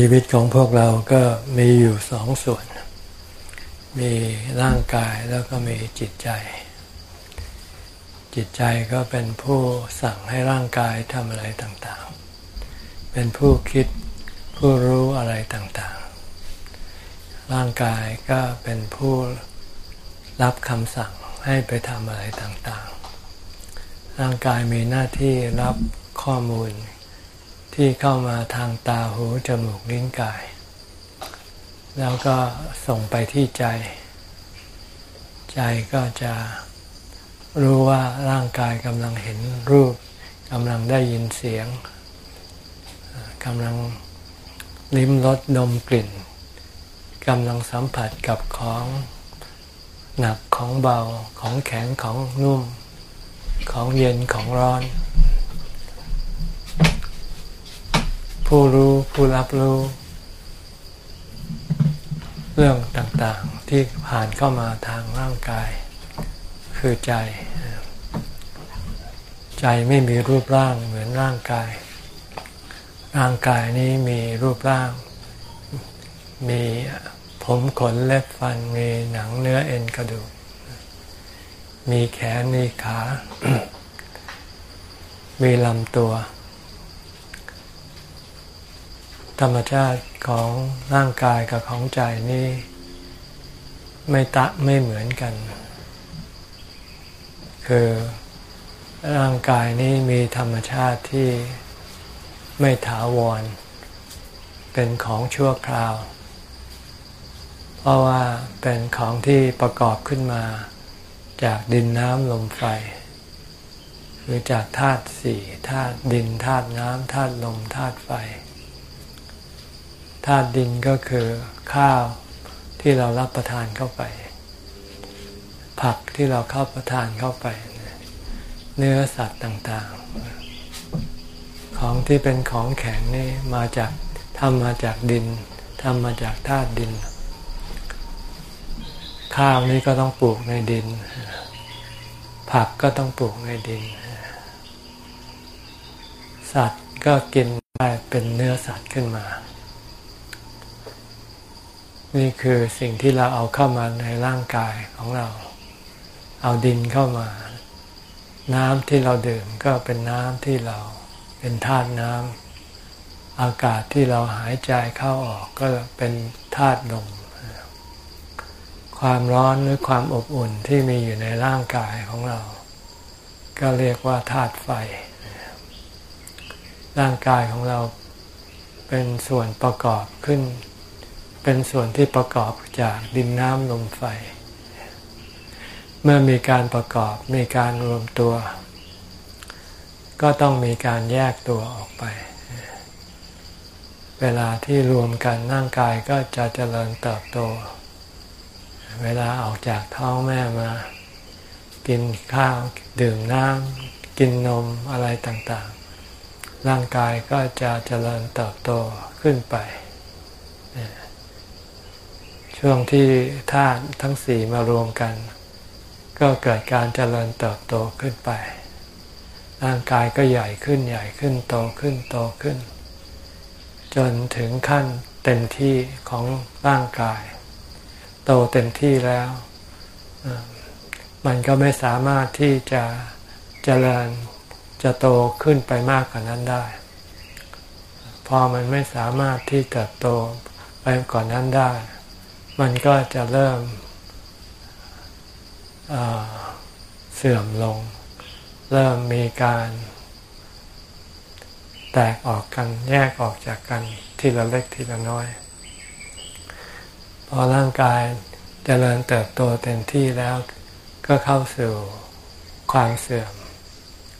ชีวิตของพวกเราก็มีอยู่สองส่วน มีร่างกายแล้วก็มีจิตใจ จิตใจก็เป็นผู้สั่งให้ร่างกายทำอะไรต่างๆ เป็นผู้คิดผู้รู้อะไรต่างๆ ร่างกายก็เป็นผู้รับคำสั่งให้ไปทำอะไรต่างๆ ร่างกายมีหน้าที่รับข้อมูล ที่เข้ามาทางตาหูจมูกลิ้นกาย แล้วก็ส่งไปที่ใจ ใจก็จะรู้ว่าร่างกายกำลังเห็นรูปกำลังได้ยินเสียงกำลังลิ้มรสดมกลิ่นกำลังสัมผัสกับของหนักของเบาของแข็งของนุ่ม ของเย็นของร้อน ผู้รู้ผู้รับรู้ เรื่องต่างๆที่ผ่านเข้ามาทางร่างกาย คือใจ ใจไม่มีรูปร่างเหมือนร่างกาย ร่างกายนี้มีรูปร่าง มีผมขนเล็บฟันมีหนังเนื้อเอ็นกระดูก มีแขนมีขา มีลำตัว ธรรมชาติของร่างกายกับของใจนี่ไม่ตะไม่เหมือนกัน คือร่างกายนี้มีธรรมชาติที่ไม่ถาวร เป็นของชั่วคราว เพราะว่าเป็นของที่ประกอบขึ้นมาจากดินน้ำลมไฟ หรือจากธาตุสี่ธาตุดินธาตุน้ำธาตุลมธาตุไฟ ธาตุดินก็คือข้าวที่เรารับประทานเข้าไป ผักที่เราเข้าประทานเข้าไป เนื้อสัตว์ต่างๆ ของที่เป็นของแข็งนี่มาจากทำมาจากดินทำมาจากธาตุดิน ข้าวนี่ก็ต้องปลูกในดิน ผักก็ต้องปลูกในดิน สัตว์ก็กินได้เป็นเนื้อสัตว์ขึ้นมา นี่คือสิ่งที่เราเอาเข้ามาในร่างกายของเรา เอาดินเข้ามา น้ำที่เราดื่มก็เป็นน้ำที่เราเป็นธาตุน้ำอากาศที่เราหายใจเข้าออกก็เป็นธาตุลมความร้อนหรือความอบอุ่นที่มีอยู่ในร่างกายของเรา ก็เรียกว่าธาตุไฟ ร่างกายของเราเป็นส่วนประกอบขึ้น เป็นส่วนที่ประกอบจากดินน้ำลมไฟ เมื่อมีการประกอบมีการรวมตัว ก็ต้องมีการแยกตัวออกไป เวลาที่รวมกันร่างกายก็จะเจริญเติบโต เวลาออกจากท้องแม่มา กินข้าวดื่มน้ำกินนมอะไรต่างๆ ร่างกายก็จะเจริญเติบโตขึ้นไป ช่วงที่ธาตุทั้งสี่มารวมกัน ก็เกิดการเจริญเติบโตขึ้นไป ร่างกายก็ใหญ่ขึ้นใหญ่ขึ้นโตขึ้นโตขึ้น จนถึงขั้นเต็มที่ของร่างกาย โตเต็มที่แล้ว มันก็ไม่สามารถที่จะเจริญจะโตขึ้นไปมากกว่านั้นได้ พอมันไม่สามารถที่จะโตไปก่อนนั้นได้ มันก็จะเริ่มเสื่อมลง เริ่มมีการ แตกออกกันแยกออกจากกันทีละเล็กทีละน้อย พอร่างกายจเจริญเติบโตเต็มที่แล้วก็เข้าสู่ความเสื่อม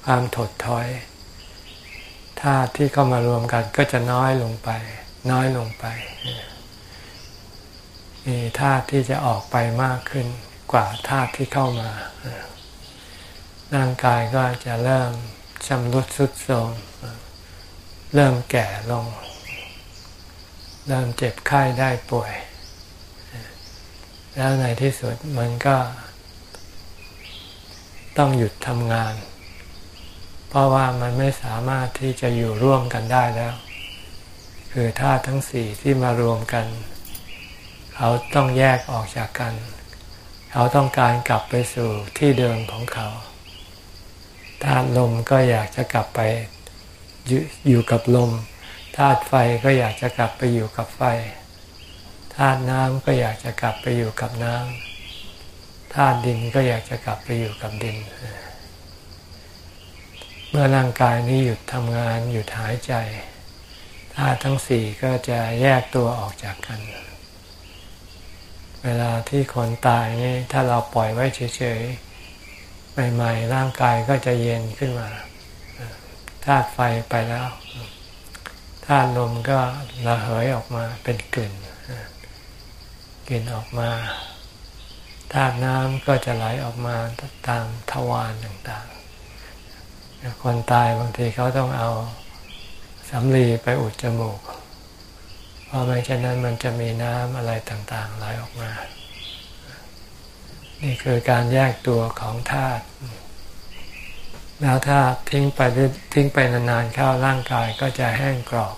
ความถดถอยธาตุที่เข้ามารวมกันก็จะน้อยลงไป น้อยลงไป มีธาตุที่จะออกไปมากขึ้นกว่าธาตุที่เข้ามา ร่างกายก็จะเริ่มชำรุดสุดโทรมเริ่มแก่ลง เริ่มเจ็บไข้ได้ป่วย แล้วในที่สุดมันก็ ต้องหยุดทำงาน เพราะว่ามันไม่สามารถที่จะอยู่ร่วมกันได้แล้ว คือธาตุทั้งสี่ที่มารวมกัน เขาต้องแยกออกจากกัน เขาต้องการกลับไปสู่ที่เดิมของเขาธาตุลมก็อยากจะกลับไปอยู่กับลมธาตุไฟก็อยากจะกลับไปอยู่กับไฟธาตุน้ำก็อยากจะกลับไปอยู่กับน้ำธาตุดินก็อยากจะกลับไปอยู่กับดิน เมื่อร่างกายนี้หยุดทำงานหยุดหายใจธาตุทั้งสี่ก็จะแยกตัวออกจากกัน เวลาที่คนตายนี่ถ้าเราปล่อยไว้เฉยๆใหม่ๆร่างกายก็จะเย็นขึ้นมาธาตุไฟไปแล้วธาตุลมก็ระเหยออกมาเป็นกลิ่นกลิ่นออกมาธาตุน้ำก็จะไหลออกมาตามทวารต่างๆ คนตายบางทีเขาต้องเอาสำลีไปอุดจมูก เพราะไม่เช่นนั้นมันจะมีน้ำอะไรต่างๆไหลออกมา นี่คือการแยกตัวของธาตุแล้วถ้าทิ้งไปทิ้งไปนานๆเข้าร่างกายก็จะแห้งกรอบ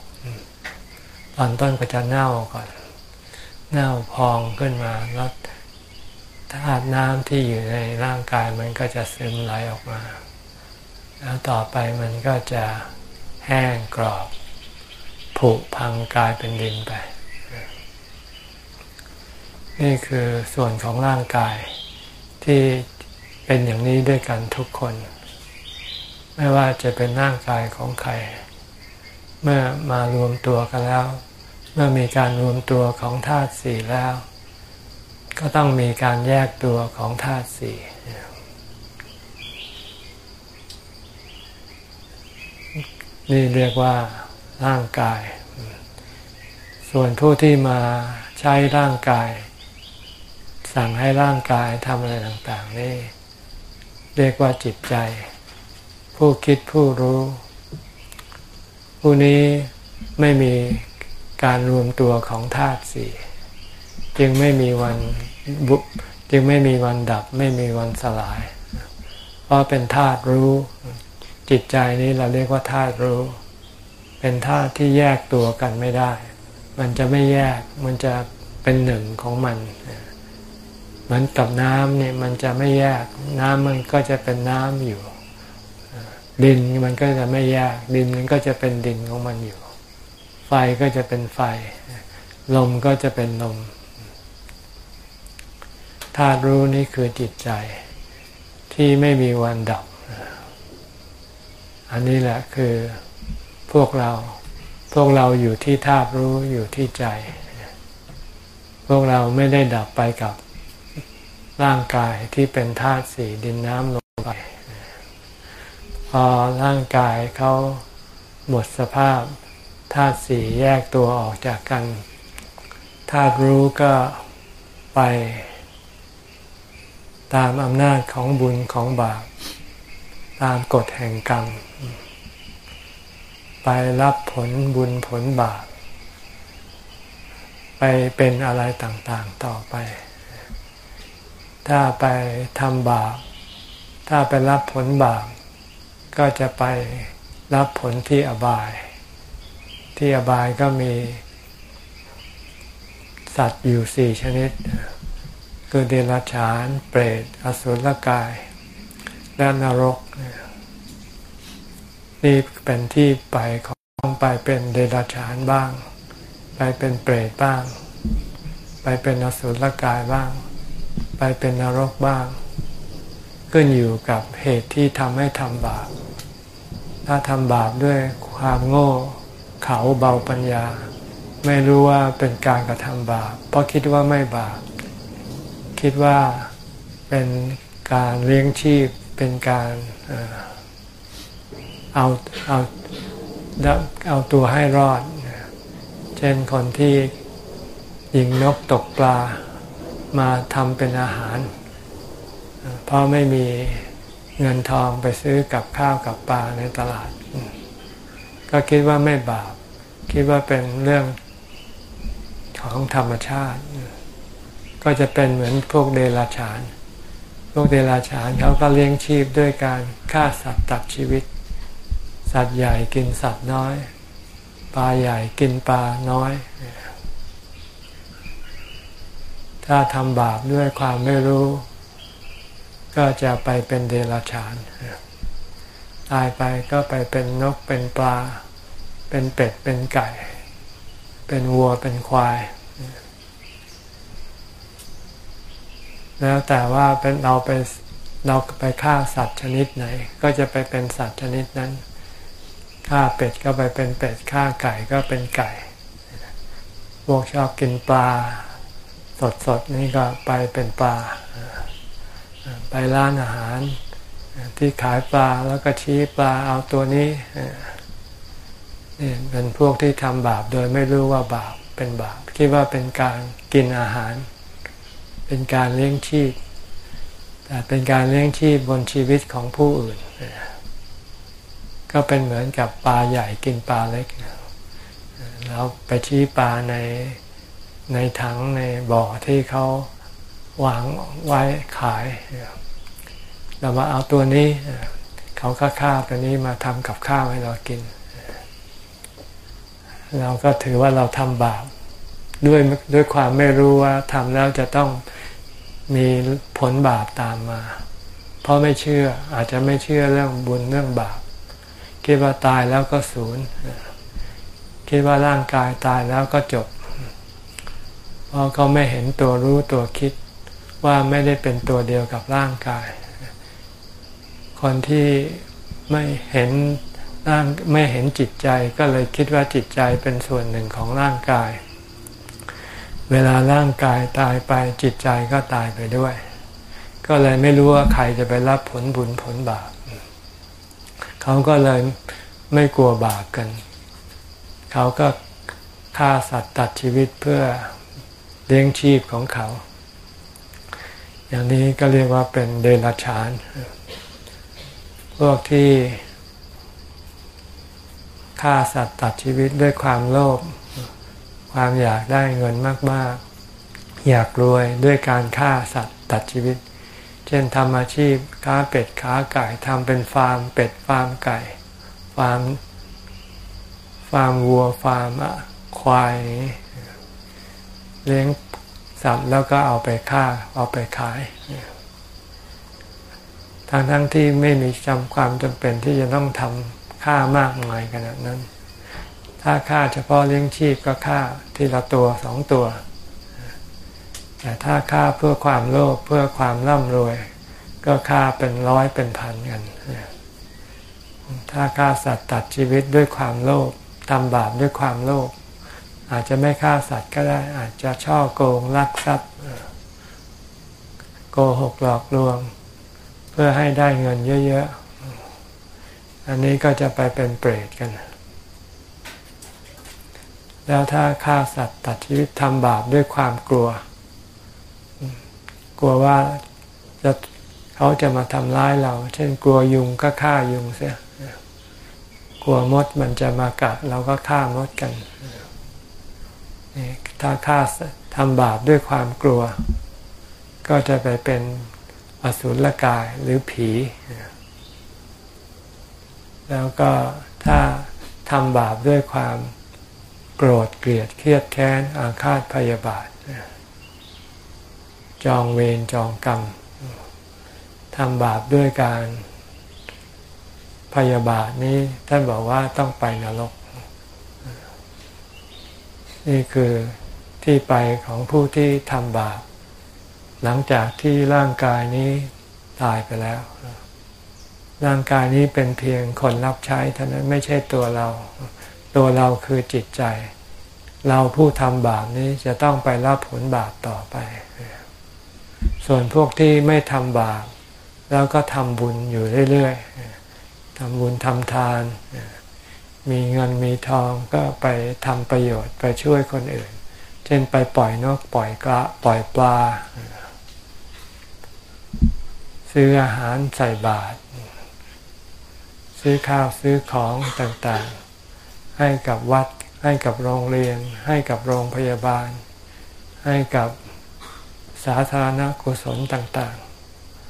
ตอนต้นก็จะเน่าก่อน เน่าพองขึ้นมาแล้วธาตุน้ำที่อยู่ในร่างกายมันก็จะซึมไหลออกมา แล้วต่อไปมันก็จะแห้งกรอบ ผุพังกลายเป็นดินไป นี่คือส่วนของร่างกายที่เป็นอย่างนี้ด้วยกันทุกคน ไม่ว่าจะเป็นร่างกายของใคร เมื่อมารวมตัวกันแล้ว เมื่อมีการรวมตัวของธาตุสี่แล้ว ก็ต้องมีการแยกตัวของธาตุสี่นี่เรียกว่า ร่างกาย ส่วนผู้ที่มาใช้ร่างกาย สั่งให้ร่างกายทำอะไรต่าง ๆ นี่ เรียกว่าจิตใจ ผู้คิดผู้รู้ ผู้นี้ไม่มีการรวมตัวของธาตุสี่จึงไม่มีวันบุจึงไม่มีวันดับไม่มีวันสลาย เพราะเป็นธาตุรู้ จิตใจนี้เราเรียกว่าธาตุรู้ เป็นธาตุที่แยกตัวกันไม่ได้ มันจะไม่แยก มันจะเป็นหนึ่งของมัน เหมือนกับน้ำเนี่ยมันจะไม่แยก น้ำมันก็จะเป็นน้ำอยู่ ดินมันก็จะไม่แยก ดินมันก็จะเป็นดินของมันอยู่ ไฟก็จะเป็นไฟ ลมก็จะเป็นลม ธาตุรู้นี่คือจิตใจที่ไม่มีวันดับ อันนี้แหละคือ พวกเรา พวกเราอยู่ที่ธาตุรู้อยู่ที่ใจ พวกเราไม่ได้ดับไปกับร่างกายที่เป็นธาตุสี่ดินน้ำลมไปพอร่างกายเขาหมดสภาพธาตุสี่แยกตัวออกจากกันธาตุรู้ก็ไปตามอำนาจของบุญของบาป ตามกฎแห่งกรรม ไปรับผลบุญผลบาป ไปเป็นอะไรต่างๆต่อไป ถ้าไปทำบาป ถ้าไปรับผลบาป ก็จะไปรับผลที่อบาย ที่อบายก็มี สัตว์อยู่สี่ชนิด คือเดรัจฉาน เปรต อสุรกาย และนรกนี่ นี่เป็นที่ไปของไปเป็นเดรัจฉานบ้าง ไปเป็นเปรตบ้าง ไปเป็นอสุรกายบ้าง ไปเป็นนรกบ้าง ขึ้นอยู่กับเหตุที่ทำให้ทำบาป ถ้าทำบาปด้วยความโง่เขาเบาปัญญา ไม่รู้ว่าเป็นการกระทำบาป เพราะคิดว่าไม่บาป คิดว่าเป็นการเลี้ยงชีพเป็นการ เอาเอาเอาตัวให้รอด เช่นคนที่ยิงนกตกปลามาทำเป็นอาหาร เพราะไม่มีเงินทองไปซื้อกับข้าวกับปลาในตลาด ก็คิดว่าไม่บาป คิดว่าเป็นเรื่องของธรรมชาติ ก็จะเป็นเหมือนพวกเดรัจฉาน พวกเดรัจฉานเขาก็เลี้ยงชีพด้วยการฆ่าสัตว์ตัดชีวิต สัตว์ใหญ่กินสัตว์น้อย ปลาใหญ่กินปลาน้อย ถ้าทำบาปด้วยความไม่รู้ ก็จะไปเป็นเดรัจฉาน ตายไปก็ไปเป็นนกเป็นปลา เป็นเป็ดเป็นไก่ เป็นวัวเป็นควาย แล้วแต่ว่าเป็นเราไปเราไปฆ่าสัตว์ชนิดไหน ก็จะไปเป็นสัตว์ชนิดนั้น ฆ่าเป็ดก็ไปเป็นเป็ดฆ่าไก่ก็เป็นไก่ พวกชอบกินปลา สดๆนี่ก็ไปเป็นปลา ไปร้านอาหารที่ขายปลาแล้วก็ชี้ปลาเอาตัวนี้นี่เป็นพวกที่ทำบาปโดยไม่รู้ว่าบาปเป็นบาปคิดว่าเป็นการกินอาหาร เป็นการเลี้ยงชีพแต่เป็นการเลี้ยงชีพบนชีวิตของผู้อื่น ก็เป็นเหมือนกับปลาใหญ่กินปลาเล็กเราไปชี้ปลาในในถังในบ่อที่เขาวางไว้ขาย เรามาเอาตัวนี้ เขาก็ฆ่าตัวนี้มาทำกับข้าวให้เรากิน เราก็ถือว่าเราทำบาปด้วยด้วยความไม่รู้ว่าทำแล้วจะต้องมีผลบาปตามมา เพราะไม่เชื่ออาจจะไม่เชื่อเรื่องบุญเรื่องบาป คิดว่าตายแล้วก็ศูนย์คิดว่าร่างกายตายแล้วก็จบ เพราะเขาไม่เห็นตัวรู้ตัวคิดว่าไม่ได้เป็นตัวเดียวกับร่างกาย คนที่ไม่เห็นร่างไม่เห็นจิตใจก็เลยคิดว่าจิตใจเป็นส่วนหนึ่งของร่างกาย เวลาร่างกายตายไปจิตใจก็ตายไปด้วย ก็เลยไม่รู้ว่าใครจะไปรับผลบุญผลบาป เขาก็เลยไม่กลัวบาปกัน เขาก็ฆ่าสัตว์ตัดชีวิตเพื่อเลี้ยงชีพของเขา อย่างนี้ก็เรียกว่าเป็นเดรัจฉาน พวกที่ฆ่าสัตว์ตัดชีวิตด้วยความโลภ ความอยากได้เงินมาก ๆ อยากรวยด้วยการฆ่าสัตว์ตัดชีวิต เช่นทำอาชีพค้าเป็ดค้าไก่ทำเป็นฟาร์มเป็ดฟาร์มไก่ ฟาร์มฟาร์มวัวฟาร์มควายเลี้ยงสัตว์แล้วก็เอาไปฆ่าเอาไปขายทั้งทั้งที่ไม่มีจำความจำเป็นที่จะต้องทำฆ่ามากมายขนาดนั้น ถ้าฆ่าเฉพาะเลี้ยงชีพก็ฆ่าทีละตัวสองตัว แต่ถ้าฆ่าเพื่อความโลภเพื่อความร่ำรวย ก็ฆ่าเป็นร้อยเป็นพันกันถ้าฆ่าสัตว์ตัดชีวิตด้วยความโลภทำบาปด้วยความโลภอาจจะไม่ฆ่าสัตว์ก็ได้ อาจจะช่อโกงลักทรัพย์โกหกหลอกลวง เพื่อให้ได้เงินเยอะๆ อันนี้ก็จะไปเป็นเปรตกัน แล้วถ้าฆ่าสัตว์ตัดชีวิตทำบาปด้วยความกลัว กลัวว่าจะเขาจะมาทำร้ายเรา เช่นกลัวยุงก็ฆ่ายุงเสียกลัวมดมันจะมากัดเราก็ฆ่ามดกันถ้าฆ่าทำบาปด้วยความกลัว ก็จะไปเป็นอสุรกายหรือผี แล้วก็ถ้าทำบาปด้วยความโกรธเกลียดเครียดแค้นอาฆาตพยาบาท จองเวรจองกรรมทำบาปด้วยการพยาบาทนี้ท่านบอกว่าต้องไปนรก นี่คือที่ไปของผู้ที่ทำบาป หลังจากที่ร่างกายนี้ตายไปแล้ว ร่างกายนี้เป็นเพียงคนรับใช้เท่านั้นไม่ใช่ตัวเรา ตัวเราคือจิตใจ เราผู้ทำบาปนี้จะต้องไปรับผลบาปต่อไป ส่วนพวกที่ไม่ทำบาปแล้วก็ทำบุญอยู่เรื่อยๆทำบุญทำทาน มีเงินมีทองก็ไปทำประโยชน์ไปช่วยคนอื่น เช่นไปปล่อยนกปล่อยกระปล่อยปลา ซื้ออาหารใส่บาตรซื้อข้าวซื้อของต่างๆ ให้กับวัดให้กับโรงเรียน ให้กับโรงพยาบาล ให้กับ สาธารณกุศลต่าง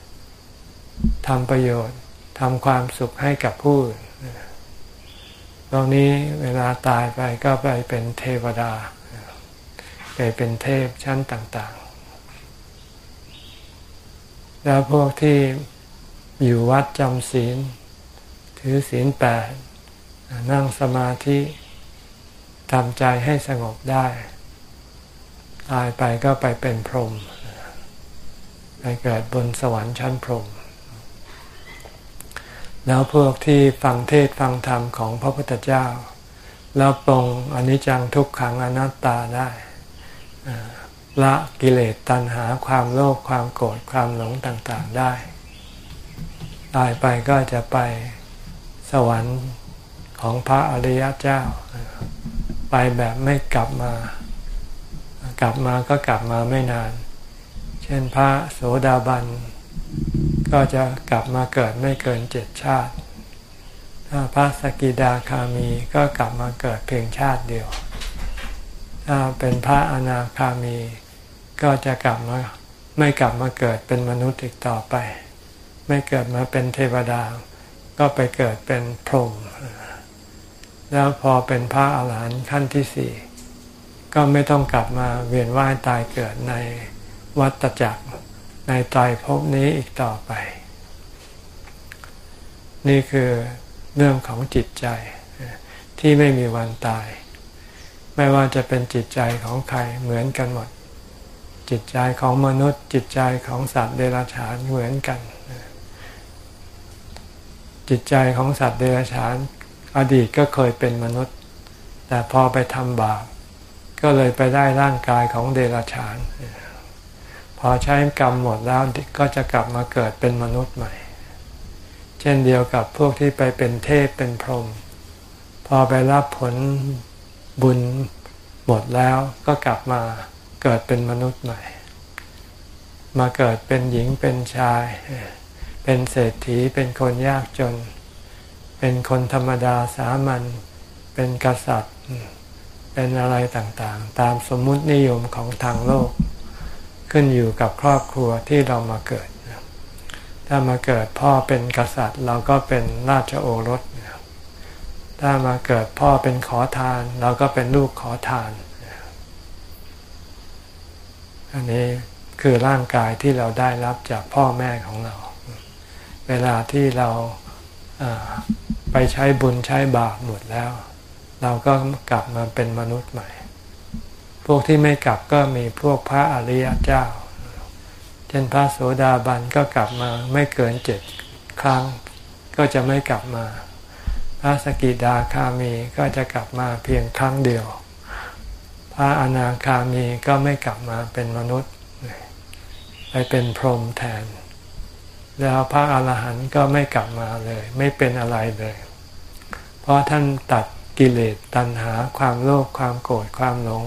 ๆทำประโยชน์ทำความสุขให้กับผู้อื่นตรงนี้เวลาตายไปก็ไปเป็นเทวดา ไปเป็นเทพชั้นต่าง ๆ แล้วพวกที่อยู่วัดจำศีล ถือศีลแปดนั่งสมาธิทำใจให้สงบได้ ตายไปก็ไปเป็นพรหม ไปเกิดบนสวรรค์ชั้นพรหมแล้วพวกที่ฟังเทศฟังธรรมของพระพุทธเจ้า แล้วปรงอนิจจังทุกขังอนัตตาได้ละกิเลสตัณหาความโลภความโกรธความหลงต่างๆได้ ตายไปก็จะไปสวรรค์ของพระอริยเจ้า ไปแบบไม่กลับมากลับมาก็กลับมาไม่นาน ช่นพระโสดาบัน ก็จะกลับมาเกิดไม่เกินเจ็ดชาติ ถ้าพระสกิดาคามีก็กลับมาเกิดเพียงชาติเดียว ถ้าเป็นพระอนาคามี ก็จะกลับมาไม่กลับมาเกิดเป็นมนุษย์อีกต่อไป ไม่เกิดมาเป็นเทวดา ก็ไปเกิดเป็นพรหมแล้วพอเป็นพระอาหารหันต์ขั้นที่สี่ก็ไม่ต้องกลับมาเวียนว่ายตายเกิดใน วัฏจักรในตายภพนี้อีกต่อไป นี่คือเรื่องของจิตใจที่ไม่มีวันตาย ไม่ว่าจะเป็นจิตใจของใครเหมือนกันหมด จิตใจของมนุษย์ จิตใจของสัตว์เดรัจฉานเหมือนกัน จิตใจของสัตว์เดรัจฉาน อดีตก็เคยเป็นมนุษย์ แต่พอไปทำบาปก็เลยไปได้ร่างกายของเดรัจฉานเพอใช้กรรมหมดแล้วก็จะกลับมาเกิดเป็นมนุษย์ใหม่ เช่นเดียวกับพวกที่ไปเป็นเทพเป็นพรหมพอไปรับผลบุญหมดแล้วก็กลับมาเกิดเป็นมนุษย์ใหม่ มาเกิดเป็นหญิงเป็นชาย เป็นเศรษฐีเป็นคนยากจน เป็นคนธรรมดาสามัญเป็นกษัตริย์ เป็นอะไรต่างๆ ตามสมมุตินิยมของทางโลก ขึ้นอยู่กับครอบครัวที่เรามาเกิด ถ้ามาเกิดพ่อเป็นกษัตริย์ เราก็เป็นราชโอรส ถ้ามาเกิดพ่อเป็นขอทาน เราก็เป็นลูกขอทาน อันนี้คือร่างกายที่เราได้รับจากพ่อแม่ของเรา เวลาที่เราไปใช้บุญใช้บาปหมดแล้ว เราก็กลับมาเป็นมนุษย์ใหม่ พวกที่ไม่กลับก็มีพวกพระอริยเจ้า เช่นพระโสดาบันก็กลับมาไม่เกินเจ็ดครั้ง ก็จะไม่กลับมา พระสกิดาคามีก็จะกลับมาเพียงครั้งเดียว พระอนาคามีก็ไม่กลับมาเป็นมนุษย์ไปเป็นพรหมแทน แล้วพระอาหารหันต์ก็ไม่กลับมาเลย ไม่เป็นอะไรเลย เพราะท่านตัดกิเลสตัณหาความโลภความโกรธความหลง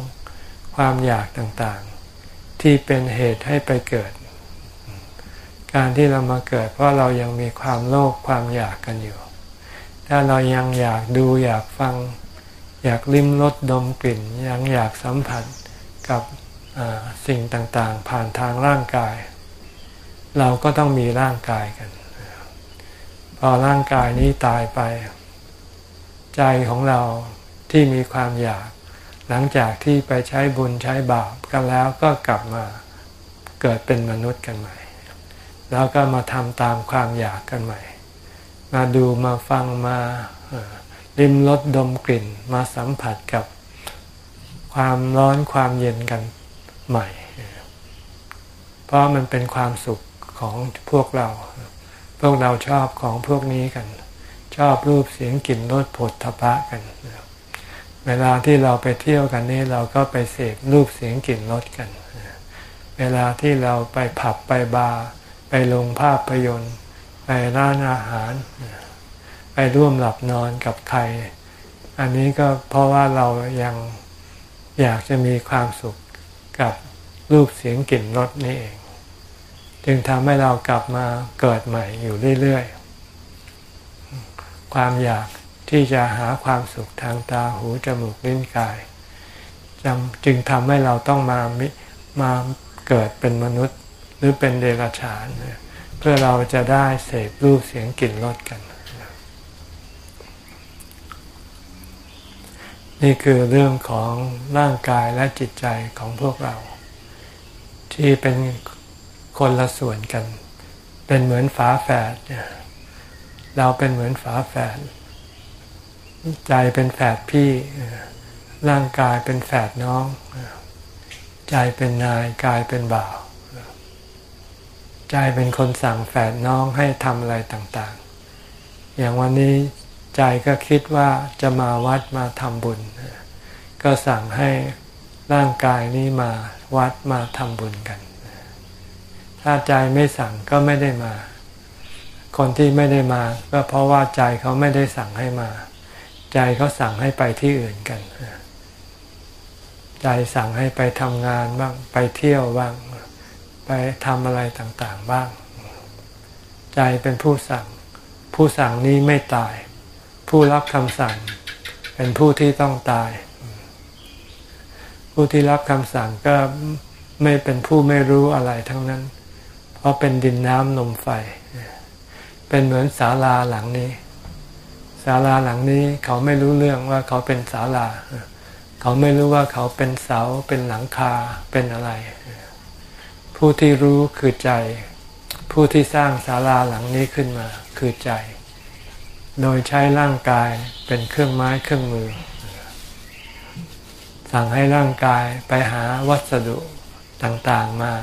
ความอยากต่างๆ ที่เป็นเหตุให้ไปเกิด การที่เรามาเกิด เพราะเรายังมีความโลภความอยากกันอยู่ ถ้าเรายังอยากดูอยากฟัง อยากลิ้มรสดมกลิ่น ยังอยากสัมผัสกับสิ่งต่างๆ ผ่านทางร่างกาย เราก็ต้องมีร่างกายกัน พอร่างกายนี้ตายไป ใจของเราที่มีความอยาก หลังจากที่ไปใช้บุญใช้บาปกันแล้วก็กลับมาเกิดเป็นมนุษย์กันใหม่ แล้วก็มาทำตามความอยากกันใหม่ มาดูมาฟังมาริมรสดมกลิ่นมาสัมผัสกับความร้อนความเย็นกันใหม่ เพราะมันเป็นความสุขของพวกเรา พวกเราชอบของพวกนี้กัน ชอบรูปเสียงกลิ่นรสผลทพะกันเวลาที่เราไปเที่ยวกันนี่เราก็ไปเสพรูปเสียงกลิ่นรสกัน เวลาที่เราไปผับไปบาร์ไปลงภาพยนตร์ ไปร้านอาหาร ไปร่วมหลับนอนกับใคร อันนี้ก็เพราะว่าเรายังอยากจะมีความสุขกับรูปเสียงกลิ่นรสนี่เอง จึงทำให้เรากลับมาเกิดใหม่อยู่เรื่อยๆ ความอยาก ที่จะหาความสุขทางตาหูจมูกลิ้นกายจจึงทำให้เราต้องมามาเกิดเป็นมนุษย์หรือเป็นเดรัจฉาน เพื่อเราจะได้เสพรูปเสียงกลิ่นรสกัน นี่คือเรื่องของร่างกายและจิตใจของพวกเรา ที่เป็นคนละส่วนกัน เป็นเหมือนฝาแฝดเราเป็นเหมือนฝาแฝด ใจเป็นแฝดพี่ ร่างกายเป็นแฝดน้อง ใจเป็นนายกายเป็นบ่าว ใจเป็นคนสั่งแฝดน้องให้ทำอะไรต่างๆ อย่างวันนี้ใจก็คิดว่าจะมาวัดมาทำบุญ ก็สั่งให้ร่างกายนี้มาวัดมาทำบุญกัน ถ้าใจไม่สั่งก็ไม่ได้มา คนที่ไม่ได้มา ก็เพราะว่าใจเขาไม่ได้สั่งให้มา ใจเขาสั่งให้ไปที่อื่นกัน ใจสั่งให้ไปทำงานบ้างไปเที่ยวบ้างไปทำอะไรต่างๆบ้าง ใจเป็นผู้สั่ง ผู้สั่งนี้ไม่ตาย ผู้รับคำสั่ง เป็นผู้ที่ต้องตาย ผู้ที่รับคำสั่งก็ไม่เป็นผู้ไม่รู้อะไรทั้งนั้น เพราะเป็นดินน้ำนมไฟ เป็นเหมือนศาลาหลังนี้ ศาลาหลังนี้เขาไม่รู้เรื่องว่าเขาเป็นศาลา เขาไม่รู้ว่าเขาเป็นเสาเป็นหลังคาเป็นอะไร ผู้ที่รู้คือใจ ผู้ที่สร้างศาลาหลังนี้ขึ้นมาคือใจ โดยใช้ร่างกายเป็นเครื่องไม้เครื่องมือ สั่งให้ร่างกายไปหาวัสดุต่างๆมา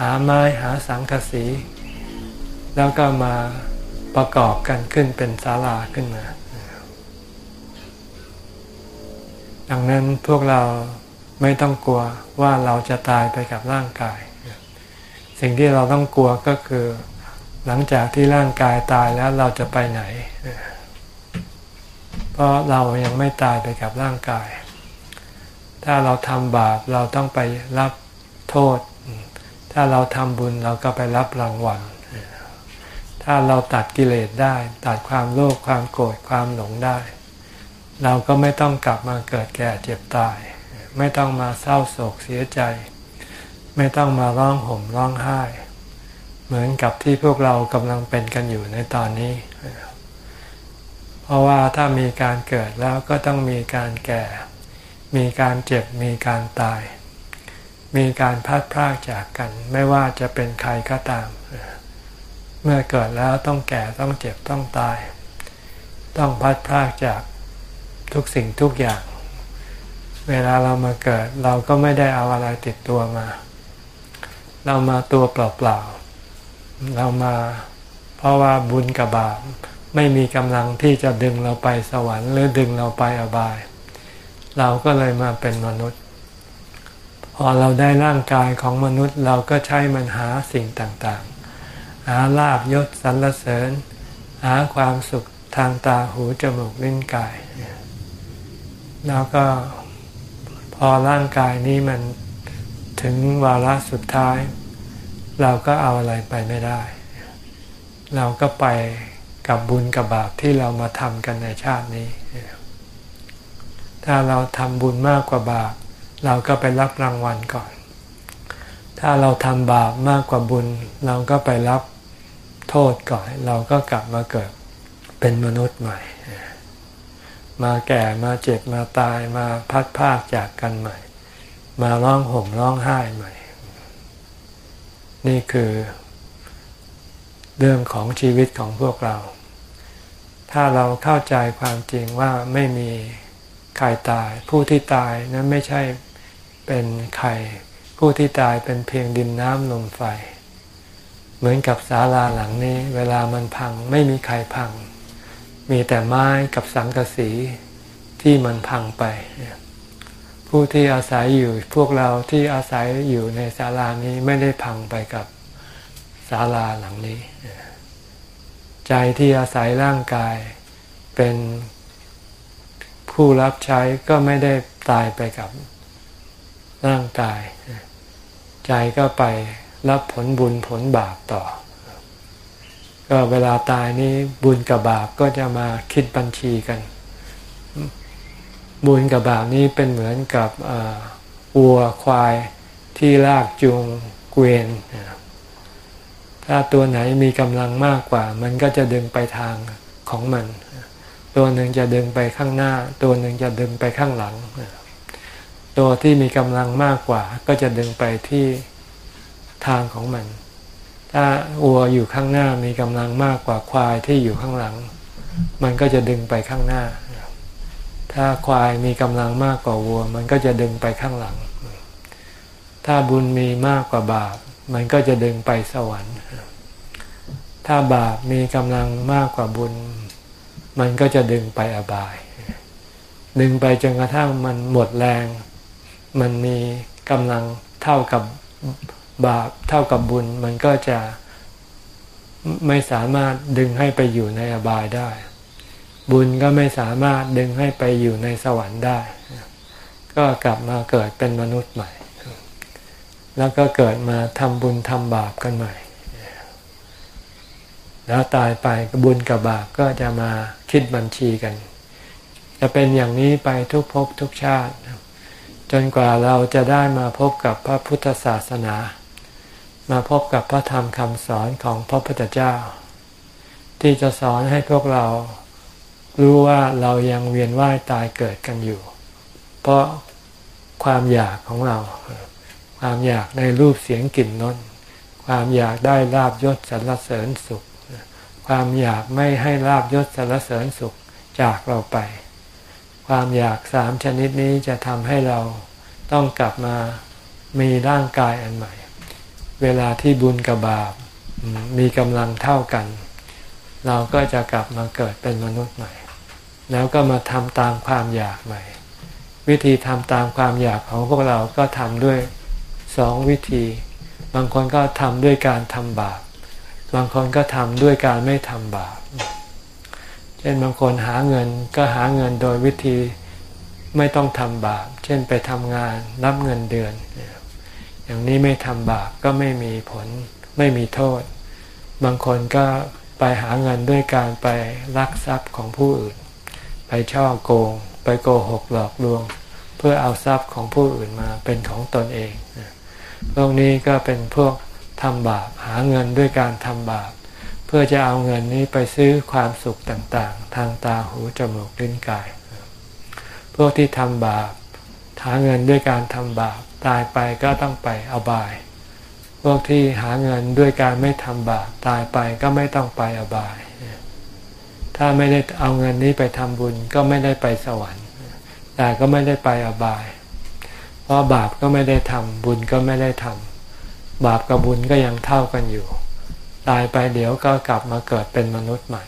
หาไม้หาสังกสีแล้วก็มาประกอบกันขึ้นเป็นศาลาขึ้นมา ดังนั้นพวกเราไม่ต้องกลัวว่าเราจะตายไปกับร่างกาย สิ่งที่เราต้องกลัวก็คือ หลังจากที่ร่างกายตายแล้วเราจะไปไหน เพราะเรายังไม่ตายไปกับร่างกาย ถ้าเราทำบาปเราต้องไปรับโทษ ถ้าเราทำบุญเราก็ไปรับรางวัล ถ้าเราตัดกิเลสได้ ตัดความโลภความโกรธความหลงได้ เราก็ไม่ต้องกลับมาเกิดแก่เจ็บตาย ไม่ต้องมาเศร้าโศกเสียใจ ไม่ต้องมาร้องห่มร้องไห้ เหมือนกับที่พวกเรากำลังเป็นกันอยู่ในตอนนี้ เพราะว่าถ้ามีการเกิดแล้วก็ต้องมีการแก่ มีการเจ็บมีการตาย มีการพัดพรากจากกัน ไม่ว่าจะเป็นใครก็ตาม เมื่อเกิดแล้วต้องแก่ต้องเจ็บต้องตาย ต้องพัดพรากจาก ทุกสิ่งทุกอย่าง เวลาเรามาเกิด เราก็ไม่ได้เอาอะไรติดตัวมา เรามาตัวเปล่าๆเรามาเพราะว่าบุญกับบาปไม่มีกำลังที่จะดึงเราไปสวรรค์ หรือดึงเราไปอบาย เราก็เลยมาเป็นมนุษย์ พอเราได้ร่างกายของมนุษย์ เราก็ใช้มันหาสิ่งต่างๆ หาลาบยศสรรเสริญ หาความสุขทางตาหูจมูกลิ้นกาย แล้วก็พอร่างกายนี้มันถึงวาระสุดท้าย เราก็เอาอะไรไปไม่ได้ เราก็ไปกับบุญกับบาปที่เรามาทำกันในชาตินี้ ถ้าเราทำบุญมากกว่าบาป เราก็ไปรับรางวัลก่อน ถ้าเราทำบาปมากกว่าบุญ เราก็ไปรับโทษก่อน เราก็กลับมาเกิดเป็นมนุษย์ใหม่ มาแก่มาเจ็บมาตายมาพัดพากจากกันใหม่ มาร้องห่มร้องไห้ใหม่ นี่คือ เรื่องของชีวิตของพวกเรา ถ้าเราเข้าใจความจริงว่าไม่มีใครตาย ผู้ที่ตายนั้นไม่ใช่เป็นใคร ผู้ที่ตายเป็นเพียงดินน้ำลมไฟ เหมือนกับศาลาหลังนี้ เวลามันพังไม่มีใครพัง มีแต่ไม้กับสังกะสีที่มันพังไป ผู้ที่อาศัยอยู่พวกเราที่อาศัยอยู่ในศาลานี้ไม่ได้พังไปกับศาลาหลังนี้ ใจที่อาศัยร่างกายเป็นผู้รับใช้ก็ไม่ได้ตายไปกับร่างกาย ใจก็ไปรับผลบุญผลบาปต่อ ก็เวลาตายนี้บุญกับบาปก็จะมาคิดบัญชีกัน บุญกับบาปนี้เป็นเหมือนกับวัวควายที่ลากจูงเกวียนถ้าตัวไหนมีกำลังมากกว่า มันก็จะดึงไปทางของมัน ตัวหนึ่งจะดึงไปข้างหน้า ตัวหนึ่งจะดึงไปข้างหลัง ตัวที่มีกำลังมากกว่า ก็จะดึงไปที่ทางของมัน ถ้าวัวอยู่ข้างหน้ามีกำลังมากกว่าควายที่อยู่ข้างหลัง มันก็จะดึงไปข้างหน้า ถ้าควายมีกำลังมากกว่าวัว มันก็จะดึงไปข้างหลัง ถ้าบุญมีมากกว่าบาป มันก็จะดึงไปสวรรค์ ถ้าบาปมีกำลังมากกว่าบุญ มันก็จะดึงไปอบาย ดึงไปจนกระทั่งมันหมดแรง มันมีกำลังเท่ากับ บาปเท่ากับบุญ มันก็จะไม่สามารถดึงให้ไปอยู่ในอบายได้ บุญก็ไม่สามารถดึงให้ไปอยู่ในสวรรค์ได้ ก็กลับมาเกิดเป็นมนุษย์ใหม่ แล้วก็เกิดมาทำบุญทำบาปกันใหม่ แล้วตายไปบุญกับบาปก็จะมาคิดบัญชีกัน จะเป็นอย่างนี้ไปทุกภพทุกชาติจนกว่าเราจะได้มาพบกับพระพุทธศาสนา มาพบกับพระธรรมคำสอนของพระพุทธเจ้า ที่จะสอนให้พวกเรารู้ว่าเรายังเวียนว่ายตายเกิดกันอยู่ เพราะความอยากของเรา ความอยากในรูปเสียงกลิ่นนนความอยากได้ลาบยศสรรเสริญสุข ความอยากไม่ให้ลาบยศสรรเสริญสุขจากเราไป ความอยากสามชนิดนี้จะทำให้เราต้องกลับมามีร่างกายอันใหม่ เวลาที่บุญกับบาปมีกำลังเท่ากัน เราก็จะกลับมาเกิดเป็นมนุษย์ใหม่ แล้วก็มาทำตามความอยากใหม่ วิธีทำตามความอยากของพวกเราก็ทำด้วยสองวิธี บางคนก็ทำด้วยการทำบาป บางคนก็ทำด้วยการไม่ทำบาป เช่นบางคนหาเงินก็หาเงินโดยวิธีไม่ต้องทำบาป เช่นไปทำงานรับเงินเดือน อย่างนี้ไม่ทำบาปก็ไม่มีผลไม่มีโทษ บางคนก็ไปหาเงินด้วยการไปลักทรัพย์ของผู้อื่น ไปช่อโกง ไปโกหกหลอกลวง เพื่อเอาทรัพย์ของผู้อื่นมาเป็นของตนเอง พวกนี้ก็เป็นพวกทำบาปหาเงินด้วยการทำบาป เพื่อจะเอาเงินนี้ไปซื้อความสุขต่างๆ ทางตาหูจมูกลิ้นกาย พวกที่ทำบาปหาเงินด้วยการทำบาป ตายไปก็ต้องไปอบาย พวกที่หาเงินด้วยการไม่ทำบาปตายไปก็ไม่ต้องไปอบาย ถ้าไม่ได้เอาเงินนี้ไปทำบุญก็ไม่ได้ไปสวรรค์ แต่ก็ไม่ได้ไปอบาย เพราะบาปก็ไม่ได้ทำบุญก็ไม่ได้ทำบาปกับบุญก็ยังเท่ากันอยู่ ตายไปเดี๋ยวก็กลับมาเกิดเป็นมนุษย์ใหม่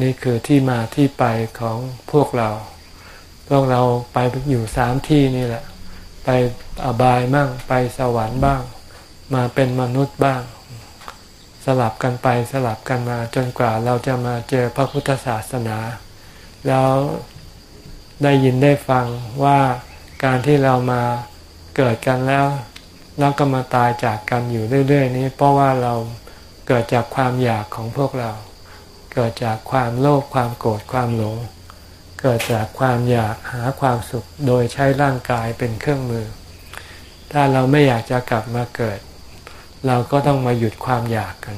นี่คือที่มาที่ไปของพวกเรา พวกเราไปอยู่สามที่นี่แหละ ไปอบายบ้างไปสวรรค์บ้าง มาเป็นมนุษย์บ้าง สลับกันไปสลับกันมาจนกว่าเราจะมาเจอพระพุทธศาสนา แล้วได้ยินได้ฟังว่าการที่เรามาเกิดกันแล้ว แล้วก็มาตายจากกันอยู่เรื่อย ๆ นี้ เพราะว่าเราเกิดจากความอยากของพวกเรา เกิดจากความโลภความโกรธความหลง กิดจากความอยากหาความสุขโดยใช้ร่างกายเป็นเครื่องมือ ถ้าเราไม่อยากจะกลับมาเกิด เราก็ต้องมาหยุดความอยากกัน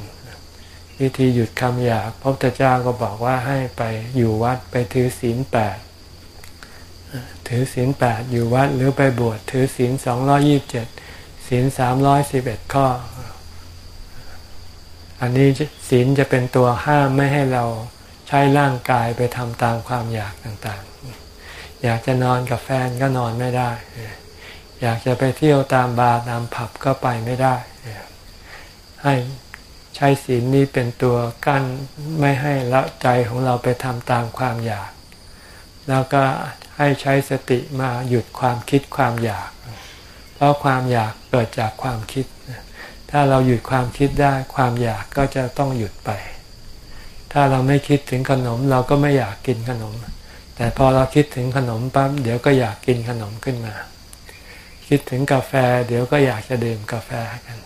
วิธีหยุดคำอยากพระพุทธเจ้าก็บอกว่าให้ไปอยู่วัดไปถือศีลแปดถือศีลแปดอยู่วัดหรือไปบวชถือศีลสองร้อยี่บเจ็ดศีลสามร้อยสิบเอ็ดข้อ อันนี้ศีลจะเป็นตัวห้ามไม่ให้เรา ใช้ร่างกายไปทำตามความอยากต่างๆ อยากจะนอนกับแฟนก็นอนไม่ได้ อยากจะไปเที่ยวตามบาร์ตามผับก็ไปไม่ได้ ให้ใช้ศีลนี้เป็นตัวกั้นไม่ให้ละใจของเราไปทำตามความอยาก แล้วก็ให้ใช้สติมาหยุดความคิดความอยาก เพราะความอยากเกิดจากความคิด ถ้าเราหยุดความคิดได้ความอยากก็จะต้องหยุดไป ถ้าเราไม่คิดถึงขนม เราก็ไม่อยากกินขนม แต่พอเราคิดถึงขนมปั๊บเดี๋ยวก็อยากกินขนมขึ้นมา คิดถึงกาแฟ เดี๋ยวก็อยากจะดื่มกาแฟกัน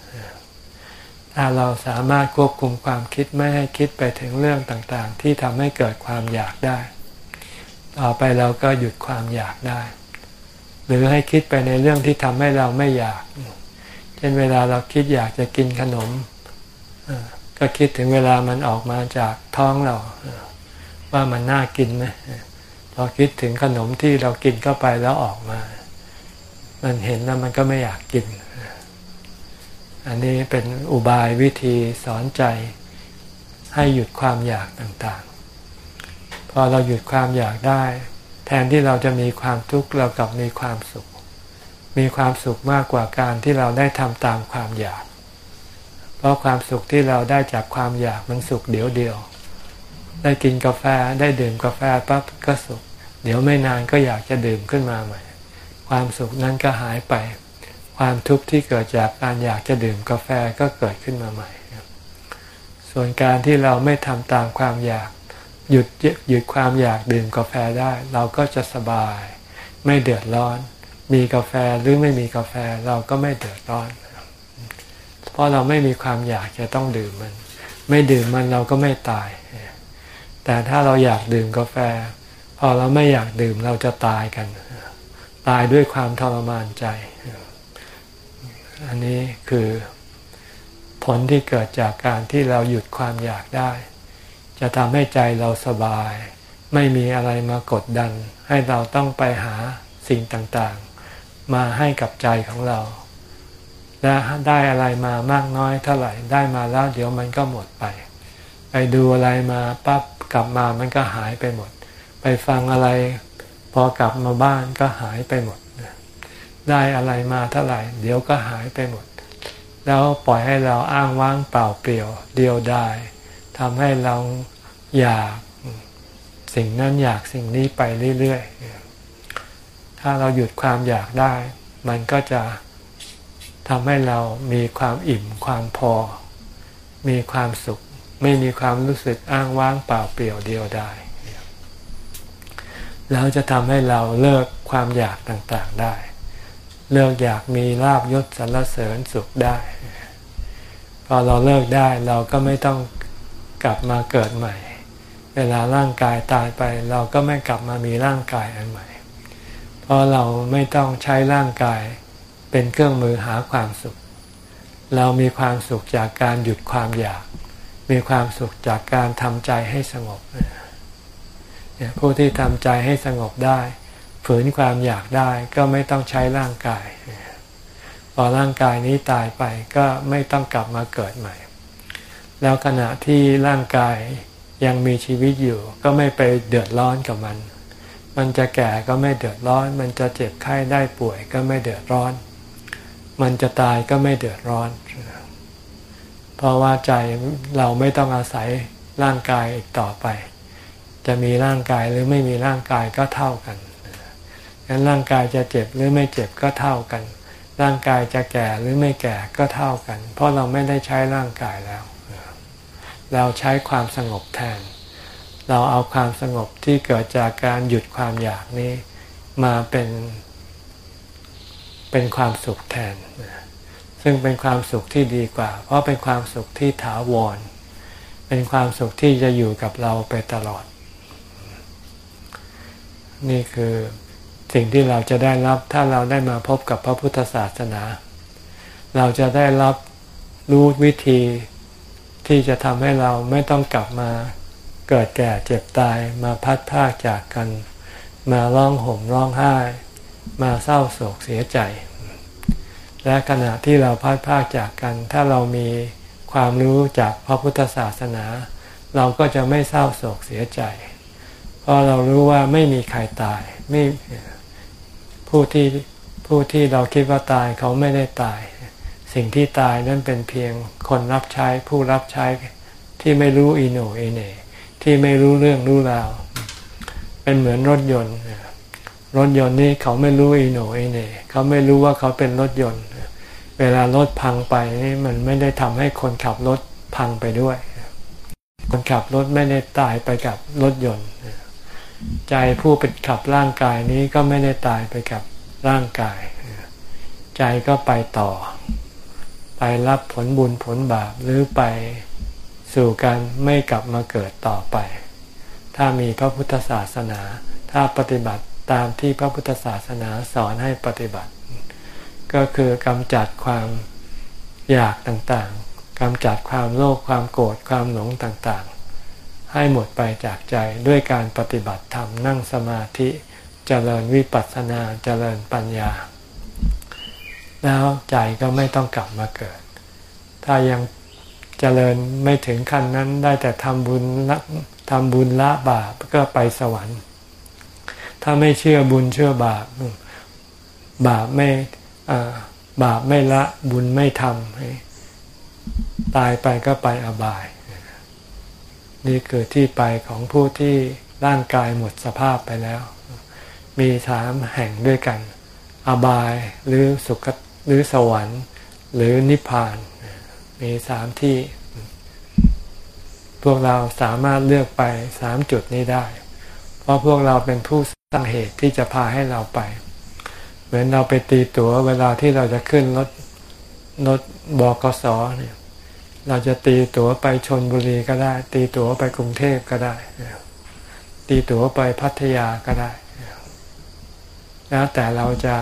ถ้าเราสามารถควบคุมความคิดไม่ให้คิดไปถึงเรื่องต่างๆ ที่ทำให้เกิดความอยากได้ ต่อไปเราก็หยุดความอยากได้ หรือให้คิดไปในเรื่องที่ทำให้เราไม่อยาก เช่นเวลาเราคิดอยากจะกินขนม ก็คิดถึงเวลามันออกมาจากท้องเรา ว่ามันน่ากินไหมพอคิดถึงขนมที่เรากินเข้าไปแล้วออกมา มันเห็นแล้วมันก็ไม่อยากกิน อันนี้เป็นอุบายวิธีสอนใจให้หยุดความอยากต่างๆ พอเราหยุดความอยากได้ แทนที่เราจะมีความทุกข์เรากลับมีความสุข มีความสุขมากกว่าการที่เราได้ทำตามความอยาก เพราะความสุขที่เราได้จากความอยากมันสุขเดียวเดียว ได้กินกาแฟได้ดื่มกาแฟปั๊บก็สุข เดี๋ยวไม่นานก็อยากจะดื่มขึ้นมาใหม่ ความสุขนั้นก็หายไป ความทุกข์ที่เกิดจากการอยากจะดื่มกาแฟก็เกิดขึ้นมาใหม่ ส่วนการที่เราไม่ทำตามความอยากหยุดหยุดความอยากดื่มกาแฟได้ เราก็จะสบาย ไม่เดือดร้อน มีกาแฟหรือไม่มีกาแฟเราก็ไม่เดือดร้อน เพราะเราไม่มีความอยากจะต้องดื่มมัน ไม่ดื่มมันเราก็ไม่ตาย แต่ถ้าเราอยากดื่มกาแฟ พอเราไม่อยากดื่มเราจะตายกัน ตายด้วยความทรมานใจ อันนี้คือผลที่เกิดจากการที่เราหยุดความอยากได้ จะทำให้ใจเราสบาย ไม่มีอะไรมากดดัน ให้เราต้องไปหาสิ่งต่างๆ มาให้กับใจของเรา และได้อะไรมามากน้อยเท่าไหร่ได้มาแล้ว เดี๋ยวมันก็หมดไป ไปดูอะไรมาปั๊บกลับมามันก็หายไปหมด ไปฟังอะไร พอกลับมาบ้านก็หายไปหมด ได้อะไรมาเท่าไหร่ เดี๋ยวก็หายไปหมด แล้วปล่อยให้เราอ้างว้างเปล่าเปลี่ยว เดียวได้ทำให้เราอยากสิ่งนั้นอยากสิ่งนี้ไปเรื่อยๆถ้าเราหยุดความอยากได้ มันก็จะำให้เรามีความอิ่มความพอ มีความสุข ไม่มีความรู้สึกอ้างว้างเปล่าเปลี่ยวเดียวได้แล้วจะทำให้เราเลิกความอยากต่างๆได้ เลิกอยากมีลาบยศสรรเสริญสุขได้ พอเราเลิกได้เราก็ไม่ต้องกลับมาเกิดใหม่ เวลาร่างกายตายไป เราก็ไม่กลับมามีร่างกายอันใหม่ เพราะเราไม่ต้องใช้ร่างกาย เป็นเครื่องมือหาความสุข เรามีความสุขจากการหยุดความอยาก มีความสุขจากการทำใจให้สงบผู้ที่ทำใจให้สงบได้ ฝืนความอยากได้ก็ไม่ต้องใช้ร่างกาย พอร่างกายนี้ตายไปก็ไม่ต้องกลับมาเกิดใหม่ แล้วขณะที่ร่างกายยังมีชีวิตอยู่ ก็ไม่ไปเดือดร้อนกับมัน มันจะแก่ก็ไม่เดือดร้อน มันจะเจ็บไข้ได้ป่วยก็ไม่เดือดร้อน มันจะตายก็ไม่เดือดร้อน เพราะว่าใจเราไม่ต้องอาศัยร่างกายอีกต่อไป จะมีร่างกายหรือไม่มีร่างกายก็เท่ากันงั้นร่างกายจะเจ็บหรือไม่เจ็บก็เท่ากัน ร่างกายจะแก่หรือไม่แก่ก็เท่ากัน เพราะเราไม่ได้ใช้ร่างกายแล้ว เราใช้ความสงบแทน เราเอาความสงบที่เกิดจากการหยุดความอยากนี้มาเป็น เป็นความสุขแทน ซึ่งเป็นความสุขที่ดีกว่า เพราะเป็นความสุขที่ถาวร เป็นความสุขที่จะอยู่กับเราไปตลอด นี่คือสิ่งที่เราจะได้รับถ้าเราได้มาพบกับพระพุทธศาสนา เราจะได้รับรู้วิธีที่จะทำให้เราไม่ต้องกลับมาเกิดแก่เจ็บตายมาพัดพากจากกัน มาร้องห่มร้องไห้ มาเศร้าโศกเสียใจ และขณะที่เราพัดพากจากกัน ถ้าเรามีความรู้จากพระพุทธศาสนา เราก็จะไม่เศร้าโศกเสียใจ เพราะเรารู้ว่าไม่มีใครตายไม่ผู้ที่ผู้ที่เราคิดว่าตายเขาไม่ได้ตาย สิ่งที่ตายนั้นเป็นเพียงคนรับใช้ผู้รับใช้ที่ไม่รู้อีโนเอเนที่ไม่รู้เรื่องรู้ราว เป็นเหมือนรถยนต์ รถยนต์นี่เขาไม่รู้อีโนเอเนเขาไม่รู้ว่าเขาเป็นรถยนต์ เวลารถพังไปนี่มันไม่ได้ทำให้คนขับรถพังไปด้วย คนขับรถไม่ได้ตายไปกับรถยนต์ ใจผู้เป็นขับร่างกายนี้ก็ไม่ได้ตายไปกับร่างกาย ใจก็ไปต่อ ไปรับผลบุญผลบาปหรือไปสู่การไม่กลับมาเกิดต่อไป ถ้ามีพระพุทธศาสนา ถ้าปฏิบัติ ตามที่พระพุทธศาสนาสอนให้ปฏิบัติ ก็คือกำจัดความอยากต่างๆกำจัดความโลภความโกรธความหลงต่างๆ ให้หมดไปจากใจด้วยการปฏิบัติธรรมนั่งสมาธิจเจริญวิปัสสนาจเจริญปัญญา แล้วใจก็ไม่ต้องกลับมาเกิด ถ้ายังเจริญไม่ถึงขั้นนั้นได้แต่ทำบุญละทำบุญละบาปก็ไปสวรรค์ ถ้าไม่เชื่อบุญเชื่อบาป บาปไม่บาปไม่ละบุญไม่ทำตายไปก็ไปอบาย นี่คือที่ไปของผู้ที่ร่างกายหมดสภาพไปแล้ว มีสามแห่งด้วยกัน อบายหรือสุขหรือสวรรค์ หรือนิพพาน มีสามที่ พวกเราสามารถเลือกไปสามจุดนี้ได้ เพราะพวกเราเป็นผู้ สร้างเหตุที่จะพาให้เราไป เหมือนเราไปตีตั๋วเวลาที่เราจะขึ้นรถรถบกสเนี่ยเราจะตีตั๋วไปชนบุรีก็ได้ ตีตั๋วไปกรุงเทพก็ได้ ตีตั๋วไปพัทยาก็ได้ แล้วแต่เราจะ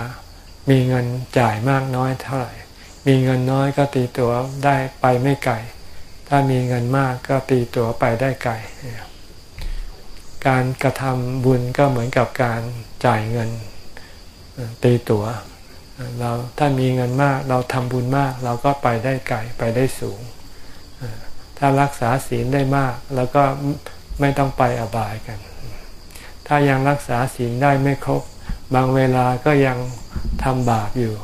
มีเงินจ่ายมากน้อยเท่าไหร่ มีเงินน้อยก็ตีตั๋วได้ไปไม่ไกล ถ้ามีเงินมากก็ตีตั๋วไปได้ไกล การกระทำบุญก็เหมือนกับการจ่ายเงินตีตัว๋วเราถ้ามีเงินมากเราทำบุญมาก เราก็ไปได้ไกลไปได้สูง ถ้ารักษาศีลได้มากเราก็ไม่ต้องไปอบายกัน ถ้ายังรักษาศีลได้ไม่ครบ บางเวลาก็ยังทำบาปอยู่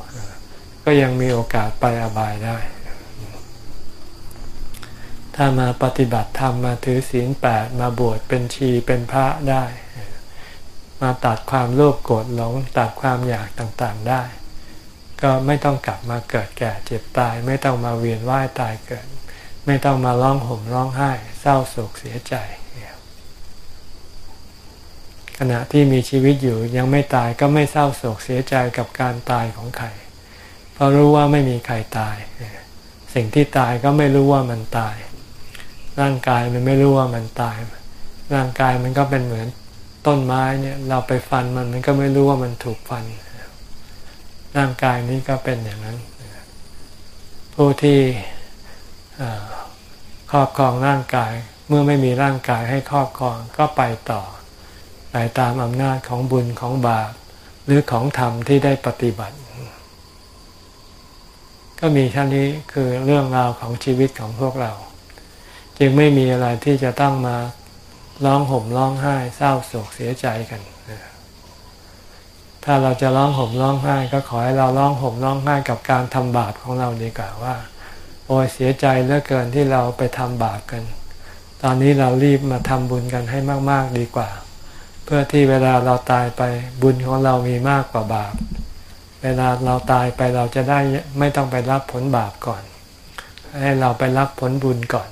ก็ยังมีโอกาสไปอบายได้ ถ้ามาปฏิบัติธรรมมาถือศีลแปดมาบวชเป็นชีเป็นพระได้ มาตัดความโลภโกรธหลงตัดความอยากต่างๆได้ ก็ไม่ต้องกลับมาเกิดแก่เจ็บตาย ไม่ต้องมาเวียนว่ายตายเกิด ไม่ต้องมาร้องห่มร้องไห้ เศร้าโศกเสียใจขณะที่มีชีวิตอยู่ยังไม่ตายก็ไม่เศร้าโศกเสียใจกับการตายของใครเพราะรู้ว่าไม่มีใครตาย สิ่งที่ตายก็ไม่รู้ว่ามันตาย ร่างกายมันไม่รู้ว่ามันตาย ร่างกายมันก็เป็นเหมือนต้นไม้เนี่ยเราไปฟันมันมันก็ไม่รู้ว่ามันถูกฟัน ร่างกายนี้ก็เป็นอย่างนั้น ผู้ที่ครอบครองร่างกายเมื่อไม่มีร่างกายให้ครอบครองก็ไปต่อ ไปตามอำนาจของบุญของบาปหรือของธรรมที่ได้ปฏิบัติ ก็มีท่านี้คือเรื่องราวของชีวิตของพวกเรา จึงไม่มีอะไรที่จะต้องมาร้องห่มร้องไห้เศร้าโศกเสียใจกัน ถ้าเราจะร้องห่มร้องไห้ ก็ขอให้เราร้องห่มร้องไห้กับการทำบาปของเราดีกว่าว่า โอ้ยเสียใจเหลือเกินที่เราไปทำบาปกัน ตอนนี้เรารีบมาทำบุญกันให้มาก ๆดีกว่า เพื่อที่เวลาเราตายไปบุญของเรามีมากกว่าบาป เวลาเราตายไปเราจะได้ไม่ต้องไปรับผลบาปก่อน ให้เราไปรับผลบุญก่อน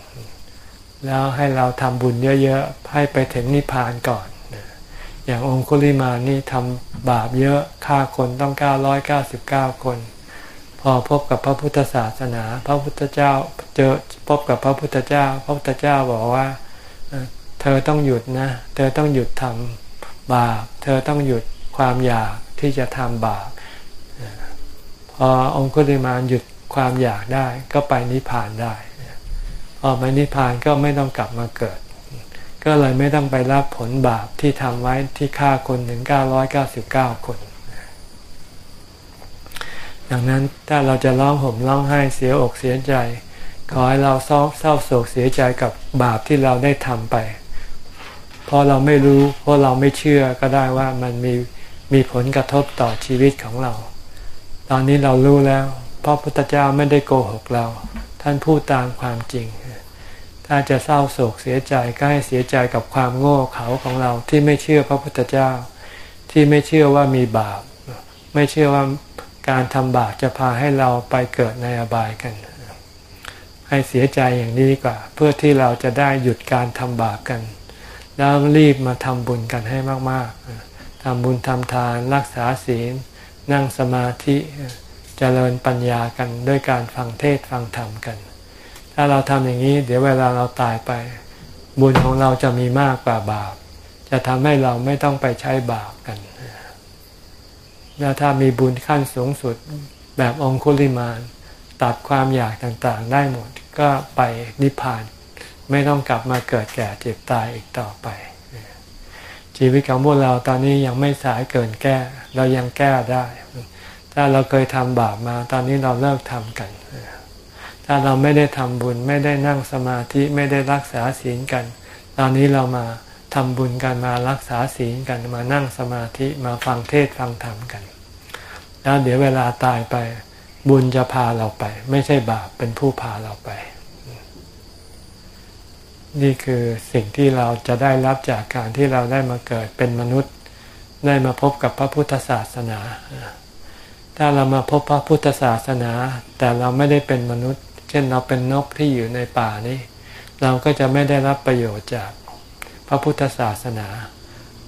แล้วให้เราทำบุญเยอะๆ ให้ไปถึงนิพพานก่อน อย่างองคุลิมานี่ทำบาปเยอะฆ่าคนต้อง 999 คน พอพบกับพระพุทธศาสนา พระพุทธเจ้าเจอพบกับพระพุทธเจ้า พระพุทธเจ้าบอกว่า เธอต้องหยุดนะ เธอต้องหยุดทำบาป เธอต้องหยุดความอยากที่จะทำบาป พอองคุลิมาหยุดความอยากได้ก็ไปนิพพานได้ ออกมานิพพานก็ไม่ต้องกลับมาเกิด ก็เลยไม่ต้องไปรับผลบาปที่ทำไว้ที่ฆ่าคนถึง 999 คน ดังนั้นถ้าเราจะร้องห่มร้องไห้เสียอกเสียใจ ขอให้เราเศร้าเศร้าโศกเสียใจกับบาปที่เราได้ทำไป เพราะเราไม่รู้ เพราะเราไม่เชื่อก็ได้ว่ามันมีมีผลกระทบต่อชีวิตของเรา ตอนนี้เรารู้แล้วเพราะพุทธเจ้าไม่ได้โกหกเรา ท่านพูดตามความจริง ถ้าจะเศร้าโศกเสียใจก็ให้เสียใจกับความโง่เขลาของเราที่ไม่เชื่อพระพุทธเจ้า ที่ไม่เชื่อว่ามีบาป ไม่เชื่อว่าการทำบาปจะพาให้เราไปเกิดในอบายกัน ให้เสียใจอย่างนี้กว่า เพื่อที่เราจะได้หยุดการทำบาปกัน แล้วรีบมาทำบุญกันให้มากๆทำบุญทำทานรักษาศีล นั่งสมาธิจเจริญปัญญากันด้วยการฟังเทศฟังธรรมกัน ถ้าเราทำอย่างนี้ เดี๋ยวเวลาเราตายไป บุญของเราจะมีมากกว่าบาป จะทำให้เราไม่ต้องไปใช้บาปกันแล้วถ้ามีบุญขั้นสูงสุดแบบองคุลิมาน ตัดความอยากต่างๆ ได้หมดก็ไปนิพพาน ไม่ต้องกลับมาเกิดแก่เจ็บตายอีกต่อไป ชีวิตของพวกเราตอนนี้ยังไม่สายเกินแก้ เรายังแก้ได้ ถ้าเราเคยทำบาปมาตอนนี้เราเลิกทำกัน ถ้าเราไม่ได้ทำบุญไม่ได้นั่งสมาธิไม่ได้รักษาศีลกัน ตอนนี้เรามาทำบุญกันมารักษาศีลกันมานั่งสมาธิมาฟังเทศฟังธรรมกัน แล้วเดี๋ยวเวลาตายไป บุญจะพาเราไป ไม่ใช่บาปเป็นผู้พาเราไป นี่คือสิ่งที่เราจะได้รับจากการที่เราได้มาเกิดเป็นมนุษย์ ได้มาพบกับพระพุทธศาสนา ถ้าเรามาพบพระพุทธศาสนา แต่เราไม่ได้เป็นมนุษย์ ช่นเราเป็นนกที่อยู่ในป่านี้ เราก็จะไม่ได้รับประโยชน์จากพระพุทธศาสนา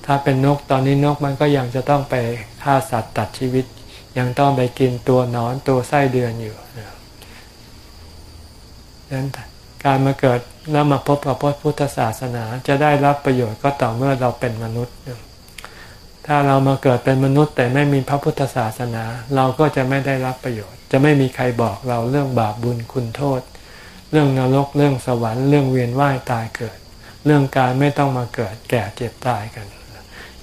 ถ้าเป็นนกตอนนี้นกมันก็ยังจะต้องไปฆ่าสัตว์ตัดชีวิต ยังต้องไปกินตัวนอนตัวไส้เดือนอยู่ดังนั้นการมาเกิดแล้วมาพบกับพระพุทธศาสนาจะได้รับประโยชน์ก็ต่อเมื่อเราเป็นมนุษย์ ถ้าเรามาเกิดเป็นมนุษย์แต่ไม่มีพระพุทธศาสนา เราก็จะไม่ได้รับประโยชน์ จะไม่มีใครบอกเราเรื่องบาปบุญคุณโทษ เรื่องนรกเรื่องสวรรค์เรื่องเวียนว่ายตายเกิด เรื่องการไม่ต้องมาเกิดแก่เจ็บตายกัน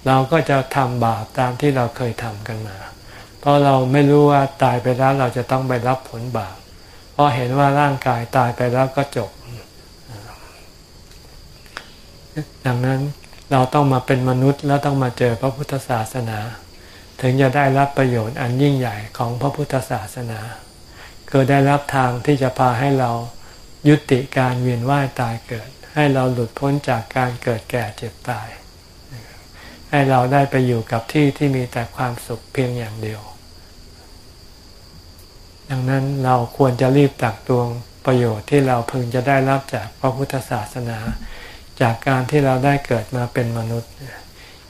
เราก็จะทำบาปตามที่เราเคยทำกันมา เพราะเราไม่รู้ว่าตายไปแล้วเราจะต้องไปรับผลบาปเพราะเห็นว่าร่างกายตายไปแล้วก็จบ ดังนั้นเราต้องมาเป็นมนุษย์แล้วต้องมาเจอพระพุทธศาสนา ถึงจะได้รับประโยชน์อันยิ่งใหญ่ของพระพุทธศาสนาคือได้รับทางที่จะพาให้เรายุติการเวียนว่ายตายเกิด ให้เราหลุดพ้นจากการเกิดแก่เจ็บตาย ให้เราได้ไปอยู่กับที่ที่มีแต่ความสุขเพียงอย่างเดียว ดังนั้นเราควรจะรีบตักตวงประโยชน์ที่เราพึงจะได้รับจากพระพุทธศาสนา จากการที่เราได้เกิดมาเป็นมนุษย์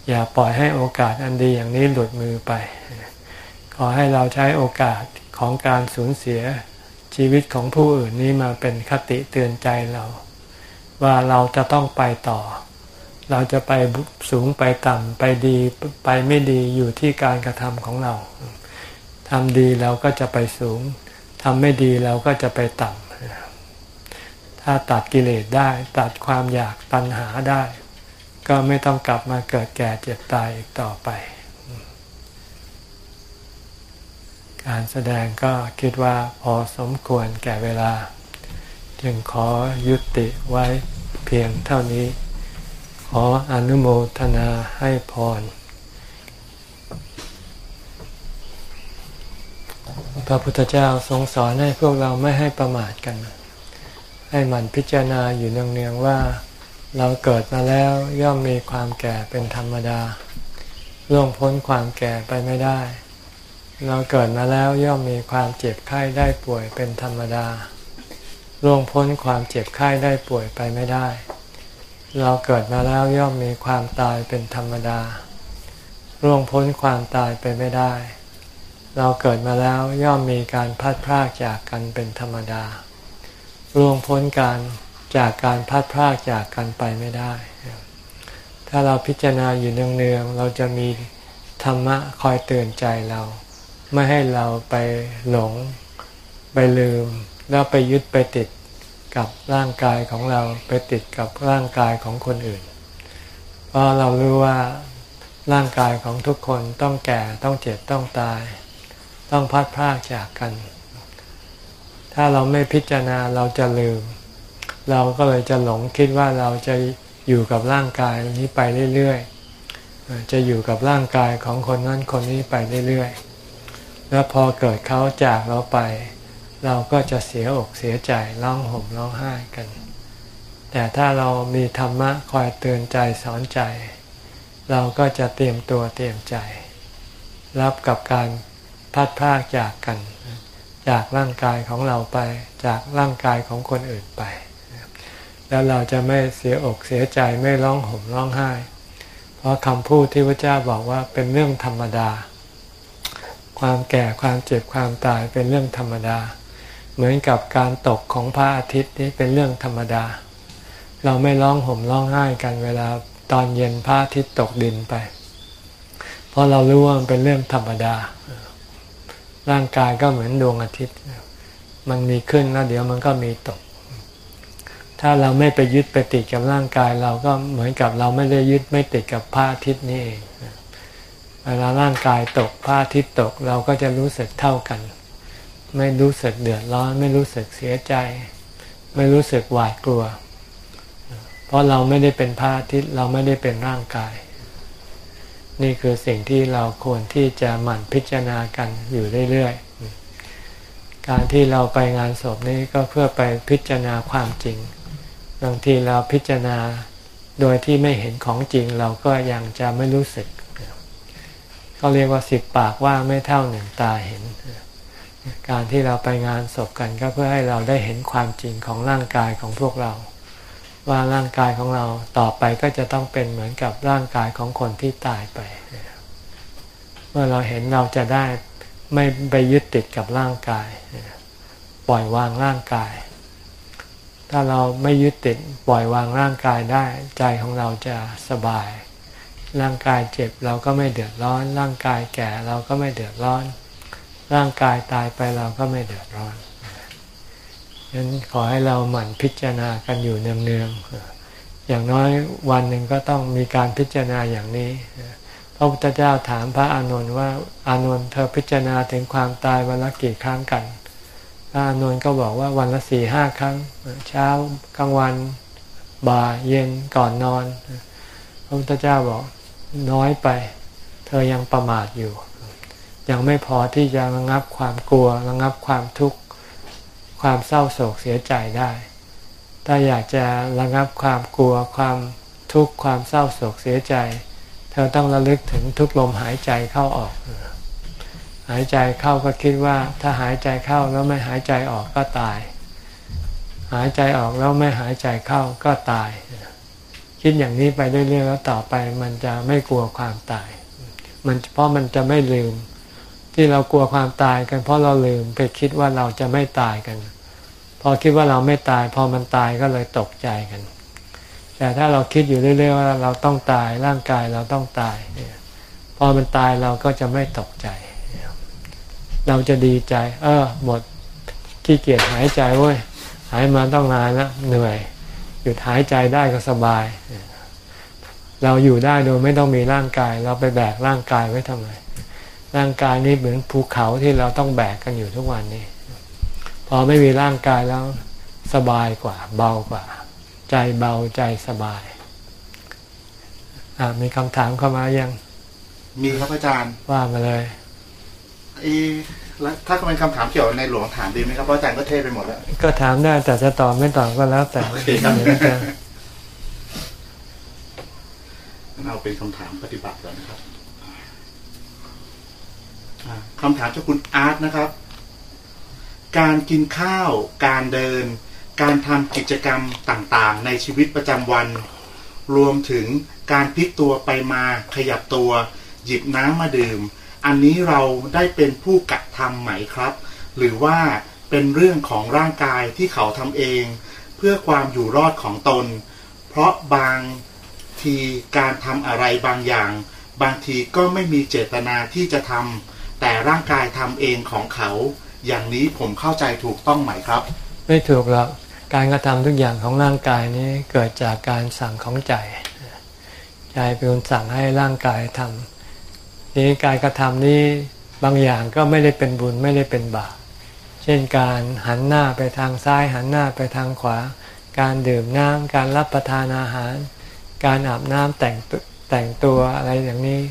อย่าปล่อยให้โอกาสอันดีอย่างนี้หลุดมือไป ขอให้เราใช้โอกาสของการสูญเสียชีวิตของผู้อื่นนี้มาเป็นคติเตือนใจเรา ว่าเราจะต้องไปต่อ เราจะไปสูงไปต่ำไปดีไปไม่ดีอยู่ที่การกระทำของเราทำดีเราก็จะไปสูงทำไม่ดีเราก็จะไปต่ำถ้าตัดกิเลสได้ ตัดความอยากตัณหาได้ ก็ไม่ต้องกลับมาเกิดแก่เจ็บตายอีกต่อไป การแสดงก็คิดว่าพอสมควรแก่เวลา จึงขอยุติไว้เพียงเท่านี้ ขออนุโมทนาให้พรพระพุทธเจ้าทรงสอนให้พวกเราไม่ให้ประมาทกัน ให้มันพิจารณาอยู่เนืองๆว่า เราเกิดมาแล้วย่อมมีความแก่เป็นธรรมดาล่วงพ้นความแก่ไปไม่ได้ เราเกิดมาแล้วย่อมมีความเจ็บไข้ได้ป่วยเป็นธรรมดาล่วงพ้นความเจ็บไข้ได้ป่วยไปไม่ได้ เราเกิดมาแล้วย่อมมีความตายเป็นธรรมดาล่วงพ้นความตายไปไม่ได้ เราเกิดมาแล้วย่อมมีการพัดพรากจากกันเป็นธรรมดาล่วงพ้นการ จากการพัดพรากจากกันไปไม่ได้ ถ้าเราพิจารณาอยู่เนืองๆเราจะมีธรรมะคอยเตือนใจเรา ไม่ให้เราไปหลง ไปลืม แล้วไปยึดไปติดกับร่างกายของเราไปติดกับร่างกายของคนอื่น เพราะเรารู้ว่าร่างกายของทุกคนต้องแก่ต้องเจ็บต้องตาย ต้องพัดพรากจากกัน ถ้าเราไม่พิจารณาเราจะลืม เราก็เลยจะหลงคิดว่าเราจะอยู่กับร่างกายนี้ไปเรื่อยๆ จะอยู่กับร่างกายของคนนั้นคนนี้ไปเรื่อยๆ แล้วพอเกิดเขาจากเราไป เราก็จะเสียอกเสียใจร้องห่มร้องไห้กัน แต่ถ้าเรามีธรรมะคอยเตือนใจสอนใจ เราก็จะเตรียมตัวเตรียมใจ รับกับการพัดพากจากกัน จากร่างกายของเราไป จากร่างกายของคนอื่นไป แล้วเราจะไม่เสียอกเสียใจไม่ร้องห่มร้องไห้ เพราะคำพูดที่พระเจ้าบอกว่าเป็นเรื่องธรรมดา ความแก่ความเจ็บความตายเป็นเรื่องธรรมดา เหมือนกับการตกของพระอาทิตย์นี่เป็นเรื่องธรรมดา เราไม่ร้องห่มร้องไห้กันเวลาตอนเย็นพระอาทิตย์ตกดินไป เพราะเรารู้ว่ามันเป็นเรื่องธรรมดา ร่างกายก็เหมือนดวงอาทิตย์ มันมีขึ้นแล้วเดี๋ยวมันก็มีตก ถ้าเราไม่ไปยึดไปติดกับร่างกายเราก็เหมือนกับเราไม่ได้ยึดไม่ติดกับพระอาทิตย์นี่เองเวลาร่างกายตกพระอาทิตย์ตกเราก็จะรู้สึกเท่ากัน ไม่รู้สึกเดือดร้อน ไม่รู้สึกเสียใจ ไม่รู้สึกหวาดกลัว เพราะเราไม่ได้เป็นพระอาทิตย์เราไม่ได้เป็นร่างกาย นี่คือสิ่งที่เราควรที่จะหมั่นพิจารณากันอยู่เรื่อยๆการที่เราไปงานศพนี้ก็เพื่อไปพิจารณาความจริง บางทีเราพิจารณาโดยที่ไม่เห็นของจริงเราก็ยังจะไม่รู้สึก ก็เรียกว่าสิบปากว่าไม่เท่าหนึ่งตาเห็น การที่เราไปงานศพกันก็เพื่อให้เราได้เห็นความจริงของร่างกายของพวกเรา ว่าร่างกายของเราต่อไปก็จะต้องเป็นเหมือนกับร่างกายของคนที่ตายไป เมื่อเราเห็นเราจะได้ไม่ไปยึดติดกับร่างกาย ปล่อยวางร่างกาย ถ้าเราไม่ยึดติดปล่อยวางร่างกายได้ ใจของเราจะสบาย ร่างกายเจ็บเราก็ไม่เดือดร้อน ร่างกายแก่เราก็ไม่เดือดร้อน ร่างกายตายไปเราก็ไม่เดือดร้อนฉะนั้นขอให้เราหมั่นพิจารณากันอยู่เนืองๆอย่างน้อยวันหนึ่งก็ต้องมีการพิจารณาอย่างนี้พระพุทธเจ้าถามพระอานนท์ว่าอานนท์เธอพิจารณาถึงความตายวันละกี่ครั้งกัน พระอานนท์ก็บอกว่าวันละสี่ห้าครั้ง เช้ากลางวันบ่ายเย็นก่อนนอน พระพุทธเจ้าบอกน้อยไป เธอยังประมาทอยู่ ยังไม่พอที่จะระงับความกลัวระงับความทุกข์ความเศร้าโศกเสียใจได้ ถ้าอยากจะระงับความกลัวความทุกข์ความเศร้าโศกเสียใจ เธอต้องระลึกถึงทุกลมหายใจเข้าออก หายใจเข้าก็คิดว่า ถ้าหายใจเข้าแล้วไม่หายใจออกก็ตาย หายใจออกแล้วไม่หายใจเข้าก็ตาย คิดอย่างนี้ไปเรื่อยๆแล้วต่อไปมันจะไม่กลัวความตาย มันเพราะมันจะไม่ลืม ที่เรากลัวความตายกัน เพราะเราลืมไปคิดว่าเราจะไม่ตายกัน พอคิดว่าเราไม่ตาย พอมันตายก็เลยตกใจกัน แต่ถ้าเราคิดอยู่เรื่อยๆว่าเราต้องตายร่างกายเราต้องตายเนี่ยพอมันตายเราก็จะไม่ตกใจ เราจะดีใจ เออหมดขี้เกียจหายใจเว้ยหายมาต้องนานแล้วเหนื่อย หยุดหายใจได้ก็สบาย เราอยู่ได้โดยไม่ต้องมีร่างกาย เราไปแบกร่างกายไว้ทำไมร่างกายนี้เหมือนภูเขาที่เราต้องแบกกันอยู่ทุกวันนี้ พอไม่มีร่างกายแล้วสบายกว่า เบากว่า ใจเบาใจสบายอ่ามีคำถามเข้ามายัง มีครับอาจารย์ว่ามาเลย อแล้วถ้าเป็นคำถามเกี่ยวในหลวงถามดีไหมครับเพราะอาจารย์ก็เทศไปหมดแล้ว ก็ถามได้แต่จะตอบไม่ตอบก็แล้วแต่เอาเป็นคำถามปฏิบัติก่อนนะครับคำถามจากคุณอาร์ตนะครับ การกินข้าว การเดิน การทำกิจกรรมต่างๆ ในชีวิตประจำวัน รวมถึงการพลิกตัวไปมาขยับตัว หยิบน้ำมาดื่ม อันนี้เราได้เป็นผู้กระทำไหมครับ หรือว่าเป็นเรื่องของร่างกายที่เขาทำเอง เพื่อความอยู่รอดของตน เพราะบางทีการทำอะไรบางอย่าง บางทีก็ไม่มีเจตนาที่จะทำแต่ร่างกายทำเองของเขา อย่างนี้ผมเข้าใจถูกต้องไหมครับ ไม่ถูกหรอกการกระทำทุกอย่างของร่างกายนี้เกิดจากการสั่งของใจใจเป็นคนสั่งให้ร่างกายทำ นี้การกระทำนี้บางอย่างก็ไม่ได้เป็นบุญไม่ได้เป็นบาปเช่นการหันหน้าไปทางซ้าย หันหน้าไปทางขวา การดื่มน้ำการรับประทานอาหาร การอาบน้ำแต่งแต่งตัวอะไรอย่างนี้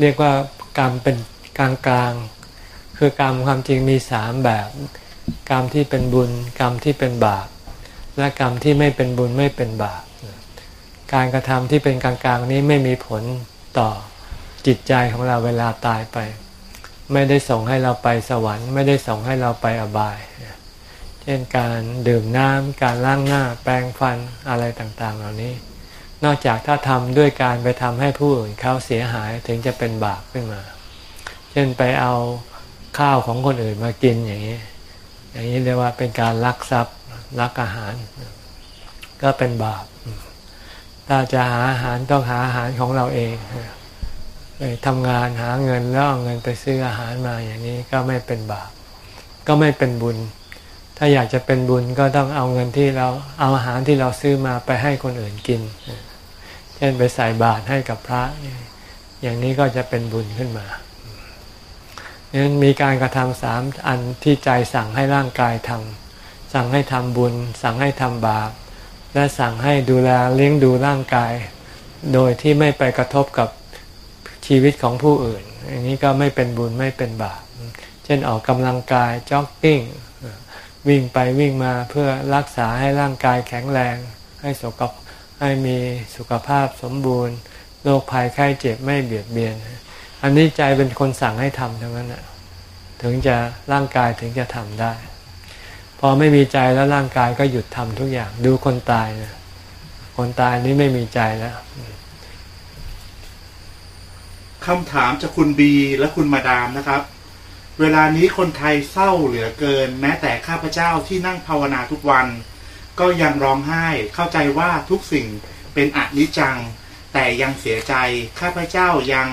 เรียกว่ากรรมเป็นกลางกลางคือกรรมความจริงมีสามแบบ กรรมที่เป็นบุญ กรรมที่เป็นบาป และกรรมที่ไม่เป็นบุญไม่เป็นบาป การกระทำที่เป็นกลางกลางนี้ไม่มีผลต่อ จิตใจของเราเวลาตายไป ไม่ได้ส่งให้เราไปสวรรค์ ไม่ได้ส่งให้เราไปอบาย เช่นการดื่มน้ำการล้างหน้าแปรงฟันอะไรต่างๆ เหล่านี้ นอกจากถ้าทำด้วยการไปทำให้ผู้อื่นเขาเสียหายถึงจะเป็นบาปขึ้นมา เช่นไปเอาข้าวของคนอื่นมากินอย่างนี้ อย่างนี้เรียกว่าเป็นการลักทรัพย์ลักอาหาร ก็เป็นบาป ถ้าจะหาอาหารต้องหาอาหารของเราเอง ไปทำงานหาเงินแล้วเอาเงินไปซื้ออาหารมาอย่างนี้ก็ไม่เป็นบาป ก็ไม่เป็นบุญ ถ้าอยากจะเป็นบุญก็ต้องเอาเงินที่เราเอาอาหารที่เราซื้อมาไปให้คนอื่นกิน เช่นไปใส่บาตรให้กับพระ อย่างนี้ก็จะเป็นบุญขึ้นมานั้นมีการกระทำสามอันที่ใจสั่งให้ร่างกายทำสั่งให้ทำบุญ สั่งให้ทำบาป และสั่งให้ดูแลเลี้ยงดูร่างกาย โดยที่ไม่ไปกระทบกับ ชีวิตของผู้อื่นอย่างนี้ก็ไม่เป็นบุญไม่เป็นบาป เช่นออกกำลังกายจ็อกกิ้งวิ่งไปวิ่งมาเพื่อรักษาให้ร่างกายแข็งแรง ให้สุขให้มีสุขภาพสมบูรณ์โรคภัยไข้เจ็บไม่เบียดเบียน อันนี้ใจเป็นคนสั่งให้ทำทั้งนั้นนะถึงจะร่างกายถึงจะทำได้ พอไม่มีใจแล้วร่างกายก็หยุดทำทุกอย่างดูคนตายนะคนตายนี้ไม่มีใจแล้ว คำถามจากคุณบีและคุณมาดามนะครับ เวลานี้คนไทยเศร้าเหลือเกิน แม้แต่ข้าพเจ้าที่นั่งภาวนาทุกวัน ก็ยังร้องไห้เข้าใจว่าทุกสิ่งเป็นอนิจจัง แต่ยังเสียใจข้าพเจ้ายัง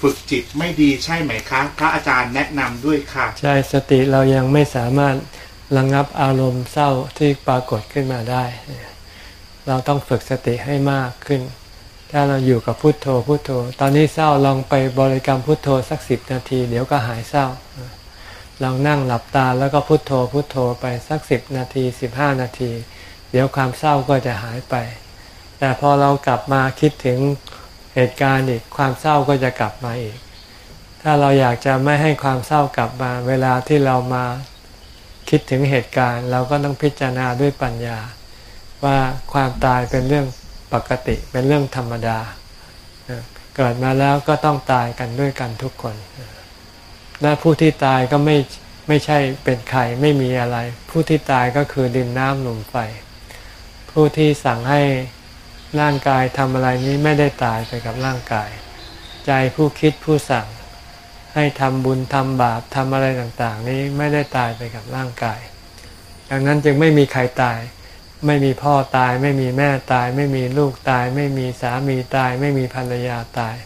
ฝึกจิตไม่ดีใช่ไหมคะพระอาจารย์แนะนำด้วยค่ะ ใช่สติเรายังไม่สามารถระงงับอารมณ์เศร้าที่ปรากฏขึ้นมาได้ เราต้องฝึกสติให้มากขึ้น ถ้าเราอยู่กับพุทโธพุทโธ ตอนนี้เศร้าลองไปบริกรรมพุทโธสักสิบนาที เดี๋ยวก็หายเศร้าลองนั่งหลับตาแล้วก็พุทโธพุทโธไปสักสิบนาทีสิบห้านาที เดี๋ยวความเศร้าก็จะหายไป แต่พอเรากลับมาคิดถึงเหตุการณ์อีกความเศร้าก็จะกลับมาอีก ถ้าเราอยากจะไม่ให้ความเศร้ากลับมา เวลาที่เรามาคิดถึงเหตุการณ์ เราก็ต้องพิจารณาด้วยปัญญา ว่าความตายเป็นเรื่อง ปกติเป็นเรื่องธรรมดา เกิดมาแล้วก็ต้องตายกันด้วยกันทุกคน และผู้ที่ตายก็ไม่ไม่ใช่เป็นใครไม่มีอะไร ผู้ที่ตายก็คือดินน้ำลมไฟ ผู้ที่สั่งให้ร่างกายทำอะไรนี้ไม่ได้ตายไปกับร่างกาย ใจผู้คิดผู้สั่งให้ทำบุญทำบาปทำอะไรต่างๆ นี้ไม่ได้ตายไปกับร่างกาย ดังนั้นจึงไม่มีใครตาย ไม่มีพ่อตาย ไม่มีแม่ตาย ไม่มีลูกตาย ไม่มีสามีตาย ไม่มีภรรยาตาย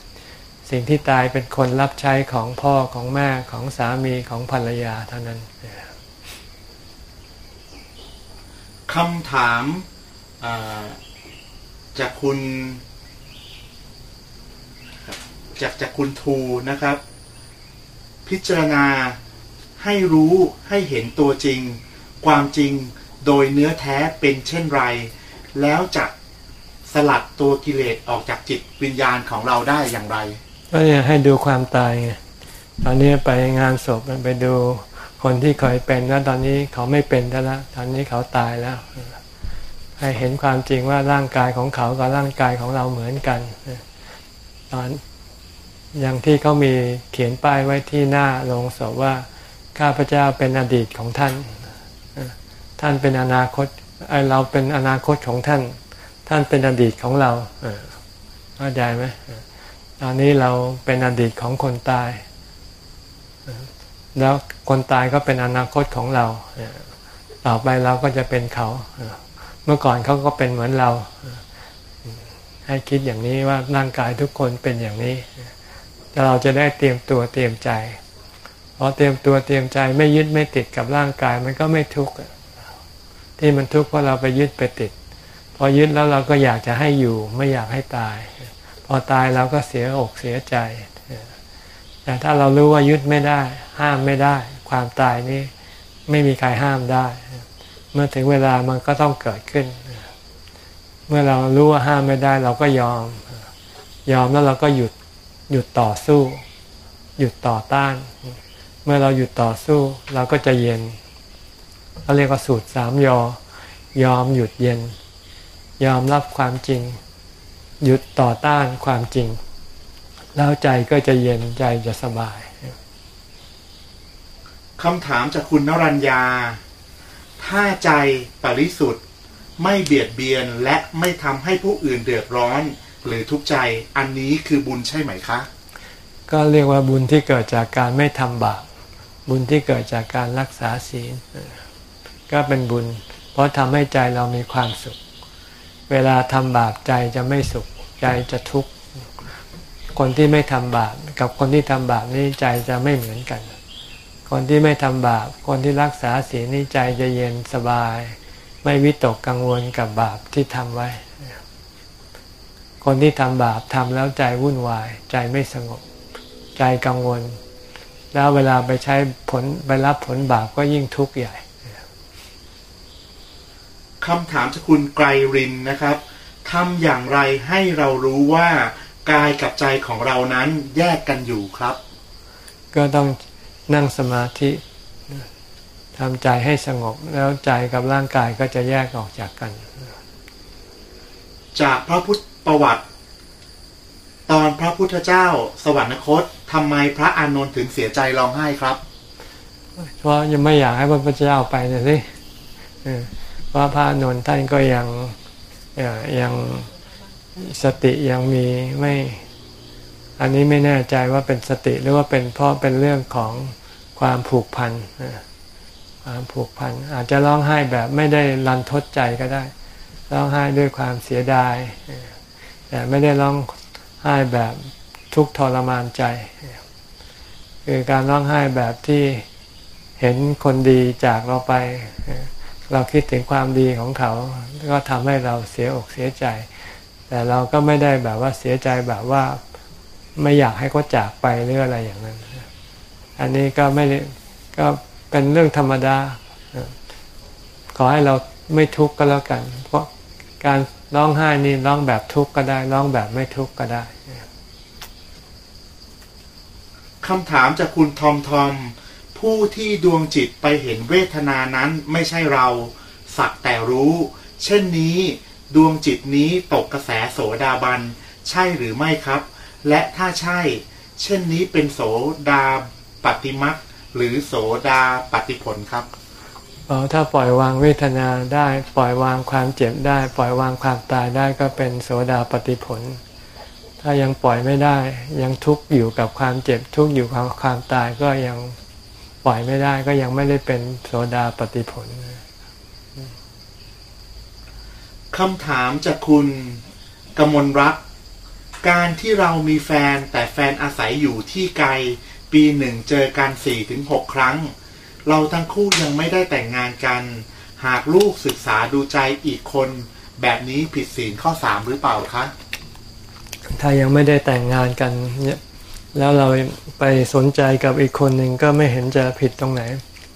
สิ่งที่ตายเป็นคนรับใช้ของพ่อของแม่ของสามีของภรรยาเท่านั้นคำถามจากคุณจากจากคุณทูนะครับ พิจารณาให้รู้ให้เห็นตัวจริง ความจริง โดยเนื้อแท้เป็นเช่นไร แล้วจะสลัดตัวกิเลสออกจากจิตวิญญาณของเราได้อย่างไร ก็เนี่ยให้ดูความตายไงตอนนี้ไปงานศพไปดูคนที่เคยเป็นแล้วตอนนี้เขาไม่เป็นแล้วตอนนี้เขาตายแล้ว ให้เห็นความจริงว่าร่างกายของเขากับร่างกายของเราเหมือนกันตอนอย่างที่เขามีเขียนป้ายไว้ที่หน้าโรงศพว่าข้าพเจ้าเป็นอดีตของท่าน ท่านเป็นอนาคตไอเราเป็นอนาคตของท่าน ท่านเป็นอดีตของเราเข้าใจไหมตอนนี้เราเป็นอดีตของคนตาย แล้วคนตายก็เป็นอนาคตของเราต่อไปเราก็จะเป็นเขา เมื่อก่อนเขาก็เป็นเหมือนเรา ให้คิดอย่างนี้ว่าร่างกายทุกคนเป็นอย่างนี้แต่เราจะได้เตรียมตัวเตรียมใจพอเตรียมตัวเตรียมใจไม่ยึดไม่ติดกับร่างกายมันก็ไม่ทุกข์ ที่มันทุกข์เพราะเราไปยึดไปติด พอยึดแล้วเราก็อยากจะให้อยู่ไม่อยากให้ตาย พอตายเราก็เสียอกเสียใจ แต่ถ้าเรารู้ว่ายึดไม่ได้ ห้ามไม่ได้ ความตายนี้ไม่มีใครห้ามได้ เมื่อถึงเวลามันก็ต้องเกิดขึ้น เมื่อเรารู้ว่าห้ามไม่ได้ เราก็ยอม ยอมแล้วเราก็หยุดหยุดต่อสู้ หยุดต่อต้าน เมื่อเราหยุดต่อสู้ เราก็จะเย็น เขาเรียกว่าสูตรสามยอยอมหยุดเย็น ยอมรับความจริง หยุดต่อต้านความจริง แล้วใจก็จะเย็นใจจะสบายคำถามจากคุณนรัญญา ถ้าใจปริสุทธิ์ไม่เบียดเบียนและไม่ทำให้ผู้อื่นเดือดร้อน หรือทุกข์ใจอันนี้คือบุญใช่ไหมคะ ก็เรียกว่าบุญที่เกิดจากการไม่ทำบาปบุญที่เกิดจากการรักษาศีล ก็เป็นบุญ เพราะทำให้ใจเรามีความสุข เวลาทำบาปใจจะไม่สุข ใจจะทุกข์ คนที่ไม่ทำบาปกับคนที่ทำบาปนี่ใจจะไม่เหมือนกันคคนที่ไม่ทำบาป คนที่รักษาศีลนี่ใจจะเย็นสบาย ไม่วิตกกังวลกับบาปที่ทำไว้ คนที่ทำบาปทำแล้วใจวุ่นวาย ใจไม่สงบ ใจกังวลแล้วเวลาไปใช้ผลไปรับผลบาปก็ยิ่งทุกข์ใหญ่ คำถามจากคุณไกรรินนะครับทำอย่างไรให้เรารู้ว่ากายกับใจของเรานั้นแยกกันอยู่ครับ ก็ต้องนั่งสมาธิทำใจให้สงบแล้วใจกับร่างกายก็จะแยกออกจากกัน จากพระพุทธประวัติ ตอนพระพุทธเจ้าสวรรคตทำไมพระอานนท์ถึงเสียใจร้องไห้ครับ เพราะยังไม่อยากให้พระพุทธเจ้าไปนะสิ เออเพราะพระนนท์ท่านก็ยังยังสติยังมีไม่ อันนี้ไม่แน่ใจว่าเป็นสติหรือว่าเป็นเพราะเป็นเรื่องของความผูกพันความผูกพันอาจจะร้องไห้แบบไม่ได้รันทดใจก็ได้ ร้องไห้ด้วยความเสียดาย แต่ไม่ได้ร้องไห้แบบทุกทรมานใจ คือการร้องไห้แบบที่เห็นคนดีจากเราไป เราคิดถึงความดีของเขา ก็ทำให้เราเสียอกเสียใจ แต่เราก็ไม่ได้แบบว่าเสียใจแบบว่าไม่อยากให้เขาจากไปหรืออะไรอย่างนั้น อันนี้ก็ไม่ก็เป็นเรื่องธรรมดา ขอให้เราไม่ทุกข์ก็แล้วกัน เพราะการร้องไห้นี่ร้องแบบทุกข์ก็ได้ร้องแบบไม่ทุกข์ก็ได้คำถามจากคุณทอมทอม ผู้ที่ดวงจิตไปเห็นเวทนานั้นไม่ใช่เราสักแต่รู้ เช่นนี้ดวงจิตนี้ตกกระแสโสดาบัน ใช่หรือไม่ครับ และถ้าใช่ เช่นนี้เป็นโสดาปฏิมักหรือโสดาปฏิผลครับออถ้าปล่อยวางเวทนาได้ปล่อยวางความเจ็บได้ ปล่อยวางความตายได้ก็เป็นโสดาปฏิผล ถ้ายังปล่อยไม่ได้ ยังทุกข์อยู่กับความเจ็บทุกข์อยู่กับความตายก็ยัง ปล่อยไม่ได้ก็ยังไม่ได้เป็นโสดาปฏิผลคำถามจากคุณกมลรัก การที่เรามีแฟนแต่แฟนอาศัยอยู่ที่ไกล ปีหนึ่งเจอกันสี่ถึงหกครั้ง เราทั้งคู่ยังไม่ได้แต่งงานกัน หากลูกศึกษาดูใจอีกคน แบบนี้ผิดศีลข้อสามหรือเปล่าคะ ถ้ายังไม่ได้แต่งงานกันเนี่ย แล้วเราไปสนใจกับอีกคนหนึ่งก็ไม่เห็นจะผิดตรงไหน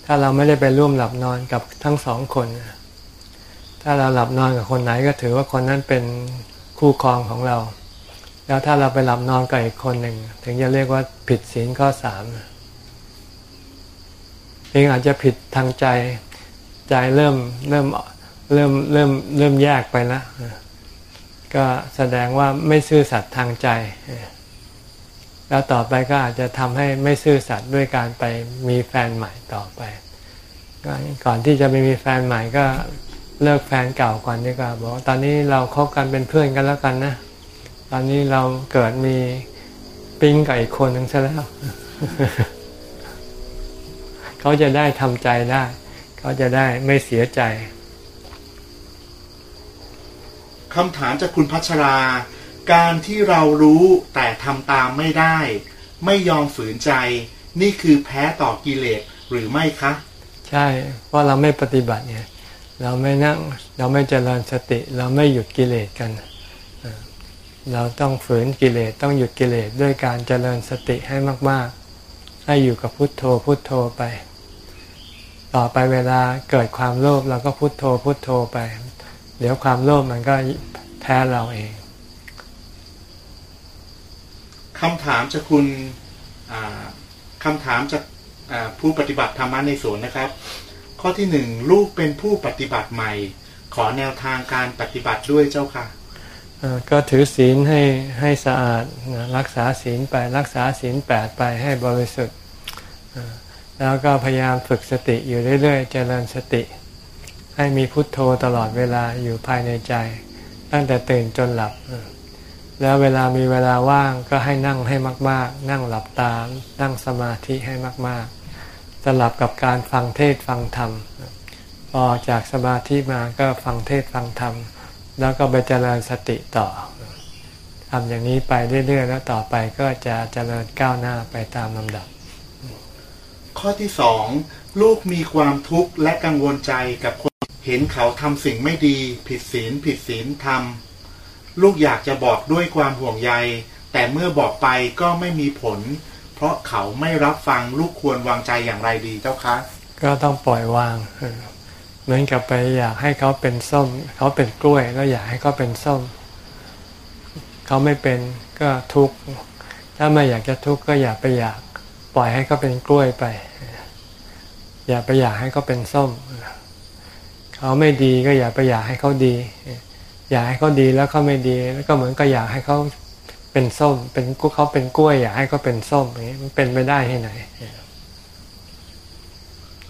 ถ้าเราไม่ได้ไปร่วมหลับนอนกับทั้งสองคน ถ้าเราหลับนอนกับคนไหนก็ถือว่าคนนั้นเป็นคู่ครองของเรา แล้วถ้าเราไปหลับนอนกับอีกคนหนึ่งถึงจะเรียกว่าผิดศีลข้อสามเองอาจจะผิดทางใจใจเริ่มเริ่มเริ่มเริ่มเริ่มแยกไปแล้วก็แสดงว่าไม่ซื่อสัตย์ทางใจ แล้วต่อไปก็อาจจะทำให้ไม่ซื่อสัตย์ด้วยการไปมีแฟนใหม่ต่อไป ก่อนที่จะไปมีแฟนใหม่ก็เลิกแฟนเก่าก่อนดีกว่าบอกตอนนี้เราคบกันเป็นเพื่อนกันแล้วกันนะ ตอนนี้เราเกิดมีปิ๊งกับอีกคนหนึ่งซะแล้ว เขาจะได้ทำใจได้ เขาจะได้ไม่เสียใจคำถามจากคุณพัชรา การที่เรารู้แต่ทำตามไม่ได้ ไม่ยอมฝืนใจ นี่คือแพ้ต่อกิเลสหรือไม่คะ ใช่เพราะเราไม่ปฏิบัติเนี่ยเราไม่นั่งเราไม่เจริญสติ เราไม่หยุดกิเลสกัน เราต้องฝืนกิเลสต้องหยุดกิเลสด้วยการเจริญสติให้มาก ๆ ให้อยู่กับพุทโธพุทโธไป ต่อไปเวลาเกิดความโลภเราก็พุทโธพุทโธไป เดี๋ยวความโลภมันก็แพ้เราเอง คำถามจากคุณคำถามจากผู้ปฏิบัติธรรมะในสวนนะครับ ข้อที่หนึ่งลูกเป็นผู้ปฏิบัติใหม่ ขอแนวทางการปฏิบัติด้วยเจ้าค่ะก็ถือศีลให้ให้สะอาดรักษาศีลไปรักษาศีลแปดไปให้บริสุทธิ์แล้วก็พยายามฝึกสติอยู่เรื่อยๆ เจริญสติ ให้มีพุทโธตลอดเวลาอยู่ภายในใจ ตั้งแต่ตื่นจนหลับ แล้วเวลามีเวลาว่างก็ให้นั่งให้มาก ๆ นั่งหลับตา นั่งสมาธิให้มาก ๆ สลับกับการฟังเทศฟังธรรม พอจากสมาธิมาก็ฟังเทศฟังธรรม แล้วก็ไปเจริญสติต่อทำอย่างนี้ไปเรื่อย ๆ แล้วต่อไปก็จะเจริญก้าวหน้าไปตามลำดับ ข้อที่สองลูกมีความทุกข์และกังวลใจกับคนเห็นเขาทำสิ่งไม่ดี ผิดศีลผิดศีลทำ ลูกอยากจะบอกด้วยความห่วงใย แต่เมื่อบอกไปก็ไม่มีผล เพราะเขาไม่รับฟังลูกควรวางใจอย่างไรดีเจ้าคะก็ต้องปล่อยวางเหมือนกับไปอยากให้เขาเป็นส้ม เขาเป็นกล้วยแล้วอยากให้เขาเป็นส้ม เขาไม่เป็นก็ทุกข์ถ้าไม่อยากจะทุกข์ก็อย่าไปอยากปล่อยให้เขาเป็นกล้วยไป อย่าไปอยากให้เขาเป็นส้ม เขาไม่ดีก็อย่าไปอยากให้เขาดี อยากให้เขาดีแล้วเขาไม่ดีแล้วก็เหมือนก็อยากให้เขาเป็นส้ม เป็นเขาเป็นกล้วย อยากให้เขาเป็นส้มอย่างนี้มันเป็นไปได้ที่ไหน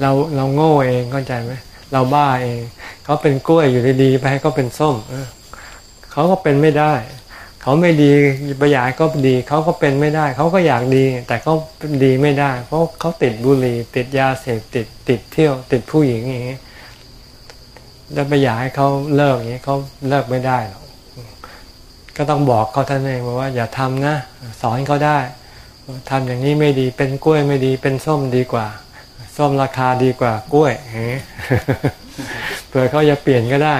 เราเราโง่เองเข้าใจไหมเราบ้าเองเขาเป็นกล้วยอยู่ดีๆไปให้เขาเป็นส้มเขาก็เป็นไม่ได้เขาไม่ดีไปอยากให้เขาดีเขาก็เป็นไม่ได้ เขาก็อยากดี แต่เขาดีไม่ได้ เพราะเขาติดบุหรี่ติดยาเสพติดติดเที่ยว ติดผู้หญิงอย่างนี้ แล้วไปอยากให้เขาเลิกอย่างนี้เขาเลิกไม่ได้หรอกก็ต้องบอกเขาท่านเองว่าอย่าทำนะ สอนเขาได้ทำอย่างนี้ไม่ดีเป็นกล้วยไม่ดี เป็นส้มดีกว่า ส้มราคาดีกว่ากล้วยเผื่อเขาจะเปลี่ยนก็ได้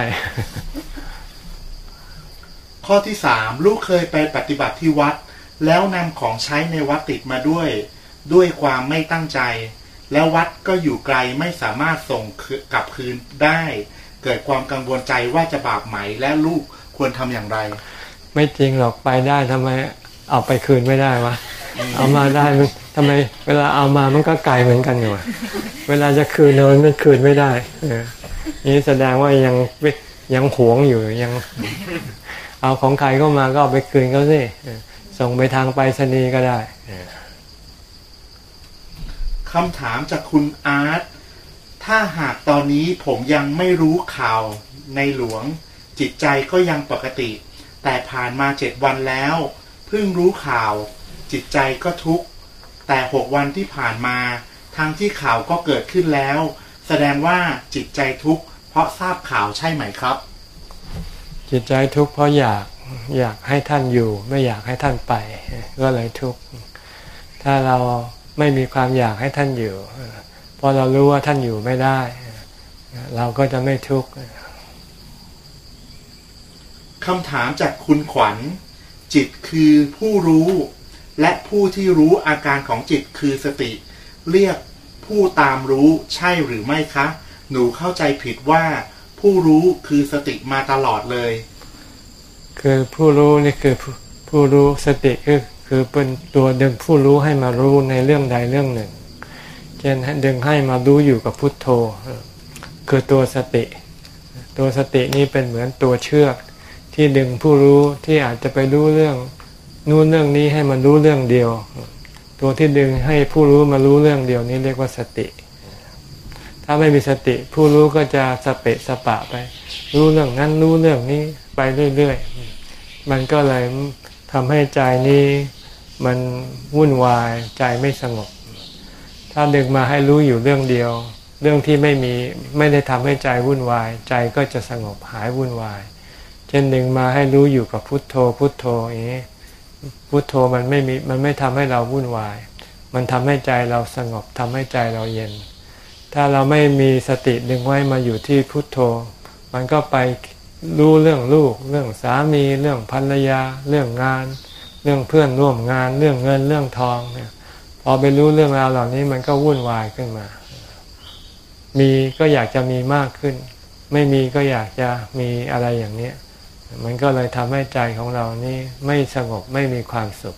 ข้อที่สามลูกเคยไปปฏิบัติที่วัด แล้วนำของใช้ในวัดติดมาด้วย ด้วยความไม่ตั้งใจ แล้ววัดก็อยู่ไกลไม่สามารถส่งกลับคืนได้ เกิดความกังวลใจว่าจะบาปไหมและลูกควรทำอย่างไร ไม่จริงหรอกไปได้ทำไมเอาไปคืนไม่ได้วะเอามาได้มันทำไม เวลาเอามามันก็ไกลเหมือนกันอยู่อะเวลาจะคืนเนมันคืนไม่ได้เออนี่แสดงว่ายังยังหวงอยู่ยัง เอาของใครก็มาก็เอาไปคืนเขาสิเออส่งไปทางไปรษณีย์ก็ได้เออคำถามจากคุณอาร์ต ถ้าหากตอนนี้ผมยังไม่รู้ข่าวในหลวง จิตใจก็ยังปกติ แต่ผ่านมาเจ็ดวันแล้ว เพิ่งรู้ข่าว จิตใจก็ทุกข์ แต่หกวันที่ผ่านมา ทั้งที่ข่าวก็เกิดขึ้นแล้ว แสดงว่าจิตใจทุกข์ เพราะทราบข่าวใช่ไหมครับ จิตใจทุกข์เพราะอยากอยากให้ท่านอยู่ไม่อยากให้ท่านไป ก็เลยทุกข์ถ้าเราไม่มีความอยากให้ท่านอยู่ พอเรารู้ว่าท่านอยู่ไม่ได้ เราก็จะไม่ทุกข์คำถามจากคุณขวัญ จิตคือผู้รู้ และผู้ที่รู้อาการของจิตคือสติ เรียกผู้ตามรู้ใช่หรือไม่คะ หนูเข้าใจผิดว่าผู้รู้คือสติมาตลอดเลย คือผู้รู้นี่คือผู้ผู้รู้สติคือคือเป็นตัวดึงผู้รู้ให้มารู้ในเรื่องใดเรื่องหนึ่ง เช่นดึงให้มารู้อยู่กับพุทโธ คือตัวสติ ตัวสตินี่เป็นเหมือนตัวเชือก ที่ดึงผู้รู้ที่อาจจะไปรู้เรื่องนู้นเรื่องนี้ให้มันรู้เรื่องเดียว ตัวที่ดึงให้ผู้รู้มารู้เรื่องเดียวนี้เรียกว่าสติ ถ้าไม่มีสติผู้รู้ก็จะสเปะสปะไป รู้เรื่องนั้นรู้เรื่องนี้ไปเรื่อยๆ มันก็เลยทำให้ใจนี้มันวุ่นวายใจไม่สงบ ถ้าดึงมาให้รู้อยู่เรื่องเดียว เรื่องที่ไม่มีไม่ได้ทำให้ใจวุ่นวาย ใจก็จะสงบหายวุ่นวาย เช่นดึงมาให้รู้อยู่กับพุทโธ พุทโธอย่างนี้พุทโธมันไม่มีมันไม่ทำให้เราวุ่นวาย มันทำให้ใจเราสงบทำให้ใจเราเย็น ถ้าเราไม่มีสติดึงไว้มาอยู่ที่พุทโธ มันก็ไปรู้เรื่องลูก เรื่องสามี เรื่องภรรยา เรื่องงาน เรื่องเพื่อนร่วมงาน เรื่องเงินเรื่องทองเนี่ย อไปรู้เรื่องราวเหล่านี้มันก็วุ่นวายขึ้นมา มีก็อยากจะมีมากขึ้น ไม่มีก็อยากจะมีอะไรอย่างนี้มันก็เลยทำให้ใจของเรานี่ไม่สงบไม่มีความสุข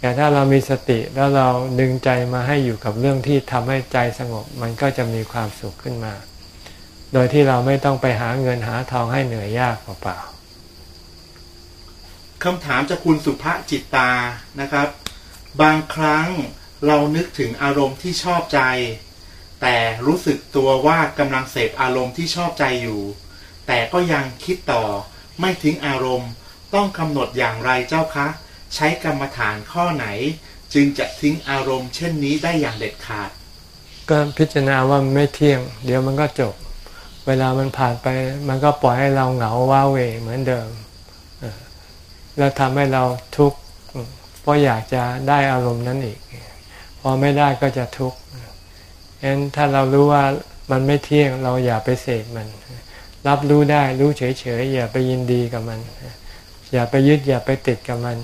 แต่ถ้าเรามีสติแล้วเราดึงใจมาให้อยู่กับเรื่องที่ทำให้ใจสงบ มันก็จะมีความสุขขึ้นมา โดยที่เราไม่ต้องไปหาเงินหาทองให้เหนื่อยยากเปล่าคำถามจากคุณสุภาจิตตานะครับ บางครั้ง เรานึกถึงอารมณ์ที่ชอบใจ แต่รู้สึกตัวว่ากำลังเสพอารมณ์ที่ชอบใจอยู่ แต่ก็ยังคิดต่อไม่ทิ้งอารมณ์ ต้องกำหนดอย่างไรเจ้าคะ ใช้กรรมฐานข้อไหน จึงจะทิ้งอารมณ์เช่นนี้ได้อย่างเด็ดขาด ก็พิจารณาว่ามันไม่เที่ยง เดี๋ยวมันก็จบ เวลามันผ่านไป มันก็ปล่อยให้เราเหงาว้าเวเหมือนเดิม แล้วทำให้เราทุกข์เพราะอยากจะได้อารมณ์นั้นอีก พอไม่ได้ก็จะทุกข์งั้นถ้าเรารู้ว่ามันไม่เที่ยงเราอย่าไปเสกมัน รับรู้ได้รู้เฉยๆอย่าไปยินดีกับมัน อย่าไปยึดอย่าไปติดกับมัน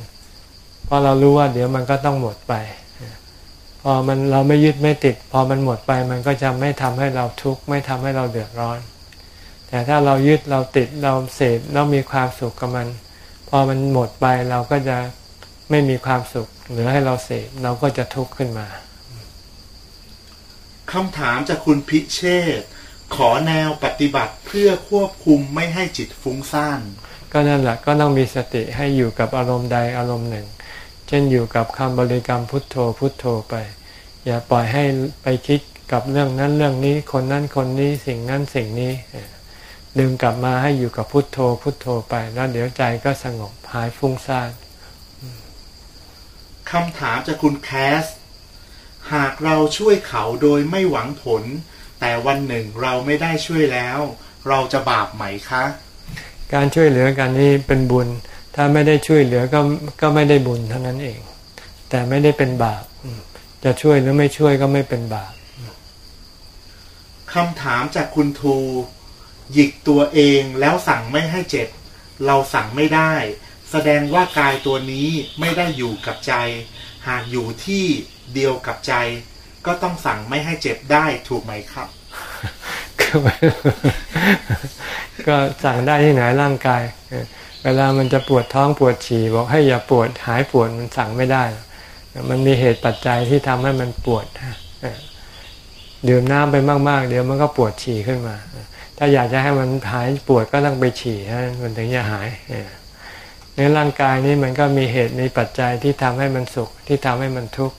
เพราะเรารู้ว่าเดี๋ยวมันก็ต้องหมดไป พอมันเราไม่ยึดไม่ติด พอมันหมดไปมันก็จะไม่ทำให้เราทุกข์ไม่ทำให้เราเดือดร้อน แต่ถ้าเรายึดเราติดเราเสพเรามีความสุขกับมัน พอมันหมดไปเราก็จะ ไม่มีความสุขเหลือให้เราเสพเราก็จะทุกข์ขึ้นมาคำถามจากคุณพิเชษขอแนวปฏิบัติเพื่อควบคุมไม่ให้จิตฟุ้งซ่านก็นั่นแหละก็ต้องมีสติให้อยู่กับอารมณ์ใดอารมณ์หนึ่ง เช่นอยู่กับคำบริกรรมพุทโธพุทโธไป อย่าปล่อยให้ไปคิดกับเรื่องนั้นเรื่องนี้คนนั้นคนนี้สิ่งนั้นสิ่งนี้ดึงกลับมาให้อยู่กับพุทโธพุทโธไป แล้วเดี๋ยวใจก็สงบหายฟุ้งซ่าน คำถามจากคุณแคส หากเราช่วยเขาโดยไม่หวังผล แต่วันหนึ่งเราไม่ได้ช่วยแล้ว เราจะบาปไหมคะ การช่วยเหลือกันนี้เป็นบุญ ถ้าไม่ได้ช่วยเหลือก็ก็ไม่ได้บุญเท่านั้นเอง แต่ไม่ได้เป็นบาป จะช่วยหรือไม่ช่วยก็ไม่เป็นบาปคำถามจากคุณทู หยิกตัวเองแล้วสั่งไม่ให้เจ็บ เราสั่งไม่ได้ แสดงว่ากายตัวนี้ไม่ได้อยู่กับใจ หากอยู่ที่เดียวกับใจ ก็ต้องสั่งไม่ให้เจ็บได้ถูกไหมครับก็สั่งได้ที่ไหนร่างกาย เวลามันจะปวดท้องปวดฉี่บอกให้อย่าปวดหายปวดมันสั่งไม่ได้ มันมีเหตุปัจจัยที่ทำให้มันปวดดื่มน้ำไปมาก ๆ เดี๋ยวมันก็ปวดฉี่ขึ้นมา ถ้าอยากจะให้มันหายปวดก็ต้องไปฉี่มันถึงจะหาย ในร่างกายนี้มันก็มีเหตุมีปัจจัยที่ทำให้มันสุขที่ทำให้มันทุกข์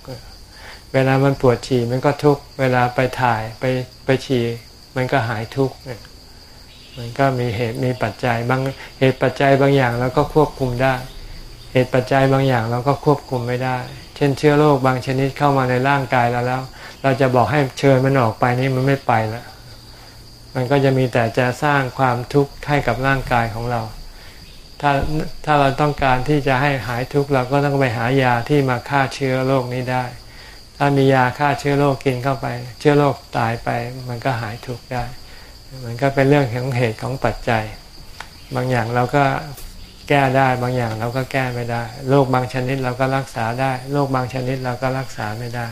เวลามันปวดฉี่มันก็ทุกข์เวลาไปถ่ายไปไปฉี่มันก็หายทุกข์มันก็มีเหตุมีปัจจัยบางเหตุปัจจัยบางอย่างเราก็ควบคุมได้ เหตุปัจจัยบางอย่างเราก็ควบคุมไม่ได้ เช่นเชื้อโรคบางชนิดเข้ามาในร่างกายเราแล้ว เราจะบอกให้เชิญมันออกไปนี่มันไม่ไปล้วมันก็จะมีแต่จะสร้างความทุกข์ให้กับร่างกายของเรา ถ้าถ้าเราต้องการที่จะให้หายทุกข์เราก็ต้องไปหายาที่มาฆ่าเชื้อโรคนี้ได้ ถ้ามียาฆ่าเชื้อโรคกินเข้าไป เชื้อโรคตายไป มันก็หายทุกข์ได้ มันก็เป็นเรื่องของเหตุของปัจจัย บางอย่างเราก็แก้ได้ บางอย่างเราก็แก้ไม่ได้ โรคบางชนิดเราก็รักษาได้ โรคบางชนิดเราก็รักษาไม่ได้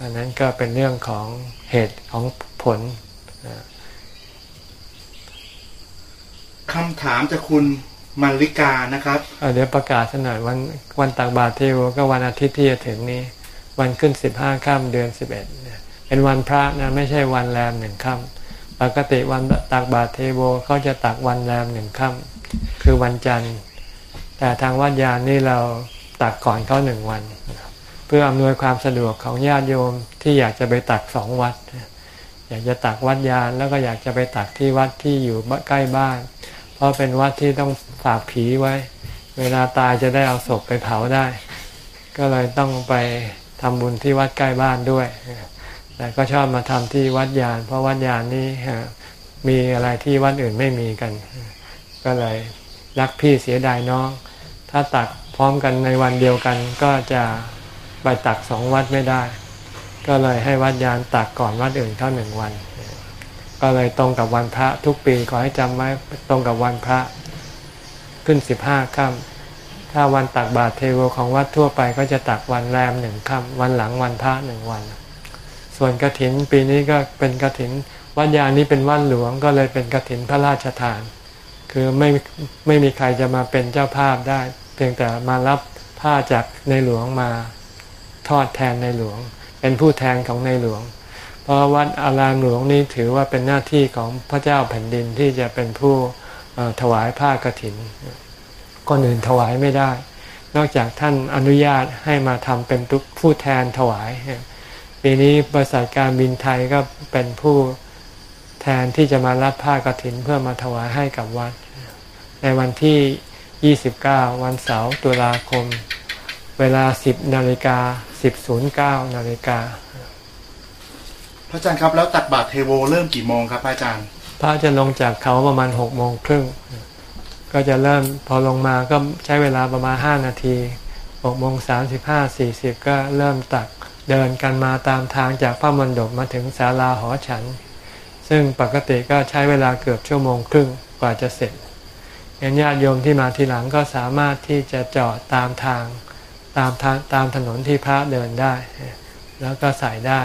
อันนั้นก็เป็นเรื่องของเหตุของผล คำถามจากคุณมาริกานะครับเดี๋ยวประกาศสักหน่อยวันวันตักบาตรเทวก็วันอาทิตย์ที่จะถึงนี้ วันขึ้นสิบห้าค่ำเดือนสิบเอ็ดเป็นวันพระนะไม่ใช่วันแรมหนึ่งค่ำปกติวันตักบาตรเทโวเขาจะตักวันแรมหนึ่งค่ำคือวันจันทร์ แต่ทางวัดยานนี่เราตักก่อนเขาหนึ่งวัน เพื่ออำนวยความสะดวกของญาติโยมที่อยากจะไปตักสองวัด อยากจะตักวัดยานแล้วก็อยากจะไปตักที่วัดที่อยู่ใกล้บ้าน เพราะเป็นวัดที่ต้องฝากผีไว้ เวลาตายจะได้เอาศพไปเผาได้ ก็เลยต้องไปทำบุญที่วัดใกล้บ้านด้วย แต่ก็ชอบมาทำที่วัดยาน เพราะวัดยานนี้มีอะไรที่วัดอื่นไม่มีกัน ก็เลยรักพี่เสียดายน้อง ถ้าตักพร้อมกันในวันเดียวกันก็จะไปตักสองวัดไม่ได้ ก็เลยให้วัดยานตักก่อนวัดอื่นเท่าหนึ่งวัน ก็เลยตรงกับวันพระทุกปีขอให้จำไว้ตรงกับวันพระขึ้นสิบห้าค่ำถ้าวันตักบาตรเทโวของวัดทั่วไปก็จะตักวันแรมหนึ่งค่ำวันหลังวันพระหนึ่งวัน ส่วนกระถินปีนี้ก็เป็นกระถินวัดยานี้เป็นวัดหลวงก็เลยเป็นกระถินพระราชทาน คือไม่ไม่มีใครจะมาเป็นเจ้าภาพได้ เพียงแต่มารับผ้าจากในหลวงมาทอดแทนในหลวง เป็นผู้แทนของในหลวง เพราะวัดอารามหลวงนี้ถือว่าเป็นหน้าที่ของพระเจ้าแผ่นดินที่จะเป็นผู้ถวายผ้ากรถินคนอื่นถวายไม่ได้ นอกจากท่านอนุญาตให้มาทำเป็นผู้แทนถวาย ปีนี้บริษัทการบินไทยก็เป็นผู้แทนที่จะมารับผ้ากรถินเพื่อมาถวายให้กับวัด ในวันที่ 29 วันเสาร์ตุลาคม เวลา 10นาฬิกา10.09นาฬิกา พระอาจารย์ครับแล้วตักบาตรเทโวเริ่มกี่โมงครับพระอาจารย์ พระจะลงจากเขาประมาณ6โมงครึ่งก็จะเริ่มพอลงมาก็ใช้เวลาประมาณห้านาทีหกโมงสามสิบห้าสี่สิบก็เริ่มตักเดินกันมาตามทางจากพระมณฑปมาถึงศาลาหอฉัน ซึ่งปกติก็ใช้เวลาเกือบชั่วโมงครึ่งกว่าจะเสร็จยันญาติโยมที่มาทีหลังก็สามารถที่จะจอดตามทางตามทางตามถนนที่พระเดินได้ แล้วก็ใส่ได้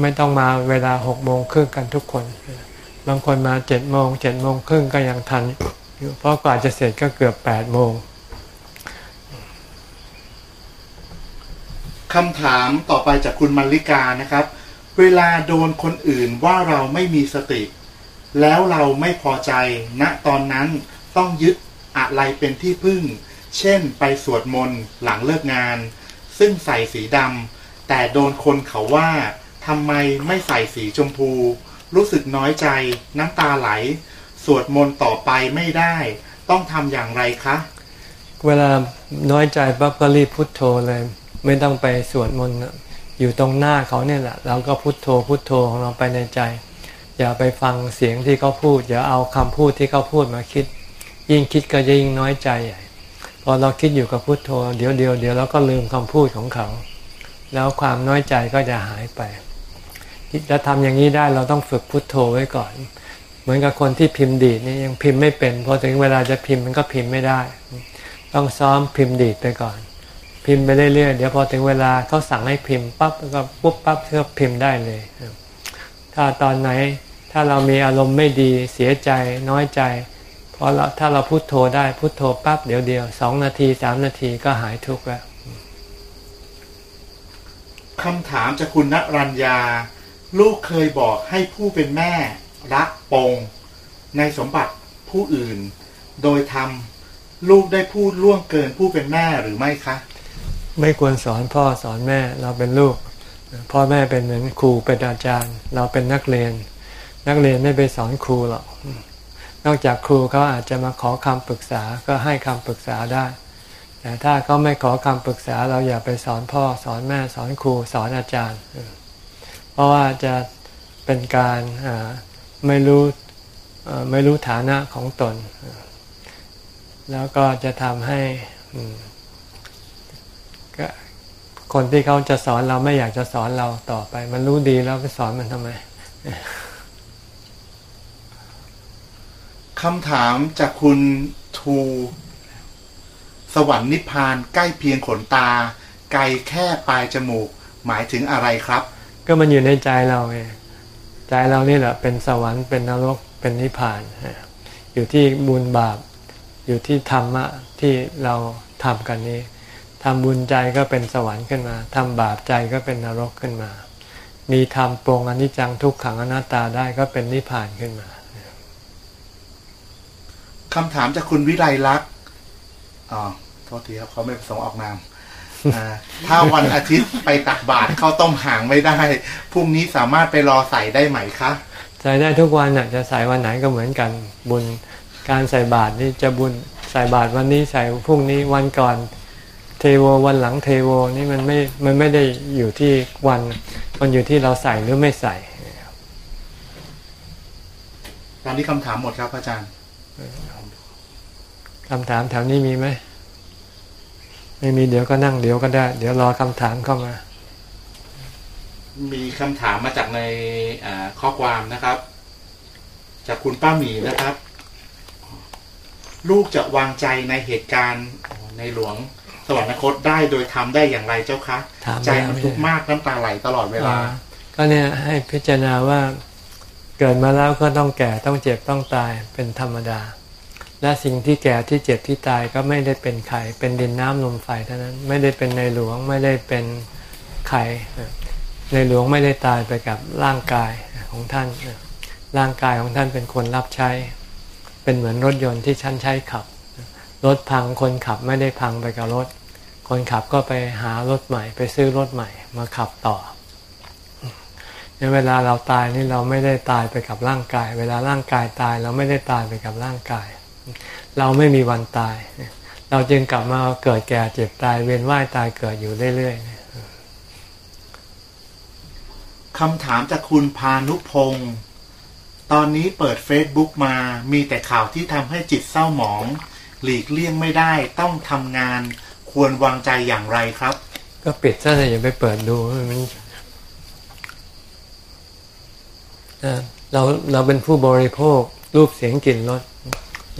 ไม่ต้องมาเวลาหกโมงครึ่งกันทุกคน บางคนมาเจ็ดโมงเจ็ดโมงครึ่งก็ยังทันอยู่เพราะกว่าจะเสร็จก็เกือบแปดโมงคำถามต่อไปจากคุณมัลลิกานะครับ เวลาโดนคนอื่นว่าเราไม่มีสติ แล้วเราไม่พอใจณตอนนั้นต้องยึดอะไรเป็นที่พึ่ง เช่นไปสวดมนต์หลังเลิกงาน ซึ่งใส่สีดำแต่โดนคนเขาว่า ทำไมไม่ใส่สีชมพู รู้สึกน้อยใจ น้ำตาไหล สวดมนต์ต่อไปไม่ได้ ต้องทำอย่างไรคะ เวลาน้อยใจปั๊บก็รีบพุทโธเลย ไม่ต้องไปสวดมนต์อยู่ตรงหน้าเขาเนี่ยแหละเราก็พุทโธพุทโธของเราไปในใจ อย่าไปฟังเสียงที่เขาพูด อย่าเอาคำพูดที่เขาพูดมาคิด ยิ่งคิดก็ยิ่งน้อยใจใหญ่พอเราคิดอยู่กับพุทโธ เดี๋ยวเดียวเดี๋ยวเราก็ลืมคำพูดของเขา แล้วความน้อยใจก็จะหายไป จะทำอย่างนี้ได้เราต้องฝึกพุทโธไว้ก่อน เหมือนกับคนที่พิมพ์ดีดนี่ยังพิมพ์ไม่เป็นพอถึงเวลาจะพิมพ์มันก็พิมพ์ไม่ได้ ต้องซ้อมพิมพ์ดีดไปก่อน พิมพ์ไปเรื่อยๆเดี๋ยวพอถึงเวลาเขาสั่งให้พิมพ์ปั๊บก็ปุ๊บปั๊บก็พิมพ์ได้เลย ถ้าตอนไหนถ้าเรามีอารมณ์ไม่ดีเสียใจน้อยใจพอเราถ้าเราพุโทโธได้พุโทโธปั๊บเดี๋ยวเดียวสองนาทีสามนาทีก็หายทุกข์แล้วคำถามจากคุณณรัญญา ลูกเคยบอกให้ผู้เป็นแม่รักปง ในสมบัติผู้อื่น โดยทำลูกได้พูดล่วงเกินผู้เป็นแม่หรือไม่คะ ไม่ควรสอนพ่อสอนแม่เราเป็นลูก พ่อแม่เป็นเหมือนครูเป็นอาจารย์ เราเป็นนักเรียน นักเรียนไม่ไปสอนครูหรอกนอกจากครูเขาอาจจะมาขอคำปรึกษาก็ให้คำปรึกษาได้แต่ถ้าเขาไม่ขอคำปรึกษาเราอย่าไปสอนพ่อสอนแม่สอนครูสอนอาจารย์ เพราะว่าจะเป็นการไม่รู้ไม่รู้ฐานะของตน แล้วก็จะทำให้คนที่เขาจะสอนเราไม่อยากจะสอนเราต่อไป มันรู้ดีแล้วไปสอนมันทำไมคำถามจากคุณทูสวรรค์นิพพานใกล้เพียงขนตา ไกลแค่ปลายจมูก หมายถึงอะไรครับ ก็มันอยู่ในใจเราไงใจเรานี่แหละเป็นสวรรค์เป็นนรกเป็นนิพพาน อยู่ที่บุญบาป อยู่ที่ธรรมะที่เราทำกันนี้ทำบุญใจก็เป็นสวรรค์ขึ้นมาทำบาปใจก็เป็นนรกขึ้นมา มีธรรมปรงอนิจจังทุกขังอนัตตาได้ก็เป็นนิพพานขึ้นมาคำถามจากคุณวิไลลักษณ์อ๋อโทษทีครับเขาไม่ประสงค์ออกนาม ถ้าวันอาทิตย์ไปตักบาตรเขาต้มหางไม่ได้พรุ่งนี้สามารถไปรอใส่ได้ไหมคะใส่ได้ทุกวันน่ะจะใส่วันไหนก็เหมือนกันบุญการใส่บาตรนี่จะบุญใส่บาตรวันนี้ใส่พรุ่งนี้วันก่อนเทโววันหลังเทโวนี่มันไม่ มันไม่ได้อยู่ที่วัน มันอยู่ที่เราใส่หรือไม่ใส่ตอนนี้คำถามหมดครับอาจารย์คำถามแถวนี้มีไหม ไม่มีเดี๋ยวก็นั่งเดี๋ยวก็ได้ เดี๋ยวรอคำถามเข้ามา มีคำถามมาจากในข้อความนะครับ จากคุณป้าหมีนะครับ ลูกจะวางใจในเหตุการณ์ในหลวงสวรรคตได้โดยทำได้อย่างไรเจ้าคะใจมันทุกข์มากน้ำตาไหลตลอดเวลา ก็เนี่ยให้พิจารณาว่าเกิดมาแล้วก็ต้องแก่ต้องเจ็บต้องตายเป็นธรรมดา และสิ่งที่แก่ที่เจ็บที่ตายก็ไม่ได้เป็นใครเป็นดินน้ำลมไฟเท่านั้นไม่ได้เป็นในหลวงไม่ได้เป็นใครในหลวงไม่ได้ตายไปกับร่างกายของท่าน ร่างกายของท่านเป็นคนรับใช้ เป็นเหมือนรถยนต์ที่ท่านใช้ขับ รถพังคนขับไม่ได้พังไปกับรถ คนขับก็ไปหารถใหม่ ไปซื้อรถใหม่มาขับต่อในเวลาเราตายนี่เราไม่ได้ตายไปกับร่างกาย เวลาร่างกายตายเราไม่ได้ตายไปกับร่างกาย เราไม่มีวันตาย เราจึงกลับมาเกิดแก่เจ็บตาย เวียนว่ายตายเกิดอยู่เรื่อยๆคำถามจากคุณพานุพงศ์ตอนนี้เปิดเฟซบุ๊กมา มีแต่ข่าวที่ทำให้จิตเศร้าหมอง หลีกเลี่ยงไม่ได้ต้องทำงานควรวางใจอย่างไรครับ ก็ปิดซะเลยอย่าไปเปิดดูมันเราเราเป็นผู้บริโภครูปเสียงกลิ่นรส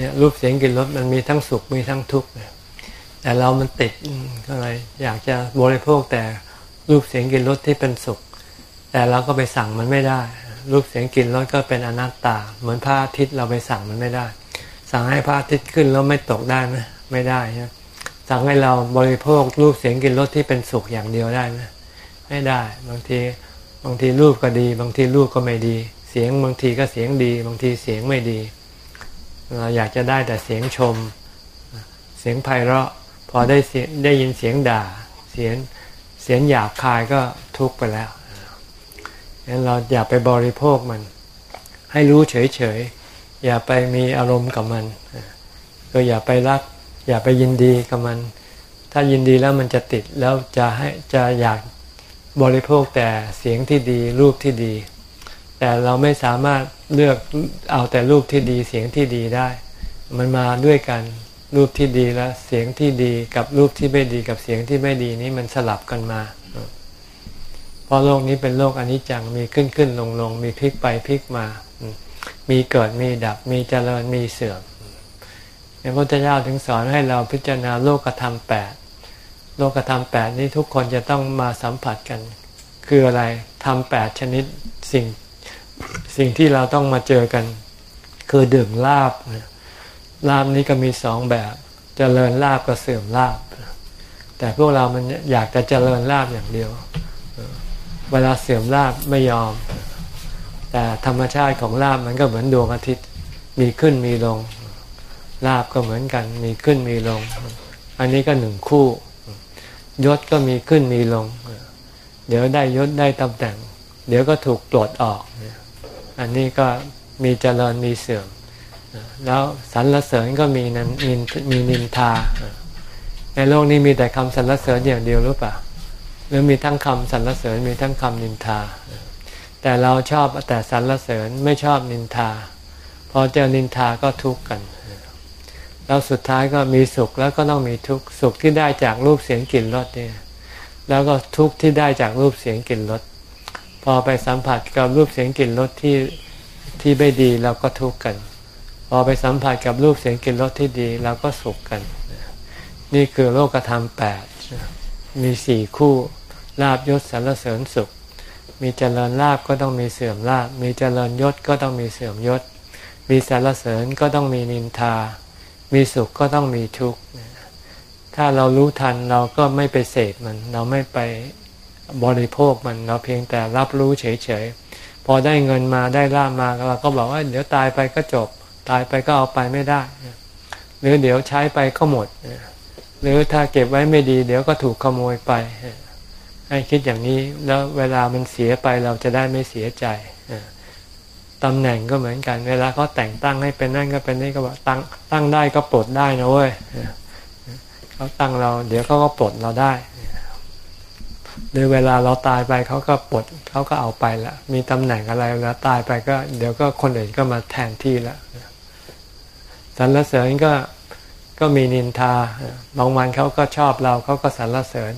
เนี่ยรูปเสียงกลิ่นรสมันมีทั้งสุขมีทั้งทุกข์แต่เรามันติดก็เลยอยากจะบริโภคแต่รูปเสียงกลิ่นรสที่เป็นสุข แต่เราก็ไปสั่งมันไม่ได้ รูปเสียงกลิ่นรสก็เป็นอนัตตา เหมือนพระอาทิตย์เราไปสั่งมันไม่ได้ สั่งให้พระอาทิตย์ขึ้นแล้วไม่ตกได้ไหมไม่ได้ใช่สั่งให้เราบริโภครูปเสียงกลิ่นรสที่เป็นสุขอย่างเดียวได้ไหมไม่ได้ บางทีบางทีรูปก็ดี บางทีรูปก็ไม่ดี เสียงบางทีก็เสียงดี บางทีเสียงไม่ดี เราอยากจะได้แต่เสียงชม เสียงไพเราะ พอได้เสียงได้ยินเสียงด่า เสียงเสียงหยาบคายก็ทุกไปแล้วงั้นเราอย่าไปบริโภคมัน ให้รู้เฉยๆ อย่าไปมีอารมณ์กับมัน ก็อย่าไปรัก อย่าไปยินดีกับมัน ถ้ายินดีแล้วมันจะติดแล้วจะให้จะอยากบริโภคแต่เสียงที่ดีรูปที่ดี แต่เราไม่สามารถ เลือกเอาแต่รูปที่ดีเสียงที่ดีได้ มันมาด้วยกันรูปที่ดีแล้วเสียงที่ดีกับรูปที่ไม่ดีกับเสียงที่ไม่ดีนี้มันสลับกันมาเพราะโลกนี้เป็นโลกอนิจจังมีขึ้นขึ้นลงลงมีพลิกไปพลิกมา มีเกิดมีดับมีเจริญมีเสื่อมพระพุทธเจ้าถึงสอนให้เราพิจารณาโลกธรรมแปดโลกธรรมแปดนี้ทุกคนจะต้องมาสัมผัสกัน คืออะไรทำแปดชนิดสิ่ง สิ่งที่เราต้องมาเจอกัน คือดื่มลาบลาบนี้ก็มีสองแบบจเจริญลาบกับเสื่อมลาบ แต่พวกเรามันอยากจะเจริญลาบอย่างเดียว เวลาเสื่อมลาบไม่ยอม แต่ธรรมชาติของลาบมันก็เหมือนดวงอาทิตย์มีขึ้นมีลง ลาบก็เหมือนกัน มีขึ้นมีลง อันนี้ก็หนึ่งคู่ ยศก็มีขึ้นมีลง เดี๋ยวได้ยศได้ตำแหน่ง เดี๋ยวก็ถูกปลดออก อันนี้ก็มีเจริญมีเสื่อม แล้วสรรเสริญก็มีนันมีมีนินทา ในโลกนี้มีแต่คำสรรเสริญอย่างเดียวหรือเปล่า หรือมีทั้งคำสรรเสริญมีทั้งคำนินทา แต่เราชอบแต่สรรเสริญไม่ชอบนินทา พอเจอนินทาก็ทุกข์กันแล้วสุดท้ายก็มีสุขแล้วก็ต้องมีทุกข์สุขที่ได้จากรูปเสียงกลิ่นรสเนี่ยแล้วก็ทุกข์ที่ได้จากรูปเสียงกลิ่นรส พอไปสัมผัสกับรูปเสียงกลิ่นรสที่ที่ไม่ดีเราก็ทุกข์กัน พอไปสัมผัสกับรูปเสียงกลิ่นรสที่ดีเราก็สุขกัน นี่คือโลกธรรมแปดมีสี่คู่ลาบยศสารเสริญสุข มีเจริญลาบก็ต้องมีเสื่อมลาบมีเจริญยศก็ต้องมีเสื่อมยศ มีสารเสริญก็ต้องมีนินทา มีสุขก็ต้องมีทุกข์ถ้าเรารู้ทันเราก็ไม่ไปเสพมัน เราไม่ไป บริโภคมันเราเพียงแต่รับรู้เฉยๆพอได้เงินมาได้ล่ามาเราก็บอกว่าเดี๋ยวตายไปก็จบ ตายไปก็เอาไปไม่ได้ หรือเดี๋ยวใช้ไปก็หมด หรือถ้าเก็บไว้ไม่ดี เดี๋ยวก็ถูกขโมยไปให้คิดอย่างนี้แล้วเวลามันเสียไปเราจะได้ไม่เสียใจตำแหน่งก็เหมือนกัน เวลาเขาแต่งตั้งให้เป็นนั่นก็เป็นนี่ก็บอกตั้งตั้งได้ก็ปลดได้นะเว้ยเขาตั้งเรา เดี๋ยวเขาก็ปลดเราได้ หรือเวลาเราตายไปเขาก็ปลดเขาก็เอาไปละมีตำแหน่งอะไรแล้วตายไปก็ เดี๋ยวก็คนอื่นก็มาแทนที่ละสรรเสริญก็ก็มีนินทาบางวันเขาก็ชอบเราเขาก็สรรเสริญ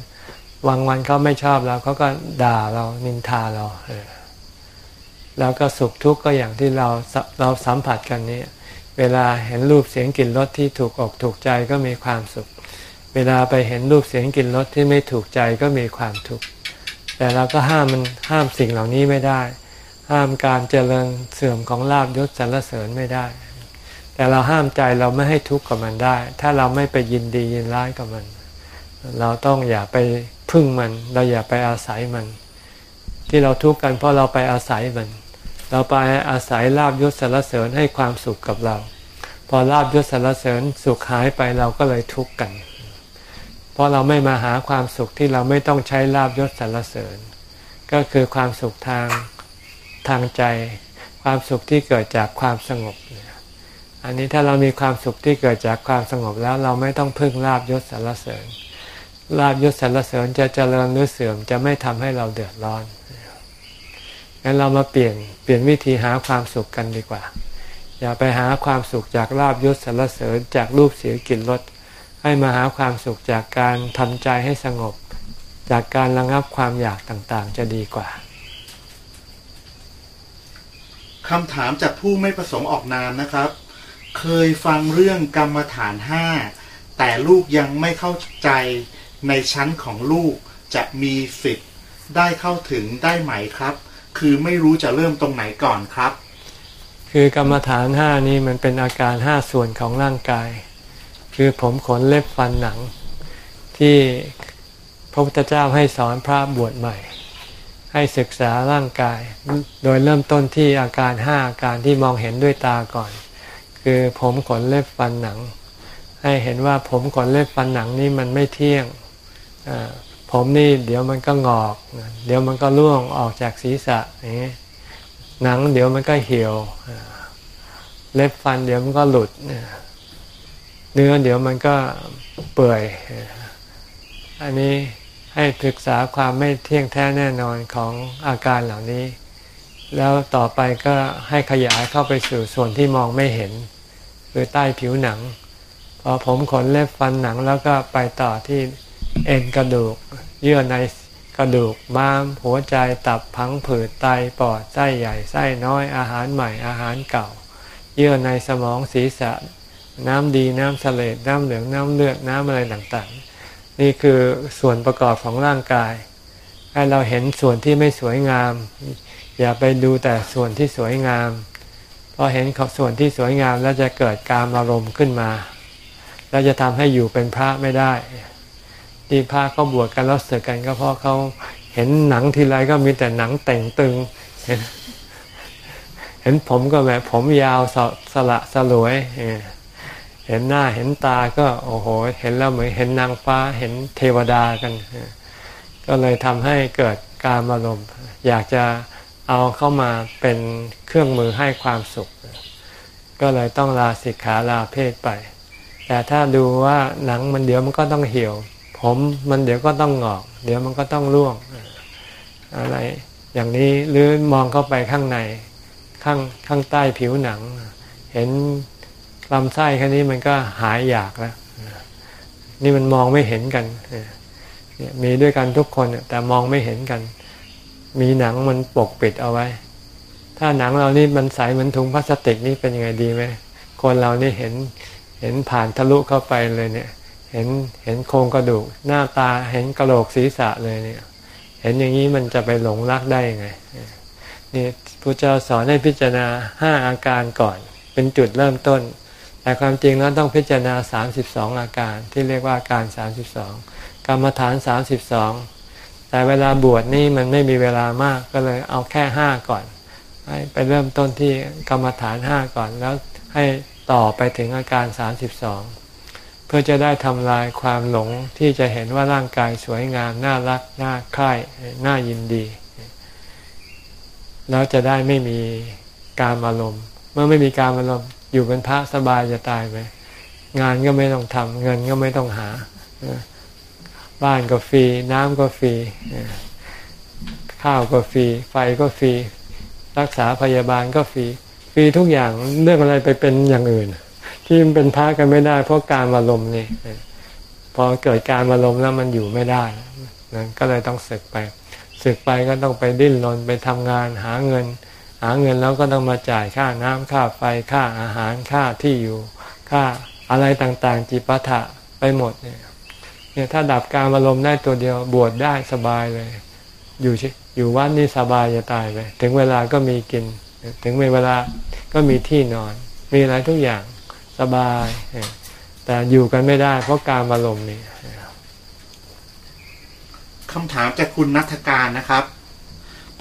บางวันเขาไม่ชอบเราเขาก็ด่าเรานินทาเราเออแล้วก็สุขทุกข์ก็อย่างที่เราเราสัมผัสกันนี้เวลาเห็นรูปเสียงกลิ่นรสที่ถูกอกถูกใจก็มีความสุข เวลาไปเห็นรูปเสียงกลิ่นรสที่ไม่ถูกใจก็มีความทุกข์แต่เราก็ห้ามมันห้ามสิ่งเหล่านี้ไม่ได้ ห้ามการเจริญเสื่อมของลาบยศสรรเสริญไม่ได้ แต่เราห้ามใจเราไม่ให้ทุกข์กับมันได้ ถ้าเราไม่ไปยินดียินร้ายกับมัน เราต้องอย่าไปพึ่งมัน เราอย่าไปอาศัยมัน ที่เราทุกข์กันเพราะเราไปอาศัยมัน เราไปอาศัยลาบยศสารเสริญให้ความสุขกับเรา พอลาบยศสารเสริญสุขหายไปเราก็เลยทุกข์กัน ราะเราไม่มาหาความสุขที่เราไม่ต้องใช้ลาบยศสารเสริญ ก็คือความสุขทางทางใจ ความสุขที่เกิดจากความสงบ อันนี้ถ้าเรามีความสุขที่เกิดจากความสงบแล้วเราไม่ต้องพึ่งลาบยศสารเสริญลาบยศสารเสริญจะเจริญหรือเสื่อมจะไม่ทำให้เราเดือดร้อนงั้นเรามาเปลี่ยนเปลี่ยนวิธีหาความสุขกันดีกว่า อย่าไปหาความสุขจากลาบยศสรรเสริญจากรูปเสียงกลิ่นรส ให้มาหาความสุขจากการทำใจให้สงบ จากการระงับความอยากต่างๆ จะดีกว่าคำถามจากผู้ไม่ประสงค์ออกนามนะครับ เคยฟังเรื่องกรรมฐานห้าแต่ลูกยังไม่เข้าใจในชั้นของลูกจะมีสิทธิ์ได้เข้าถึงได้ไหมครับ คือไม่รู้จะเริ่มตรงไหนก่อนครับ คือกรรมฐานห้านี้มันเป็นอาการห้าส่วนของร่างกาย คือผมขนเล็บฟันหนัง ที่พระพุทธเจ้าให้สอนพระบวชใหม่ ให้ศึกษาร่างกาย โดยเริ่มต้นที่อาการห้าอาการที่มองเห็นด้วยตาก่อน คือผมขนเล็บฟันหนัง ให้เห็นว่าผมขนเล็บฟันหนังนี่มันไม่เที่ยงผมนี่เดี๋ยวมันก็งอก เดี๋ยวมันก็ร่วงออกจากศีรษะนี้หนังเดี๋ยวมันก็เหี่ยว เล็บฟันเดี๋ยวมันก็หลุด เนื้อเดี๋ยวมันก็เปื่อย อันนี้ให้ศึกษาความไม่เที่ยงแท้แน่นอนของอาการเหล่านี้ แล้วต่อไปก็ให้ขยายเข้าไปสู่ส่วนที่มองไม่เห็นคือใต้ผิวหนัง พอผมขนเล็บฟันหนังแล้วก็ไปต่อที่เอ็นกระดูก เยื่อในกระดูกม้าม หัวใจตับพังผืดไตปอดไส้ใหญ่ไส้น้อยอาหารใหม่อาหารเก่า เยื่อในสมองศีรษะ น้ำดีน้ำเลดน้ำเหลืองน้ำเลือดน้ำอะไรต่างๆ นี่คือส่วนประกอบของร่างกาย ให้เราเห็นส่วนที่ไม่สวยงาม อย่าไปดูแต่ส่วนที่สวยงามพอเห็นส่วนที่สวยงามแล้วจะเกิดการอารมณ์ขึ้นมา แล้วจะทำให้อยู่เป็นพระไม่ได้ ที่พระเขาบวชกันแล้วเสือกันก็เพราะเขาเห็นหนังทีไรก็มีแต่หนังแต่งตึง เห็นเห็นผมก็แบบผมยาวสสละสลวยเเห็นหน้าเห็นตาก็โอ้โห เห็นแล้วเหมือนเห็นนางฟ้าเห็นเทวดากัน ก็เลยทำให้เกิดการอารมณ์อยากจะเอาเข้ามาเป็นเครื่องมือให้ความสุข ก็เลยต้องลาสิกขาลาเพศไป แต่ถ้าดูว่าหนังมันเดี๋ยวมันก็ต้องเหี่ยว ผมมันเดี๋ยวก็ต้องงอก เดี๋ยวมันก็ต้องร่วงอะไรอย่างนี้หรือมองเข้าไปข้างในข้างข้างใต้ผิวหนัง เห็น ลำไส้แค่นี้มันก็หายอยากแล้วนี่มันมองไม่เห็นกันมีด้วยกันทุกคนแต่มองไม่เห็นกัน มีหนังมันปกปิดเอาไว้ ถ้าหนังเรานี่มันใสเหมือนถุงพลาสติกนี่เป็นยังไงดีไหมคนเรานี่เห็นเห็นผ่านทะลุเข้าไปเลยเนี่ย เห็นเห็นโครงกระดูก หน้าตาเห็นกระโหลกศีรษะเลยเนี่ย เห็นอย่างนี้มันจะไปหลงรักได้ยังไงนี่พระเจ้าสอนให้พิจารณาห้าอาการก่อน เป็นจุดเริ่มต้น แต่ความจริงแล้วต้องพิจารณาสามสิบสองอาการที่เรียกว่าอาการสามสิบสองกรรมฐานสามสิบสองแต่เวลาบวชนี่มันไม่มีเวลามากก็เลยเอาแค่ห้าก่อนให้ไปเริ่มต้นที่กรรมฐานห้าก่อน แล้วให้ต่อไปถึงอาการสามสิบสองพื่อจะได้ทำลายความหลงที่จะเห็นว่าร่างกายสวยงาม น่ารัก น่าใคร่น่ายินดี แล้วจะได้ไม่มีการอารมณ์ เมื่อไม่มีการอารมณ์ อยู่เป็นพระสบายจะตายไหมงานก็ไม่ต้องทำเงินก็ไม่ต้องหา บ้านก็ฟรีน้ำก็ฟรีข้าวก็ฟรีไฟก็ฟรีรักษาพยาบาลก็ฟรีฟรีทุกอย่างเรื่องอะไรไปเป็นอย่างอื่น ที่มันเป็นพระกันไม่ได้ เพราะการอารมณ์นี่พอเกิดการอารมณ์แล้วมันอยู่ไม่ได้นะก็เลยต้องสึกไปสึกไปก็ต้องไปดิ้นรนไปทำงานหาเงิน หาเงินแล้วก็ต้องมาจ่ายค่าน้ำค่าไฟค่าอาหารค่าที่อยู่ ค่าอะไรต่างๆ จิปาถะไปหมดเนี่ยเนี่ยถ้าดับการอารมณ์ได้ตัวเดียวบวชได้สบายเลย อยู่อยู่วัดนี่สบายจะตายไปถึงเวลาก็มีกิน ถึงเวลาก็มีที่นอน มีอะไรทุกอย่างสบาย แต่อยู่กันไม่ได้เพราะการอารมณ์นี่คำถามจากคุณนัทการนะครับ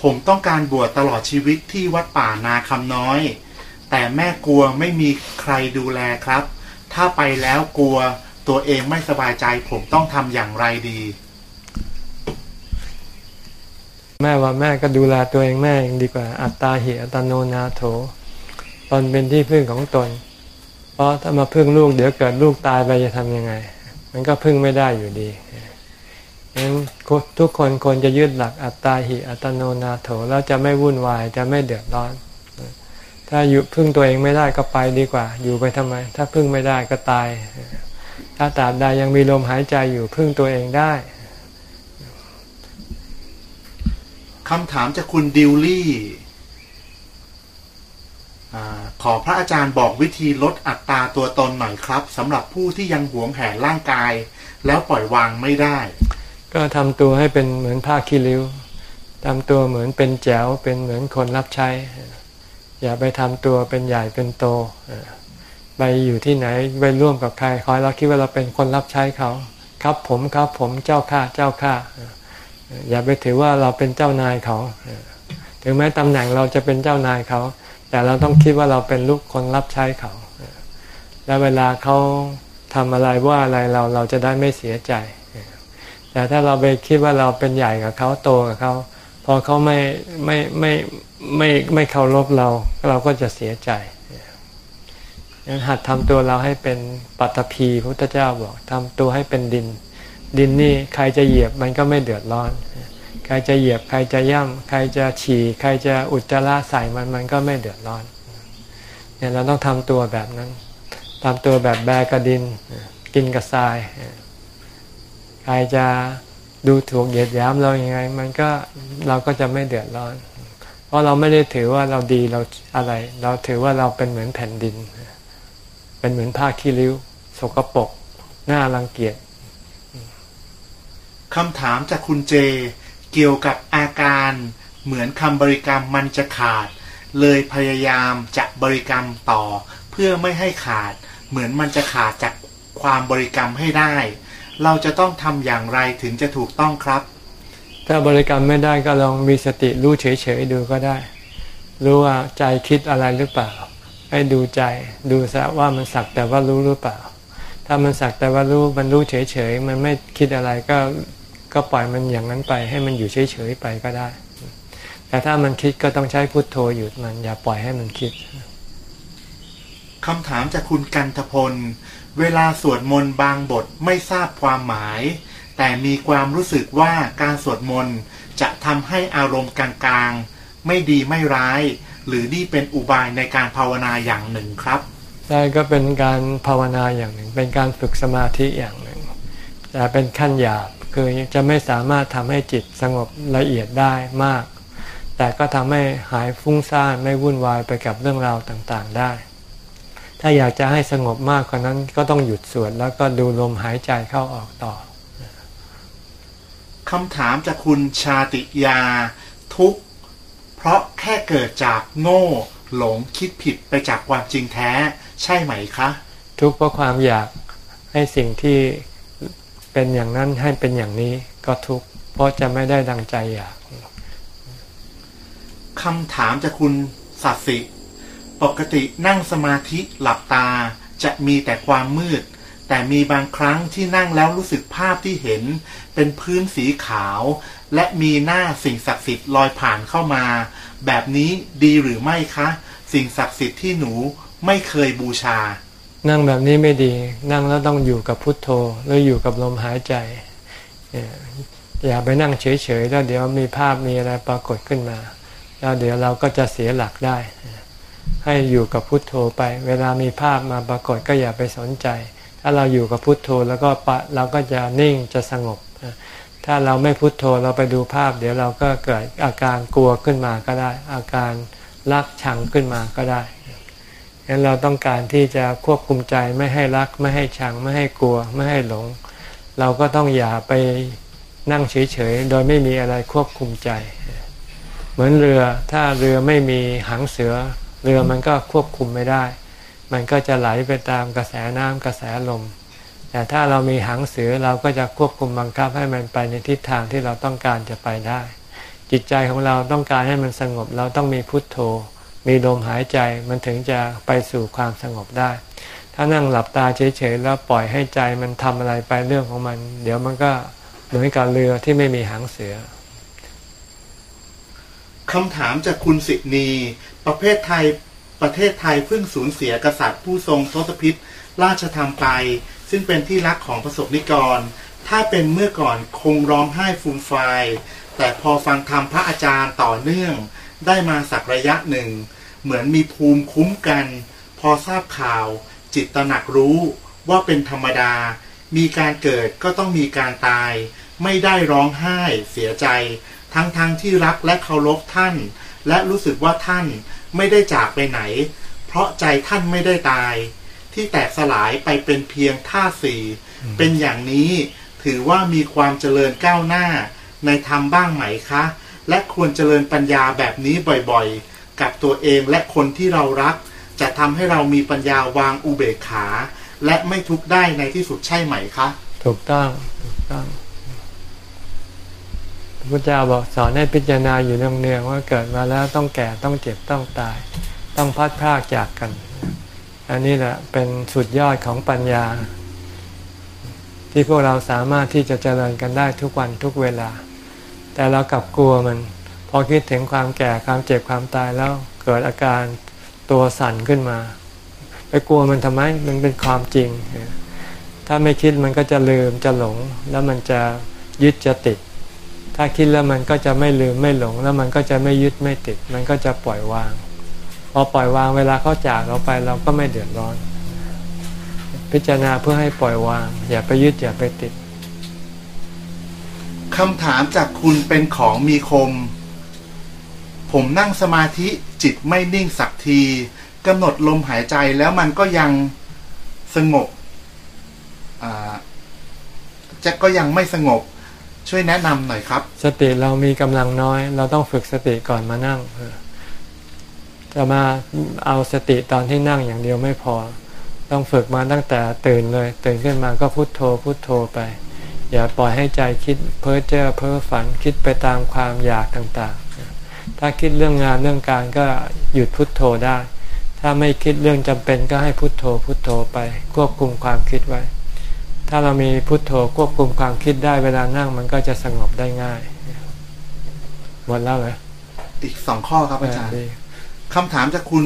ผมต้องการบวชตลอดชีวิตที่วัดป่านาคำน้อย แต่แม่กลัวไม่มีใครดูแลครับ ถ้าไปแล้วกลัวตัวเองไม่สบายใจ ผมต้องทำอย่างไรดี แม่ว่าแม่ก็ดูแลตัวเองแม่เองดีกว่า อัตตาเหอัตโนนาโถตนเป็นที่พึ่งของตน เพราะถ้ามาพึ่งลูกเดี๋ยวเกิดลูกตายไปจะทำยังไง มันก็พึ่งไม่ได้อยู่ดีั้นทุกคนควรจะยึดหลักอัตตาหิอัตโนนาโถแล้วจะไม่วุ่นวายจะไม่เดือดร้อน ถ้าอยู่พึ่งตัวเองไม่ได้ก็ไปดีกว่า อยู่ไปทำไม ถ้าพึ่งไม่ได้ก็ตาย ถ้าตราบใดยังมีลมหายใจอยู่พึ่งตัวเองได้คำถามจากคุณดิวลี่อขอพระอาจารย์บอกวิธีลดอัตราตัวตนหน่อยครับสำหรับผู้ที่ยังหวงแหนร่างกาย แล้วปล่อยวางไม่ได้ ก็ทำตัวให้เป็นเหมือนผ้าคีริ้วทำตัวเหมือนเป็นแจ๋วเป็นเหมือนคนรับใช้ อย่าไปทำตัวเป็นใหญ่เป็นโตไปอยู่ที่ไหนไปร่วมกับใครคอยเราคิดว่าเราเป็นคนรับใช้เขา ครับผมครับผมเจ้าข้าเจ้าข้าอย่าไปถือว่าเราเป็นเจ้านายเขา ถึงแม้ตำแหน่งเราจะเป็นเจ้านายเขา แต่เราต้องคิดว่าเราเป็นลูกคนรับใช้เขา แล้วเวลาเขาทำอะไรว่าอะไรเราเราจะได้ไม่เสียใจ แต่ถ้าเราไปคิดว่าเราเป็นใหญ่กับเขาโตกับเขาพอเขาไม่ไม่ไม่ไม่ไม่เคารพเราเราก็จะเสียใจงั้นหัดทำตัวเราให้เป็นปัตภีพุทธเจ้าบอกทำตัวให้เป็นดิน ดินนี่ใครจะเหยียบมันก็ไม่เดือดร้อน ใครจะเหยียบใครจะย่ำใครจะฉี่ ใครจะอุจจาระใส่มันมันก็ไม่เดือดร้อนเนี่ยเราต้องทำตัวแบบนั้นทำตัวแบบแบกระดิน กินกระทราย ใครจะดูถูกเหยียดหย้ำเราอยัางไง มันก็เราก็จะไม่เดือดร้อน เพราะเราไม่ได้ถือว่าเราดีเราอะไร เราถือว่าเราเป็นเหมือนแผ่นดิน เป็นเหมือนผ้าขี้ริ้ว สกปรกน่ารังเกียจคำถามจากคุณเจเกี่ยวกับอาการเหมือนคำบริกรรมมันจะขาด เลยพยายามจะบริกรรมต่อ เพื่อไม่ให้ขาด เหมือนมันจะขาดจากความบริกรรมให้ได้ เราจะต้องทำอย่างไรถึงจะถูกต้องครับ ถ้าบริกรรมไม่ได้ก็ลองมีสติรู้เฉยๆดูก็ได้ รู้ว่าใจคิดอะไรหรือเปล่า ให้ดูใจดูซะว่ามันสักแต่ว่ารู้หรือเปล่า ถ้ามันสักแต่ว่ารู้มันรู้เฉยๆมันไม่คิดอะไรก็ก็ปล่อยมันอย่างนั้นไป ให้มันอยู่เฉยๆไปก็ได้ แต่ถ้ามันคิดก็ต้องใช้พุทโธหยุดมันอย่าปล่อยให้มันคิดคำถามจากคุณกันทพล เวลาสวดมนต์บางบทไม่ทราบความหมาย แต่มีความรู้สึกว่าการสวดมนต์จะทำให้อารมณ์กลางๆ ไม่ดีไม่ร้าย หรือนี่เป็นอุบายในการภาวนาอย่างหนึ่งครับ ใช่ก็เป็นการภาวนาอย่างหนึ่ง เป็นการฝึกสมาธิอย่างหนึ่ง แต่เป็นขั้นหยาบคือจะไม่สามารถทำให้จิตสงบละเอียดได้มาก แต่ก็ทำให้หายฟุ้งซ่านไม่วุ่นวายไปกับเรื่องราวต่างๆได้ ถ้าอยากจะให้สงบมากกว่านั้นก็ต้องหยุดสวดแล้วก็ดูลมหายใจเข้าออกต่อคำถามจากคุณชาติยาทุกเพราะแค่เกิดจากโง่ หลงคิดผิดไปจากความจริงแท้ ใช่ไหมคะ ทุกเพราะความอยากให้สิ่งที่เป็นอย่างนั้นให้เป็นอย่างนี้ก็ทุกเพราะจะไม่ได้ดังใจอยากคำถามจากคุณสัตสิ ปกตินั่งสมาธิหลับตาจะมีแต่ความมืด แต่มีบางครั้งที่นั่งแล้วรู้สึกภาพที่เห็น เป็นพื้นสีขาว และมีหน้าสิ่งศักดิ์สิทธิ์ลอยผ่านเข้ามา แบบนี้ดีหรือไม่คะ สิ่งศักดิ์สิทธิ์ที่หนูไม่เคยบูชา นั่งแบบนี้ไม่ดี นั่งแล้วต้องอยู่กับพุทโธหรืออยู่กับลมหายใจ อย่าไปนั่งเฉยๆแล้วเดี๋ยวมีภาพมีอะไรปรากฏขึ้นมา แล้วเดี๋ยวเราก็จะเสียหลักได้ ให้อยู่กับพุทโธไป เวลามีภาพมาปรากฏก็อย่าไปสนใจ ถ้าเราอยู่กับพุทโธแล้วก็ปะเราก็จะนิ่งจะสงบ ถ้าเราไม่พุทโธเราไปดูภาพ เดี๋ยวเราก็เกิดอาการกลัวขึ้นมาก็ได้ อาการรักชังขึ้นมาก็ได้งั้นเราต้องการที่จะควบคุมใจไม่ให้รักไม่ให้ชังไม่ให้กลัวไม่ให้หลง เราก็ต้องอย่าไปนั่งเฉยๆ โดยไม่มีอะไรควบคุมใจ เหมือนเรือถ้าเรือไม่มีหางเสือ เรือมันก็ควบคุมไม่ได้ มันก็จะไหลไปตามกระแสน้ำกระแสลม แต่ถ้าเรามีหางเสือเราก็จะควบคุมบังคับให้มันไปในทิศทางที่เราต้องการจะไปได้ จิตใจของเราต้องการให้มันสงบเราต้องมีพุทโธ มีลมหายใจมันถึงจะไปสู่ความสงบได้ ถ้านั่งหลับตาเฉยๆแล้วปล่อยให้ใจมันทำอะไรไปเรื่องของมัน เดี๋ยวมันก็เหมือนกับเรือที่ไม่มีหางเสือ คำถามจากคุณสินีประเภทไทยประเทศไทยเพิ่งสูญเสียกษัตริย์ผู้ทรงทศพิษราชธรรมไป ซึ่งเป็นที่รักของประสบนิกร ถ้าเป็นเมื่อก่อนคงร้องไห้ฟูมไฟแต่พอฟังธรรมพระอาจารย์ต่อเนื่อง ได้มาสักระยะหนึ่ง เหมือนมีภูมิคุ้มกัน พอทราบข่าว จิตตระหนักรู้ว่าเป็นธรรมดา มีการเกิดก็ต้องมีการตาย ไม่ได้ร้องไห้เสียใจ ทั้งๆทที่รักและเคารพท่าน และรู้สึกว่าท่านไม่ได้จากไปไหน เพราะใจท่านไม่ได้ตาย ที่แตกสลายไปเป็นเพียงท่าสี่เป็นอย่างนี้ถือว่ามีความเจริญก้าวหน้า ในธรรมบ้างไหมคะ และควรเจริญปัญญาแบบนี้บ่อยๆ กับตัวเองและคนที่เรารัก จะทำให้เรามีปัญญาวางอุเบกขา และไม่ทุกข์ได้ในที่สุดใช่ไหมคะ ถูกต้องถูกต้อง พระพุทธเจ้าบอกสอนให้พิจารณาอยู่เนืองๆว่าเกิดมาแล้วต้องแก่ต้องเจ็บต้องตาย ต้องพัดพากจากกัน อันนี้แหละเป็นสุดยอดของปัญญา ที่พวกเราสามารถที่จะเจริญกันได้ทุกวันทุกเวลา แต่เรากลับกลัวมัน พอคิดถึงความแก่ความเจ็บความตายแล้วเกิดอาการตัวสั่นขึ้นมา ไปกลัวมันทำไมมันเป็นความจริง ถ้าไม่คิดมันก็จะลืมจะหลง แล้วมันจะยึดจะติด ถ้าคิดแล้วมันก็จะไม่ลืมไม่หลง แล้วมันก็จะไม่ยึดไม่ติด มันก็จะปล่อยวาง พอปล่อยวางเวลาเขาจากเราไปเราก็ไม่เดือดร้อน พิจารณาเพื่อให้ปล่อยวาง อย่าไปยึดอย่าไปติดคำถามจากคุณเป็นของมีคม ผมนั่งสมาธิจิตไม่นิ่งสักทีกำหนดลมหายใจแล้วมันก็ยังสงบอ่าจะก็ยังไม่สงบ ช่วยแนะนำหน่อยครับ สติเรามีกำลังน้อย เราต้องฝึกสติก่อนมานั่งจะมาเอาสติตอนที่นั่งอย่างเดียวไม่พอ ต้องฝึกมาตั้งแต่ตื่นเลย ตื่นขึ้นมาก็พุโทโธพุโทโธไป อย่าปล่อยให้ใจคิดเพ้อเจ้อเพ้อฝันคิดไปตามความอยากต่างๆ ถ้าคิดเรื่องงานเรื่องการก็หยุดพุดโทโธได้ ถ้าไม่คิดเรื่องจำเป็นก็ให้พุโทโธพุโทโธไป ควบคุมความคิดไว้ ถ้าเรามีพุโทโธควบคุมความคิดได้เวลานั่งมันก็จะสงบได้ง่าย หมดแล้วเหรออีกสองข้อครับอาจารย์ดีคำถามจากคุณ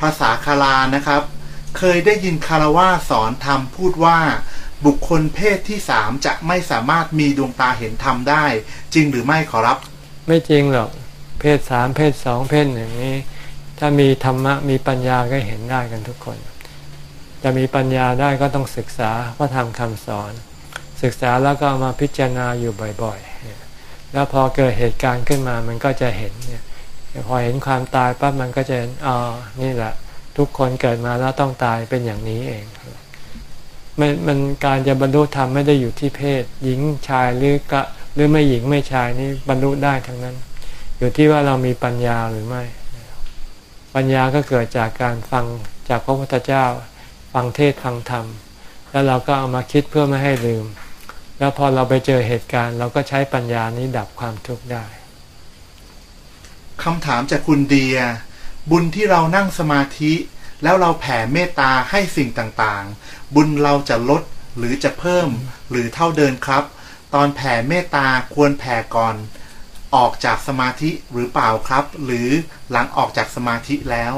ภาษาคารานะครับ เคยได้ยินคารวาสสอนธรรมพูดว่าบุคคลเพศที่สามจะไม่สามารถมีดวงตาเห็นธรรมได้ จริงหรือไม่ขอรับ ไม่จริงหรอก เพศสามเพศสองเพศอย่างนี้ ถ้ามีธรรมะมีปัญญาก็เห็นได้กันทุกคน จะมีปัญญาได้ก็ต้องศึกษาพระธรรมคำสอน ศึกษาแล้วก็มาพิจารณาอยู่บ่อยๆ แล้วพอเกิดเหตุการณ์ขึ้นมามันก็จะเห็นเนี่ยพอเห็นความตายปั๊บมันก็จะเห็นอ๋อนี่แหละ ทุกคนเกิดมาแล้วต้องตายเป็นอย่างนี้เองไม่มันการจะบรรลุธรรมไม่ได้อยู่ที่เพศ หญิงชายหรือกะหรือไม่หญิงไม่ชายนี่บรรลุได้ทั้งนั้น อยู่ที่ว่าเรามีปัญญาหรือไม่ ปัญญาก็เกิดจากการฟังจากพระพุทธเจ้า ฟังเทศฟังธรรม แล้วเราก็เอามาคิดเพื่อไม่ให้ลืม แล้วพอเราไปเจอเหตุการณ์ เราก็ใช้ปัญญานี้ดับความทุกข์ได้คำถามจากคุณเดีย บุญที่เรานั่งสมาธิ แล้วเราแผ่เมตตาให้สิ่งต่างๆ บุญเราจะลดหรือจะเพิ่มหรือเท่าเดินครับ ตอนแผ่เมตตาควรแผ่ก่อนออกจากสมาธิหรือเปล่าครับ หรือหลังออกจากสมาธิแล้ว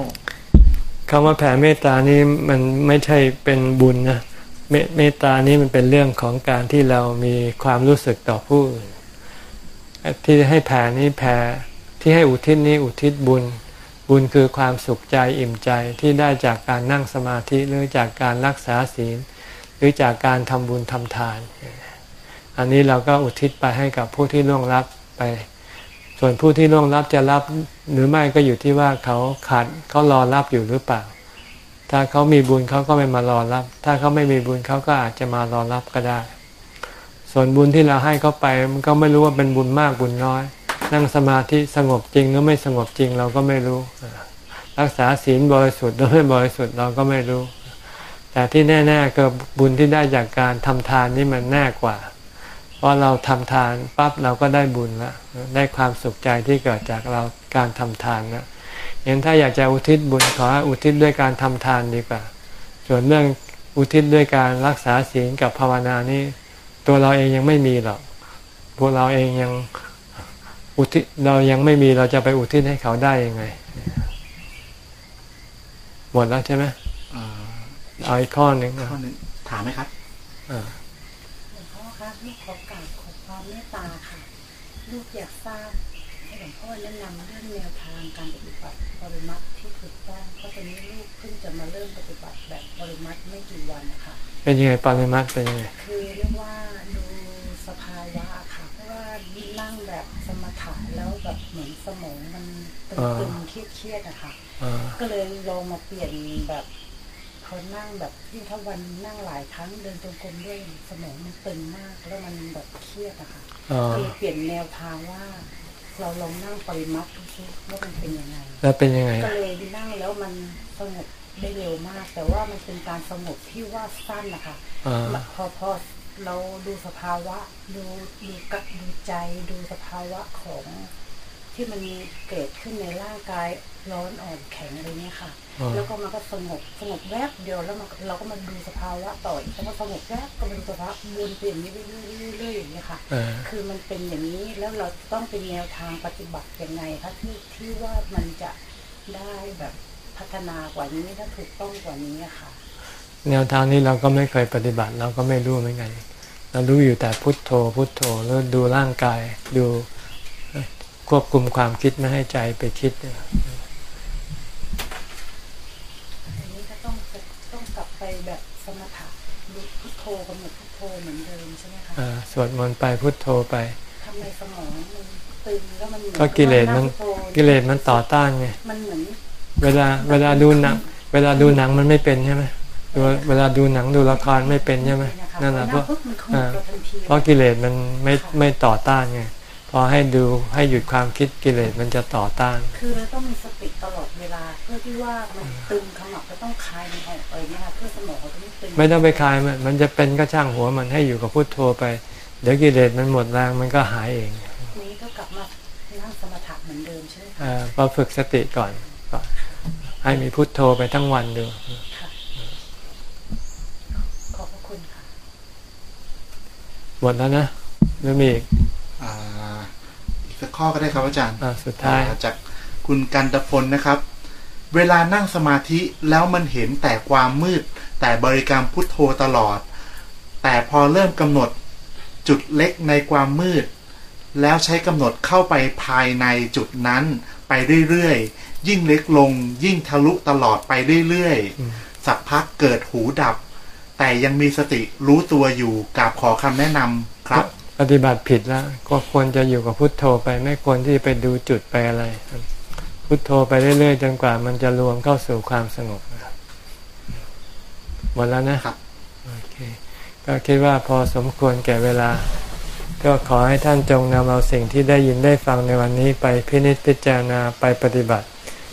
คำว่าแผ่เมตตานี้มันไม่ใช่เป็นบุญนะเมตตานี้มันเป็นเรื่องของการที่เรามีความรู้สึกต่อผู้อื่นที่ให้แผ่นี้แผ่ที่ให้อุทิศนี้อุทิศบุญ บุญคือความสุขใจอิ่มใจที่ได้จากการนั่งสมาธิหรือจากการรักษาศีล หรือจากการทำบุญทำทาน อันนี้เราก็อุทิศไปให้กับผู้ที่ล่วงลับไป ส่วนผู้ที่ล่วงลับจะรับหรือไม่ก็อยู่ที่ว่าเขาขาดเขารอรับอยู่หรือเปล่า ถ้าเขามีบุญเขาก็ไม่มารอรับ ถ้าเขาไม่มีบุญเขาก็อาจจะมารอรับก็ได้ ส่วนบุญที่เราให้เขาไปมันก็ไม่รู้ว่าเป็นบุญมากบุญน้อย นั่งสมาธิสงบจริงหรือไม่สงบจริงเราก็ไม่รู้ รักษาศีลบริสุทธิ์หรือไม่บริสุทธิ์เราก็ไม่รู้ แต่ที่แน่ๆก็บุญที่ได้จากการทำทานนี่มันแน่กว่า พราะเราทำทานปั๊บเราก็ได้บุญแล้วได้ความสุขใจที่เกิดจากเราการทำทานนะอย่างถ้าอยากจะอุทิศบุญขออุทิศด้วยการทำทานดีกว่า ส่วนเรื่องอุทิศด้วยการรักษาศีลกับภาวนานี่ตัวเราเองยังไม่มีหรอกพวกเราเองยังอุทิศเรายังไม่มีเราจะไปอุทิศให้เขาได้ยังไง หมดแล้วใช่ไหมเอ่อเอาอีกข้อหนึ่งนะข้อหนึงถามไหมครับอ่า มัติไม่กี่วันนะคะเป็นยังไงปริมัติเป็นยังไงคือเรียกว่าดูสภาวะค่ะเพราะว่านั่งแบบสมถถะแล้วแบบเหมือนสมองมันตึอ่างๆเครียดๆอะค่ะอ่าก็เลยลองมาเปลี่ยนแบบพอนั่งแบบยิ่งถ้าวันนั่งหลายครั้งเดินจงกรมด้วยสมองมันตึงมากแล้วมันแบบเครียดอะค่ะอ่าก็เลยเปลี่ยนแนวทางว่า เราลองนั่งปริมัดดูซิว่ามันเป็นยังไงแล้วเป็นยังไงก็เลยนั่งแล้วมันสงบ ได้เร็วมาก แต่ว่ามันเป็นการสงบที่ว่าสั้นนะคะอ่าพอพอเราดูสภาวะ ดูดูกะดูใจดูสภาวะของที่มันเกิดขึ้นในร่างกายร้อนอ่อนแข็งอะไรเงี้ยค่ะอ่าแล้วก็มันก็สงบสงบแวบเดียวแล้วมันเราก็มาดูสภาวะต่ออีกแล้วก็สงบแวบก็มาดูสภาวะวนเปลี่ยนนี้เรื่อยๆเรื่อยๆอย่างเงี้ยค่ะอ่าคือมันเป็นอย่างนี้แล้วเราต้องเป็นแนวทางปฏิบัติยังไงคะที่ที่ว่ามันจะได้แบบ พัฒนากว่านี้และถูกต้องกว่านี้อะค่ะ แนวทางนี้เราก็ไม่เคยปฏิบัติ เราก็ไม่รู้เหมือนกันเรารู้อยู่แต่พุทโธ พุทโธแล้วดูร่างกายดูควบคุมความคิดไม่ให้ใจไปคิดเนี่ยอันนี้ก็ต้องต้องกลับไปแบบสมถะดูพุทโธกำหนดพุทโธเหมือนเดิมใช่ไหมคะอ่าสวดมนต์ไปพุทโธไปทำไมสมองมันตึงแล้วมันหมือนก็กิเลสมันว่าพุทโธกิเลสมันต่อต้านไงมันเหมือน เวลาเวลาดูหนังเวลาดูหนังมันไม่เป็นใช่ไหมดูเวลาดูหนังดูละครไม่เป็นใช่ไหมนั่นแหละเพราะปุ๊บมันขมุอ่ากเราทันทีเพราะกิเลสมันไม่ไม่ต่อต้านไงพอให้ดูให้หยุดความคิดกิเลสมันจะต่อต้าน คือเราต้องมีสติตลอดเวลาเพื่อที่ว่ามันตึงขมับก็ต้องคลายมันออกอะไรเงี้ยค่ะเพื่อสมองเราจะไม่ตึงไม่ต้องไปคลายมันมันจะเป็นก็ช่างหัวมันให้อยู่กับพุทโธไป เดี๋ยวกิเลสมันหมดแรงมันก็หายเองนี้ก็กลับมานั่งสมถะเหมือนเดิมใช่ไหมคะอ่าพอฝึกสติก่อนก่อน ให้มีพุทโธไปทั้งวันดูค่ะขอบพระคุณค่ะหมดแล้วนะหรือมีอีกอ่าอีกสักข้อก็ได้ครับอาจารย์อ่าสุดท้ายอ่าจากคุณกันตพลนะครับ เวลานั่งสมาธิแล้วมันเห็นแต่ความมืด แต่บริกรรมพุทโธตลอด แต่พอเริ่มกำหนดจุดเล็กในความมืด แล้วใช้กำหนดเข้าไปภายในจุดนั้นไปเรื่อยๆ ยิ่งเล็กลง ยิ่งทะลุตลอดไปเรื่อยอืมๆสักพักเกิดหูดับ แต่ยังมีสติรู้ตัวอยู่กราบขอคำแนะนำครับ ปฏิบัติผิดแล้วก็ควรจะอยู่กับพุทโธไปไม่ควรที่ไปดูจุดไปอะไร พุทโธไปเรื่อยๆ จนกว่ามันจะรวมเข้าสู่ความสงบหมดแล้วนะครับโอเคก็คิดว่าพอสมควรแก่เวลา ก็ขอให้ท่านจงนำเอาสิ่งที่ได้ยินได้ฟังในวันนี้ไปพินิจพิจารณาไปปฏิบัติ